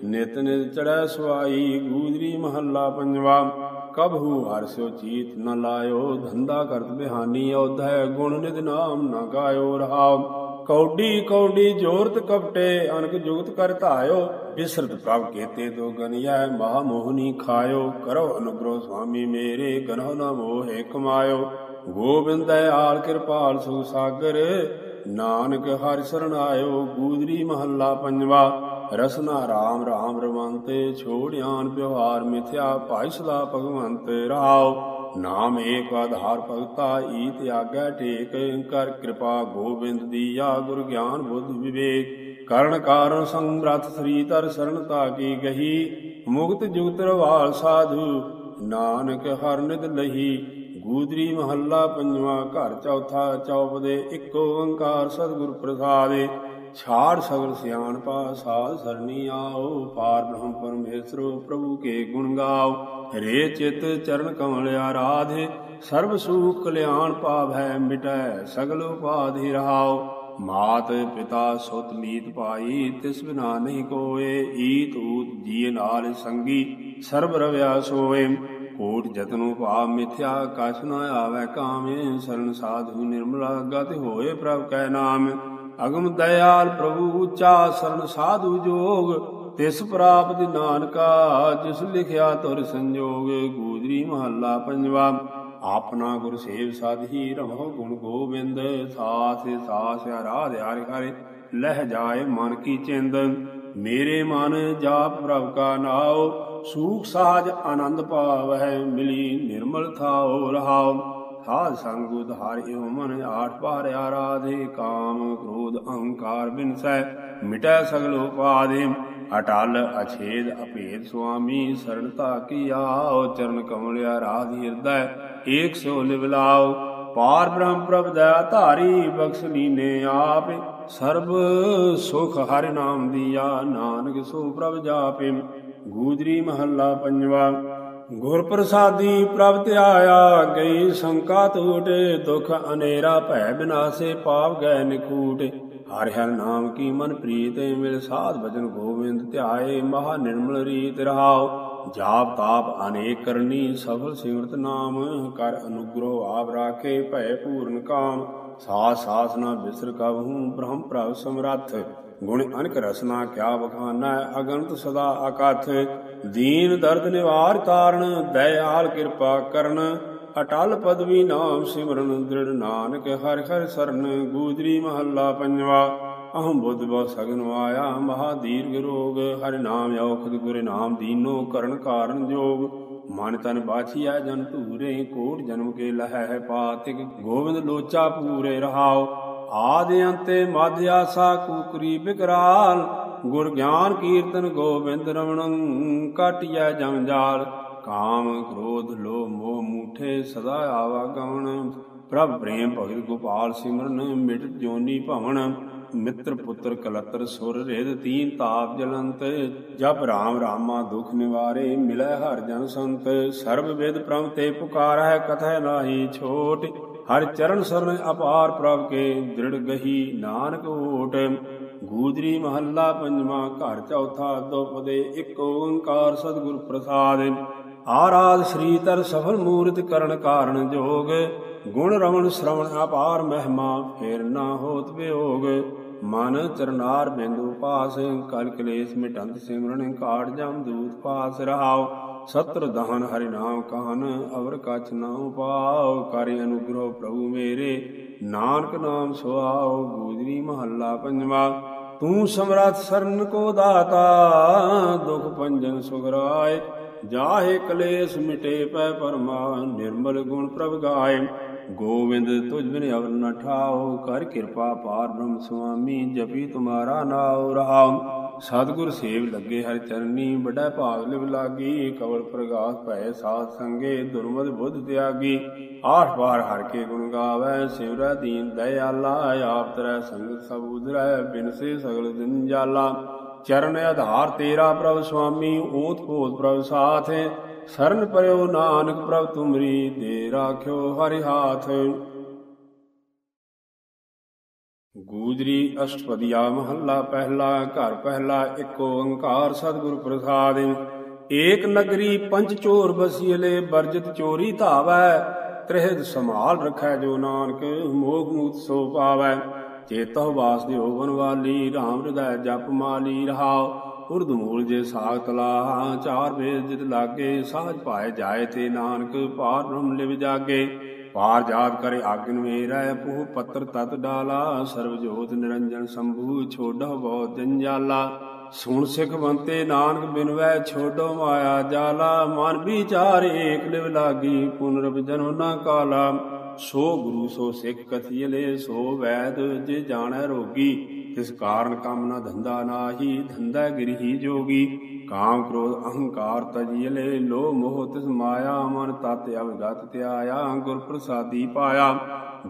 ਨਿਤ ਨਿਤ ਚੜੈ ਸੁਆਈ ਗੂਜਰੀ ਮਹੱਲਾ ਪੰਜਵਾ। ਕਬਹੂ ਹਰਸਿਓ ਚੀਤ ਨ ਲਾਇਓ, ਧੰਦਾ ਕਰਤ ਬਿਹਾਨੀ ਔਧੈ ਗੁਣ ਨਿਦ ਨਾਮ ਨ ਗਾਇਓ ਰਹਾਉ ਕੌਡੀ ਕੌਡੀ ਜੋਰਤ ਕਪਟੇ, ਅਨਕ ਜੁਗਤ ਕਰ ਧਾਇਓ ਬਿਸਰਤ ਪ੍ਰਭ ਕੇਤੇ ਦੋ ਗਨਿਆ ਮਹਾ ਮੋਹਨੀ ਖਾਇਓ, ਕਰੋ ਅਨੁਗ੍ਰਹ ਸੁਆਮੀ ਮੇਰੇ ਗਨਹੁ ਨ ਮੋਹਿ ਕਮਾਇਓ। ਗੋਬਿੰਦ ਆਲ ਕਿਰਪਾਲ ਸੁਖ ਸਾਗਰ, ਨਾਨਕ ਹਰਿ ਸਰਣ ਆਇਓ ਗੂਜਰੀ ਮਹੱਲਾ ਪੰਜਵਾ। ਰਸਨਾ RAM RAM ਰਮੰਤੇ, ਛੋੜਿਆਨ ਵਿਵਹਾਰ ਮਿਥਿਆ, ਭਾਈ ਸਦਾ ਭਗਵੰਤ ਰਹਾਉ ਨਾਮ ਏਕ ਆਧਾਰ ਭਗਤਾ ਈ ਤਿਆਗੈ ਟੇਕ ਕਰ ਕਿਰਪਾ ਗੋਬਿੰਦ ਦੀਆ ਗੁਰ ਗਿਆਨ ਬੁੱਧ ਵਿਵੇਕ। ਕਰਨ ਕਾਰਨ ਸੰਗ੍ਰਥ ਸ੍ਰੀ ਤਰ ਸਰਣਤਾ ਕੀ ਗਹੀ, ਮੁਕਤ ਜੁਗਤ ਰਵਾਲ ਸਾਧੂ, ਨਾਨਕ ਹਰ ਨਿਦ ਲਹੀ ਗੂਦਰੀ ਮਹੱਲਾ ਪੰਜਵਾ, ਘਰ ਚੌਥਾ ਚੌਪਦੇ, ਇੱਕ ਓੰਕਾਰ ਸਤਿਗੁਰ ਪ੍ਰਸਾਦਿ, ਛਾੜ ਸਗਲ ਸਿਆਣ ਪਾ, ਸਾਧ ਸਰਣੀ ਆਓ, ਪਾਰ ਬ੍ਰਹਮ ਪਰਮੇਸ਼ਰੋ ਪ੍ਰਭੂ ਕੇ ਗੁਣ ਗਾਓ ਰੇ ਚਿਤ ਚਰਨ ਕਮਲ ਆਰਾਧੇ, ਸਰਬ ਸੁਖ ਕਲਿਆਣ ਪਾਵੈ, ਮਿਟੈ ਸਗਲ ਉਪਾਧਿ ਰਹਾਓ। ਮਾਤ ਪਿਤਾ ਸੁਤ ਮੀਤ ਭਾਈ, ਤਿਸ ਬਿਨਾ ਨਹੀਂ ਕੋਏ, ਈਤ ਊਤ ਜੀ ਨਾਲ ਸੰਗੀ, ਸਰਬ ਰਵਿਆ ਸੋਏ। ਕੋਟ ਜਤਨੂ ਭਾਵ ਮਿਥਿਆ, ਕਛ ਨ ਆਵੈ ਕਾਮੇ ਸਰਨ ਸਾਧੂ ਨਿਰਮਲਾ, ਗਤ ਹੋਏ ਪ੍ਰਭ ਕੈ ਨਾਮ। ਅਗਮ ਦਇਆਲ ਪ੍ਰਭੂ ਉੱਚਾ ਸਰਨ ਸਾਧੂ ਜੋਗ, ਤਿਸ ਪ੍ਰਾਪਤ ਨਾਨਕਾ, ਜਿਸ ਲਿਖਿਆ ਤੁਰ ਸੰਜੋਗ। ਗੂਜਰੀ ਮਹੱਲਾ ਪੰਜਵਾ। ਆਪਣਾ ਗੁਰ ਸੇਵ ਸਾਧੀ ਰਮੋ ਗੁਣ ਗੋਬਿੰਦ ਸਾਸ ਸਾਸ ਆਰਾਧ ਹਰਿ ਹਰਿ, ਲਹਿ ਜਾਏ ਮਨ ਕੀ ਚਿੰਦ। ਮੇਰੇ ਮਨ ਜਾਪ ਪ੍ਰਭ ਕਾ ਨਾਉ, ਸੂਖ ਸਾਜ ਆਨੰਦ ਪਾਵਹਿ, ਮਿਲੀ ਨਿਰਮਲ ਥਾਉ ਰਹਾਉ। ਸਾਧ ਸੰਗ ਉਧਾਰ ਏਵ ਮਨ ਆਠ ਪਾਰ ਆਰਾਧੇ, ਕਾਮ ਕ੍ਰੋਧ ਅਹੰਕਾਰ ਬਿਨਸੈ, ਮਿਟੈ ਸਗਲ ਉਪਾਦੇ ਅਟਲ ਅਛੇਦ ਅਭੇਦ ਸੁਆਮੀ ਸਰਣਤਾ ਕੀ ਆਓ, ਚਰਨ ਕਮਲ ਆਰਾਧ ਹਿਰਦੈ, ਏਕ ਸੋ ਲਿਵਲਾਓ ਪਾਰ ਬ੍ਰਹਮ ਪ੍ਰਭ ਦਇਆ ਧਾਰੀ ਬਖਸ਼ ਲੀਨੇ ਆਪ, ਸਰਬ ਸੁਖ ਹਰਿ ਨਾਮ ਦੀਆ, ਨਾਨਕ ਸੋ ਪ੍ਰਭ ਜਾਪੇ। ਗੂਜਰੀ ਮਹੱਲਾ ਪੰਜਵਾ ਗੁਰ ਪ੍ਰਸਾਦੀ ਪ੍ਰਭ ਧਿਆਇਆ, ਗਈ ਸੰਕਾ ਟੂਟ ਦੁਖ ਅਨੇਰਾ ਭੈ ਬਿਨਾਸੇ, ਪਾਪ ਗਏ ਨਿਕੂਟ ਹਰਿ ਹਰਿ ਨਾਮ ਕੀ ਮਨ ਪ੍ਰੀਤ ਮਿਲ ਸਾਧ ਭਜਨ ਗੋਬਿੰਦ ਧਿਆਏ, ਮਹਾ ਨਿਰਮਲ ਰੀਤ ਰਹਾਓ ਜਾਪ ਤਾਪ ਅਨੇਕ ਕਰਨੀ, ਸਫਲ ਸਿਮਰਤ ਨਾਮ, ਕਰ ਅਨੁਗ੍ਰਹ ਆਪ ਰਾਖੇ ਭੈ ਪੂਰਨ ਕਾਮ। ਸਾਸ ਸਾਸ ਨਾ ਬਿਸਰ ਕਬਹੂ, ਬ੍ਰਹਮ ਪ੍ਰਭ ਸਮਰੱਥ। ਗੁਣ ਅਨਕ ਰਸਨਾ ਕਿਆ ਬਖਾਨਾ, ਅਗੰਤ ਸਦਾ ਅਕਥ। ਦੀਨ ਦਰਦ ਨਿਵਾਰ ਤਾਰਨ, ਦਇਆਲ ਕਿਰਪਾ ਕਰਨ। ਅਟਲ ਪਦਵੀ ਨਾਮ ਸਿਮਰਨ ਦ੍ਰਿੜ ਨਾਨਕ ਹਰਿ ਹਰਿ ਸਰਨ ਗੂਜਰੀ ਮਹੱਲਾ ਪੰਜਵਾ। ਅਹੰ ਬੁੱਧ ਬਉ ਸਗਨ ਆਇਆ ਮਹਾ ਦੀਰਘ ਰੋਗ, ਹਰਿ ਨਾਮ ਔਖਦ ਗੁਰੇ ਨਾਮ ਦੀਨੋ ਕਰਨ ਕਾਰਨ ਜੋਗ। ਮਨ ਤਨ ਬਾਛੀਆ ਜਨ ਧੂਰੇ, ਕੋਟ ਜਨਮ ਕੇ ਲਹਿ ਪਾਤਿਕ, ਗੋਬਿੰਦ ਲੋਚਾ ਪੂਰੇ ਰਹਾਓ ਆਦ ਅੰਤੇ ਮਧ ਆਸਾ ਕੂਕਰੀ ਬਿਕਰਾਲ, ਗੁਰ ਗਿਆਨ ਕੀਰਤਨ ਗੋਬਿੰਦ ਰਮਣੰ ਕਾਟਿਆ ਜੰਜਾਲ। ਕਾਮ ਕ੍ਰੋਧ ਲੋਭ ਮੋਹ ਮੂਠੇ ਸਦਾ ਆਵਾ ਗਵਣ। ਪ੍ਰਭ ਪ੍ਰੇਮ ਭਗਤ ਗੋਪਾਲ ਸਿਮਰਨ ਮਿਟ ਜੋਨੀ ਭਵਨ। ਮਿੱਤਰ ਪੁੱਤਰ ਕਲਤਰ ਸੁਰ ਰਿਦ ਤੀਨ ਤਾਪ ਜਲੰਤ। ਜਪ ਰਾਮ ਰਾਮਾ ਦੁਖ ਨਿਵਾਰੇ ਮਿਲੈ ਹਰ ਜਨ ਸੰਤ। ਸਰਬ ਵਿਦ ਪ੍ਰਭ ਤੇ ਪੁਕਾਰੈ ਕਥੈ ਨਾਹੀ ਛੋਟ। ਹਰ ਚਰਨ ਸਰਨ ਅਪਾਰ ਪ੍ਰਭ ਕੇ ਦ੍ਰਿੜ ਗਹੀ ਨਾਨਕ ਓਟ ਗੂਜਰੀ ਮਹੱਲਾ ਪੰਜਵਾਂ ਘਰ ਚੌਥਾ ਦੁਪਦੇ ਇੱਕ ਓੰਕਾਰ ਸਤਿਗੁਰ ਪ੍ਰਸਾਦ। ਆਰਾਧ ਸ੍ਰੀ ਤਰ ਸਫਲ ਮੂਰਤ ਕਰਨ ਕਾਰਨ ਜੋਗ। ਗੁਣ ਰਵਣ ਸ਼ਰਵਣ ਅਪਾਰ ਮਹਿਮਾ, ਫੇਰ ਨਾ ਹੋਤ ਵਿਯੋਗ। ਮਨ ਚਰਨਾਰ ਬਿੰਦੂ ਪਾਸ, ਕਲ ਕਲੇਸ਼ ਮਿਟੰਤ ਸਿਮਰਨ ਕਾੜ ਜਮ ਦੂਤ ਪਾਸ ਰਹਾਓ। ਸਤਰ ਦਹਨ ਹਰਿ ਨਾਮ ਕਹਨ, ਅਵਰ ਕਛ ਨਾ ਉਪਾਉ ਕਰਿ ਅਨੁਗ੍ਰਹ ਪ੍ਰਭੂ ਮੇਰੇ, ਨਾਨਕ ਨਾਮ ਸੁਆਓ। ਗੂਜਰੀ ਮਹੱਲਾ ਪੰਜਵਾ, ਤੂੰ ਸਮਰਥ ਸਰਨ ਕੋ ਦਾਤਾ, ਦੁਖ ਪੰਜਨ ਸੁਗਰਾਏ। ਜਾਹੇ ਕਲੇਸ਼ ਮਿਟੇ ਪੈ ਪਰਮਾ, ਨਿਰਮਲ ਗੁਣ ਪ੍ਰਭ ਗਾਏ। ਗੋਵਿੰਦ ਤੁਝ ਬਿਨ ਅਵਰ ਨ ਠਾਓ, ਕਰ ਕਿਰਪਾ ਪਾਰ ਬ੍ਰਹਮ ਸੁਆਮੀ, ਜਪੀ ਤੁਮਾਰਾ ਨਾਉ ਰਹਾਉ। ਸਤਿਗੁਰ ਸੇਵ ਲੱਗੇ ਹਰ ਚਰਨੀ ਬੜਾ ਭਾਗ ਲਿਵ ਲਾਗੀ, ਕਵਲ ਪ੍ਰਗਾਸ ਭੈ ਸਾਧ ਸੰਗੇ, ਦੁਰਮਦ ਬੁੱਧ ਤਿਆਗੀ। ਆਠ ਵਾਰ ਹਰ ਕੇ ਗੁਣ ਗਾਵੇ ਸਿਵਰੈ ਦੀਨ ਦਇਆਲਾ, ਆਪ ਤਰੈ ਸੰਗ ਸਭ ਉਧਰੈ, ਬਿਨਸੇ ਸਗਲ ਦਿਨ ਜਾਲਾ। ਚਰਨ ਆਧਾਰ ਤੇਰਾ ਪ੍ਰਭ ਸੁਆਮੀ ਓਤ ਭੋਤ ਪ੍ਰਭ ਸਾਥ, ਸਰਨ ਪਰਿਓ ਨਾਨਕ ਪ੍ਰਭ ਤੁਮਰੀ, ਦੇ ਰਾਖਿਓ ਹਰਿ ਹਾਥ। ਗੂਜਰੀ ਅਸ਼ਟਪਦੀਆ ਮਹੱਲਾ ਪਹਿਲਾ, ਘਰ ਪਹਿਲਾ, ਇੱਕ ਓੰਕਾਰ ਸਤਿਗੁਰ ਪ੍ਰਸਾਦਿ। ਏਕ ਨਗਰੀ ਪੰਜ ਚੋਰ ਬਸੀਲੇ ਬਰਜਤ ਚੋਰੀ ਧਾਵੈ, ਤ੍ਰਿਹਦ ਸੰਭਾਲ ਰਖੈ ਜੋ ਨਾਨਕ, ਮੋਹ ਮੂਤ ਸੋ ਪਾਵੈ। ਚੇਤਹੁ ਵਾਸਦਿਓ ਬਨ ਵਾਲੀ RAM ਹਿਰਦੈ ਜਪ ਮਾਲੀ, ਰਹਾਉ ਉਰਦ ਮੂਲ ਜੇ ਸਾਗ ਤਲਾ ਚਾਰ ਵੇਦ ਜਿਤ ਲਾਗੇ, ਸਾਜ ਭਾਏ ਜਾਏ ਤੇ ਨਾਨਕ, ਪਾਰ ਬ੍ਰਹਮ ਲਿਵ ਜਾਗੇ। ਪਾਰ ਜਾਤ ਕਰੇ ਆਗਨ ਮੇਰੈ, ਪੂਹ ਪੱਤਰ ਤਤ ਡਾਲਾ, ਸਰਬ ਜੋਤ ਨਿਰੰਜਨ ਸੰਭੂ, ਛੋਡੋ ਬਹੁਤ ਜੰਜਾਲਾ ਸੁਣ ਸਿਖ ਬੰਤੇ, ਨਾਨਕ ਬਿਨਵੈ, ਛੋਡੋ ਮਾਇਆ ਜਾਲਾ। ਮਨ ਵਿਚਾਰ ਏਕ ਲਿਵ ਲਾਗੀ ਪੁਨਰਬ ਜਨਮ ਨਾ ਕਾਲਾ। ਸੋ ਗੁਰੂ ਸੋ ਸਿੱਖ ਕਥੀਲੇ ਸੋ ਵੈਦ, ਜੇ ਜਾਣੈ ਰੋਗੀ, ਤਿਸ ਕਾਰਨ ਕੰਮ ਨਾ ਧੰਦਾ ਨਾਹੀ, ਧੰਦਾ ਗਿਰਹੀ ਜੋਗੀ। ਕਾਮ ਕ੍ਰੋਧ ਅਹੰਕਾਰ ਤਜੀਲੇ ਲੋ ਮੋਹ ਤਿਸ ਮਾਇਆ, ਮਨ ਤਤ ਅਵਗਤ ਧਿਆਇਆ, ਗੁਰ ਪ੍ਰਸਾਦੀ ਪਾਇਆ।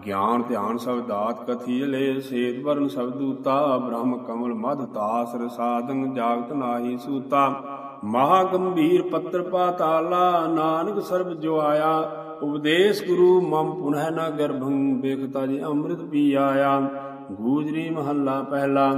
ਗਿਆਨ ਧਿਆਨ ਸਭ ਦਾਤ ਕਥੀਲੇ, ਸੇਤ ਵਰਨ ਸਭ ਦੂਤਾ, ਬ੍ਰਹਮ ਕਮਲ ਮਧ ਤਾਸ ਰਸਾਦੰ ਜਾਗਤ ਨਾਹੀ ਸੂਤਾ। ਮਹਾ ਗੰਭੀਰ ਪੱਤਰ ਪਾਤਾਲਾ, ਨਾਨਕ ਸਰਬ ਜੋ ਆਇਆ ਉਪਦੇਸ਼ ਗੁਰੂ ਮਮ ਪੁਨਹ ਨ ਗਰਭੰ, ਬੇਖਤਾ ਜੀ ਅੰਮ੍ਰਿਤ ਪੀ ਆਇਆ। ਗੂਜਰੀ ਮਹੱਲਾ ਪਹਿਲਾ,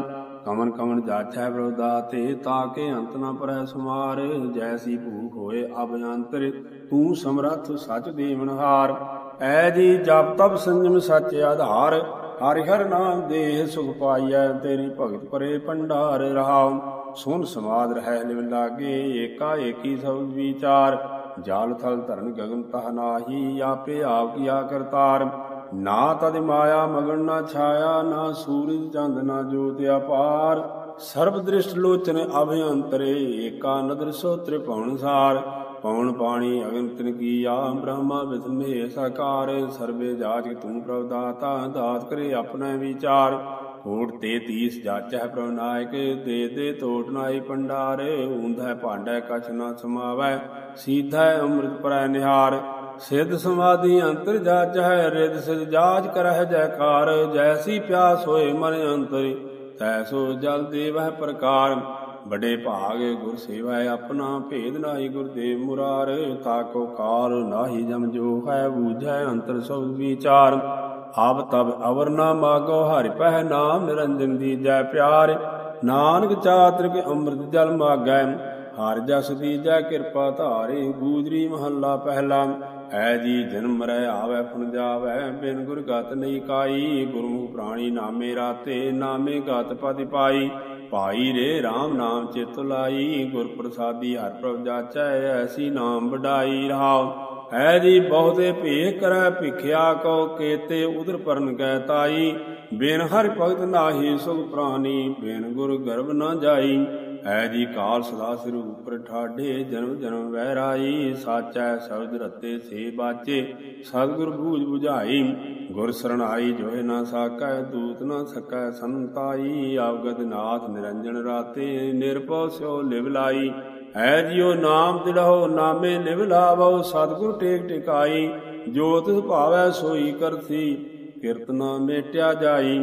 ਕਮਨ ਕਮਨ ਜਾਛੈ ਪ੍ਰਭ ਦਾਤੇ ਤਾਕੇ ਅੰਤ ਨ ਪਰੈ ਸੁਮਾਰ। ਜੈਸੀ ਭੂਖ ਹੋਏ ਅਬ ਅੰਤਰ, ਤੂੰ ਸਮਰੱਥ ਸਚ ਦੇਵਨਹਾਰ ਐ ਜੀ ਜਪ ਤਪ ਸੰਜਮ ਸੱਚ ਆਧਾਰ। ਹਰਿ ਹਰ ਨਾਮ ਦੇਹ ਸੁਖ ਪਾਈਐ, ਤੇਰੀ ਭਗਤ ਪਰੇ ਭੰਡਾਰ ਰਹਾਉ। ਸੁਨ ਸਮਾਦ ਰਹਿ ਲਿਵ ਲਾਗੇ, ਏਕਾ ਏਕੀ ਸਭ ਵਿਚਾਰ। ਜਾਲ ਥਲ ਧਰਨ ਗਗਨ ਤਹ ਨਾਹੀ, ਆਪੇ ਆਪ ਕੀਆ ਕਰਤਾਰ। ਨਾ ਤਦ ਮਾਇਆ ਮਗਨ ਨਾ ਛਾਇਆ, ਨਾ ਸੂਰਜ ਚੰਦ ਨਾ ਜੋਤ ਅਪਾਰ। ਸਰਬ ਦ੍ਰਿਸ਼ਟ ਲੋਚਨ ਅਭਿਅੰਤਰੇ ਏਕਾ ਨਦਰ ਸੋ ਤ੍ਰਿਭਵਨ ਸਾਰ। ਪਵਨ ਪਾਣੀ ਅਗਨ ਤਿਨ ਕੀਆ, ਬ੍ਰਹਮਾ ਵਿਸਮੇ ਸਾਕਾਰ। ਸਰਵੇ ਜਾਜ ਤੂੰ ਪ੍ਰਭ ਦਾਤਾ, ਦਾਤ ਕਰੇ ਆਪਣਾ ਵਿਚਾਰ। ਕੋਟ ਤੇ 30 ਜਾਚੈ ਪ੍ਰਭ ਨਾਇਕ, ਦੇ ਦੇ ਟੋਟ ਨਾਈ ਪੰਡਾਰ ਉਂਧੈ ਭਾਂਡੈ ਕਛ ਨਾ ਸਮਾਵੈ ਸੀਧੈ ਅੰਮ੍ਰਿਤ ਪਰੈ ਨਿਹਾਰ। ਸਿਧ ਸਮਾਧੀ ਅੰਤਰ ਜਾਚੈ ਰਿਦ ਸਿਧ ਜਾਜ ਕਰਹਿ ਜੈਕਾਰ ਜੈਸੀ ਪਿਆਸ ਹੋਏ ਮਨ ਅੰਤਰ ਤੈਸੋ ਜਲ ਦੇਵਹਿ ਪ੍ਰਕਾਰ। ਬੜੇ ਭਾਗ ਗੁਰ ਸੇਵੈ ਆਪਣਾ ਭੇਦ ਨਾਹੀ ਗੁਰਦੇਵ ਮੁਰਾਰ। ਤਾਕੋ ਕਾਰ ਨਾਹੀ ਜਮ ਜੋ ਹੈ ਬੂਝੈ ਅੰਤਰ ਸਭ ਵਿਚਾਰ। ਆਪ ਤਬ ਅਵਰ ਨਾ ਮਾਗੋ, ਹਰਿ ਪਹਿ ਨਾਮ ਨਿਰੰਜਨ ਦੀ ਜੈ ਪਿਆਰ। ਨਾਨਕ ਚਾਤ੍ਰਿਕ ਅੰਮ੍ਰਿਤ ਜਲ ਮਾਗੈ, ਹਰ ਜਸ ਦੀਜੈ ਕਿਰਪਾ ਧਾਰੇ। ਗੂਜਰੀ ਮਹੱਲਾ ਪਹਿਲਾ, ਐ ਜੀ ਜਨਮ ਮਰੈ ਆਵੈ ਫੁਨ ਜਾਵੈ। ਬਿਨ ਗੁਰ ਗਤ ਨਹੀਂ ਕਾਈ ਗੁਰਮੁਖ ਪ੍ਰਾਣੀ ਨਾਮੇ ਰਾਤੇ, ਨਾਮੇ ਗਤ ਪਤਿ ਪਾਈ। ਭਾਈ ਰੇ RAM ਨਾਮ ਚਿਤ ਲਾਈ, ਗੁਰ ਪ੍ਰਸਾਦੀ ਹਰ ਪ੍ਰਭ ਜਾਚੈ, ਐਸੀ ਨਾਮ ਵਡਾਈ ਰਹਾਉ। ਐ ਜੀ ਬਹੁਤੇ ਭੇਖ ਕਰੈ ਭਿਖਿਆ ਕੋ ਕੇਤੇ ਉਦਰ ਪਰਨ ਕੈ ਤਾਈ। ਬਿਨ ਹਰਿ ਭਗਤ ਨਾਹੀ ਸੁਖ ਪ੍ਰਾਨੀ, ਬਿਨ ਗੁਰ ਗਰਭ ਨਾ ਜਾਈ। ਐ ਜੀ ਕਾਲ ਸਦਾ ਸਿਰ ਉਪਰ ਠਾਢੇ, ਜਨਮ ਜਨਮ ਵਹਿਰਾਈ। ਸਾਚੈ ਸ਼ਬਦ ਰਤੇ ਸੇ ਬਾਚੇ, ਸਤਿਗੁਰ ਬੂਝ 부ਝਾਈ ਗੁਰ ਸਰਣਾਈ ਜੋਏ ਨਾ ਸਾਕੈ, ਦੂਤ ਨਾ ਸਕੈ ਸੰਤਾਈ। ਆਵਗਤ ਨਾਥ ਨਿਰੰਜਨ ਰਾਤੇ, ਨਿਰਭਉ ਸਿਓ ਲਿਵ ਲਾਈ। ਐ ਜਿਉ ਨਾਮ ਦਿੜਹੁ ਨਾਮੇ ਲਿਵ ਲਾਵੋ, ਸਤਿਗੁਰ ਟੇਕ ਟਿਕਾਈ, ਜੋ ਤਿਸ ਭਾਵੈ ਸੋਈ ਕਰਥੀ ਕਿਰਤਨਾ ਮੇਟਿਆ ਜਾਈ।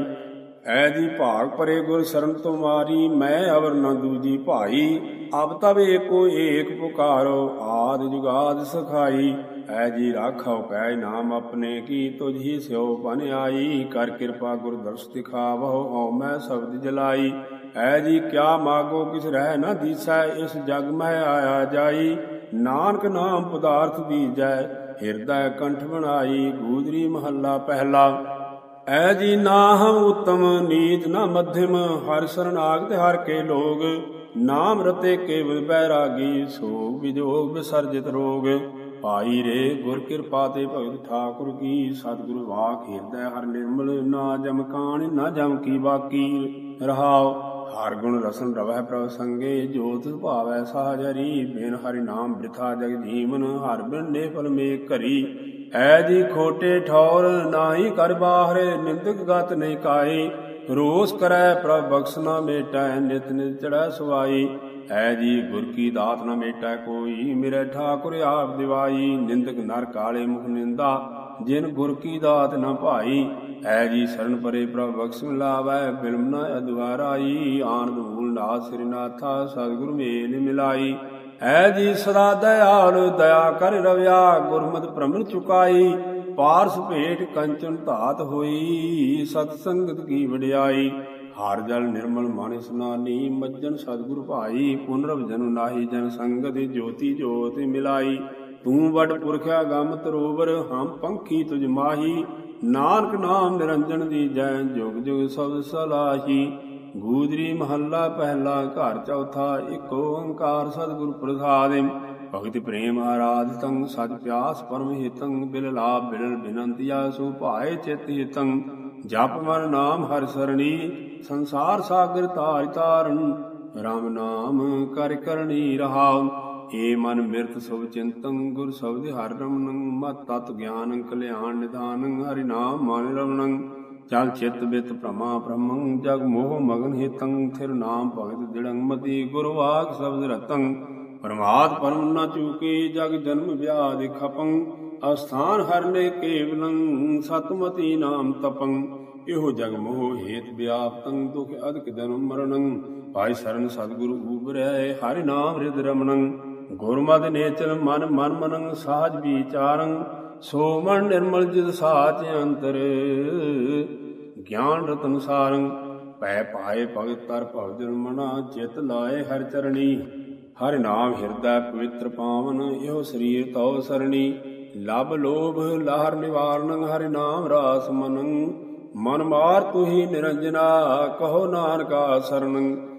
ਐ ਜੀ ਭਾਗ ਪਰੇ ਗੁਰ ਸਰਨ ਤੁਮਾਰੀ ਮੈਂ ਅਵਰ ਨ ਦੂਜੀ ਭਾਈ ਅਬ ਤਬ ਏਕੋ ਏਕ ਪੁਕਾਰੋ, ਆਦ ਜੁਗਾਦ ਸਖਾਈ। ਐ ਜੀ ਰਾਖੋ ਕੈ ਨਾਮ ਆਪਣੇ ਕੀ ਤੁਝ ਸਿਉ ਸਿਓ ਆਈ? ਕਰ ਕਿਰਪਾ ਗੁਰ ਦਰਸ ਦਿਖਾਵੋ ਹਉ ਮੈਂ ਸ਼ਬਦ ਜਲਾਈ। ਐ ਜੀ ਕਿਆ ਮਾਗੋ ਕਿਸ ਰਹਿ ਨਾ ਦੀਸੈ, ਇਸ ਜਗ ਮਹਿ ਆਇਆ ਜਾਈ। ਨਾਨਕ ਨਾਮ ਪਦਾਰਥ ਦੀਜੈ ਹਿਰਦੈ ਕੰਠ ਬਣਾਈ, ਗੂਜਰੀ ਮਹੱਲਾ ਪਹਿਲਾ। ਐ ਜੀ ਨਾ ਹਮ ਉਤਮ ਨੀਚ ਨਾ ਮਧਿਮ, ਹਰ ਸਰਨਾਗਤ ਹਰ ਕੇ ਲੋਗ। ਨਾਮ ਰਤੇ ਕੇਵਲ ਬੈਰਾਗੀ, ਸੋਗ ਵਿਜੋਗ ਵਿਸਰਜਿਤ ਰੋਗ। ਭਾਈ ਰੇ, ਗੁਰ ਕਿਰਪਾ ਤੇ ਭਗਤ ਠਾਕੁਰ ਕੀ। ਸਤਿਗੁਰ ਵਾਕ ਹਿਰਦੈ, ਹਰ ਨਿਰਮਲ ਨਾ ਜਮ ਕਾਣ, ਨਾ ਜਮ ਕੀ ਬਾਕੀ ਰਹਾਉ। ਹਰ ਗੁਣ ਰਸਨ ਰਵੈ ਪ੍ਰਭ ਸੰਗੇ, ਜੋਤ ਭਾਵੈ ਸਾਜਰੀ। ਬਿਨ ਹਰਿ ਨਾਮ ਬ੍ਰਿਥਾ ਜਗ ਜੀਵਨ, ਹਰ ਬਿਨ ਨੇ ਫਲ ਮੇ ਘਰੀ। ਐ ਜੀ ਖੋਟੇ ਠੌਰ ਨਾਹੀ ਕਰ ਬਾਹਰੇ, ਨਿੰਦਕ ਗਤ ਨਹੀਂ ਕਾਈ ਰੋਸ ਕਰੈ ਪ੍ਰਭ ਬਖਸ਼ ਮੇਟੈ, ਨਿਤ ਨਿਤ ਚੜੈ ਸੁਆਈ ਐ ਜੀ ਗੁਰ ਕੀ ਦਾਤ ਨਾ ਮੇਟਾ ਕੋਈ, ਮੇਰੇ ਠਾਕੁਰ ਆਪ ਦਿਵਾਈ, ਨਿੰਦਕ ਨਰ ਕਾਲੇ ਮੁਖ ਨਿੰਦਾ, ਜਿਨ ਗੁਰ ਕੀ ਦਾਤ ਨਾ ਭਾਈ, ਐ ਜੀ ਸਰਨ ਪਰੇ ਪ੍ਰਭ ਬਖਸ਼ ਮਿਲਾਵੈ, ਬਿਲਮ ਨ ਅਦਵਾਰਾਈ ਆਨੰਦ ਮੂਲ ਨਾਥ ਸ੍ਰੀਨਾਥਾ, ਸਤਿਗੁਰ ਮੇਲ ਮਿਲਾਈ। ਐ ਜੀ ਸਦਾ ਦਇਆਲ, ਦਇਆ ਕਰ ਰਵਿਆ, ਗੁਰਮਤਿ ਭ੍ਰਮਣ ਚੁਕਾਈ, ਪਾਰਸ ਭੇਟ ਕੰਚਨ ਧਾਤ ਹੋਈ, ਸਤ ਸੰਗਤ ਕੀ ਵਡਿਆਈ। ਹਾਰ ਜਲ ਨਿਰਮਲ ਮਨ ਇਸਨਾਨੀ ਮੱਜਨ ਸਤਿਗੁਰ ਭਾਈ, ਪੁਨਰਵ ਜਨ ਨਾਹੀ, ਜਨ ਸੰਗਤ ਜੋਤੀ ਜੋਤ ਮਿਲਾਈ। ਤੂੰ ਵਡ ਪੁਰਖਿਆ ਗਮ ਤਰੋਵਰ ਹਮ ਪੰਖੀ ਤੁਝ ਮਾਹੀ। ਨਾਨਕ ਨਾਮ ਨਿਰੰਜਨ ਦੀ ਜੈ, ਜੁਗ ਜੁਗ ਸਭ ਸਲਾਹੀ। ਗੂਜਰੀ ਮਹੱਲਾ ਪਹਿਲਾ, ਘਰ ਚੌਥਾ, ਇੱਕ ਓੰਕਾਰ ਸਤਿਗੁਰ ਪ੍ਰਸਾਦਿ। ਭਗਤੀ ਪ੍ਰੇਮ ਆਰਾਧਿਤੰ ਸਤ ਪਿਆਸ ਪਰਮ ਹਿਤੰ ਬਿਲ ਲਾਭ ਬਿਲ ਬਿਨੰਤਿਆ ਸੁ ਭਾਏ ਚਿਤ ਹਿਤੰ ਜਪ ਮਨ ਨਾਮ ਹਰ ਸਰਣੀ, ਸੰਸਾਰ ਸਾਗਰ ਤਾਰਿ ਤਾਰਨ RAM ਨਾਮ ਕਰ ਕਰਣੀ ਰਹਾਉ। ਏ ਮਨ ਮਿਰਤ ਸੁਭ ਚਿੰਤੰ, ਗੁਰ ਸ਼ਬਦ ਹਰਿ ਰਮਨੰ, ਮਤ ਤਤ ਗਿਆਨ ਕਲਿਆਣ ਨਿਧਾਨੰ, ਹਰਿ ਨਾਮ ਮਨ ਰਮਨੰ। ਚਲ ਚਿਤ ਬਿਤ ਭ੍ਰਮਾ ਬ੍ਰਹਮੰ ਜਗ ਮੋਹ ਮਗਨ ਹਿਤੰ, ਥਿਰ ਨਾਮ ਭਗਤ ਦਿੜੰਗ ਮਤੀ ਗੁਰ ਵਾਕ ਸ਼ਬਦ ਰਤੰ। ਪਰਮਾਤ ਪਰਮ ਨ ਚੂਕੇ, ਜਗ ਜਨਮ ਵਿਆਦ ਖਪੰ। ਅਸਥਾਨ ਹਰਨੇ ਕੇਵਲੰ ਸਤਮਤੀ ਨਾਮ ਤਪੰ। ਇਹੋ ਜਗ ਮੋਹ ਹੇਤ ਵਿਆਪਤੰ ਦੁਖ ਅਦਕ ਜਨਮ ਮਰਣੰ ਭਾਈ ਸਰਨ ਸਤਿਗੁਰੂ ਉਬਰੈ, ਹਰਿ ਨਾਮ ਰਿਦ ਰਮਣੰ ਗੁਰਮਤਿ ਨੇਚਲ ਮਨ ਮਨ ਮਨੰ, ਸਾਜ ਵਿਚਾਰੰ। ਸੋ ਮਨ ਨਿਰਮਲ ਜਿਤ ਸਾਚ ਅੰਤਰ। ਗਿਆਨ ਰਤਨ ਸਾਰੰ, ਪੈ ਪਾਏ ਭਗਤ ਤਰ ਭਵਜਨ ਮਨਾ। ਚਿਤ ਲਾਏ ਹਰ ਚਰਣੀ, ਹਰਿ ਨਾਮ ਹਿਰਦੈ ਪਵਿੱਤਰ ਪਾਵਨ। ਇਹੋ ਸਰੀਰ ਤਉ ਸਰਣੀ। ਲਬ ਲੋਭ ਲਹਰ ਨਿਵਾਰਨ ਹਰਿ ਨਾਮ ਰਾਸ ਮਨੰ। ਮਨ ਮਾਰ ਤੁਹੀ ਨਿਰੰਜਨਾ, ਕਹੋ ਨਾਨਕਾ ਸਰਣੰ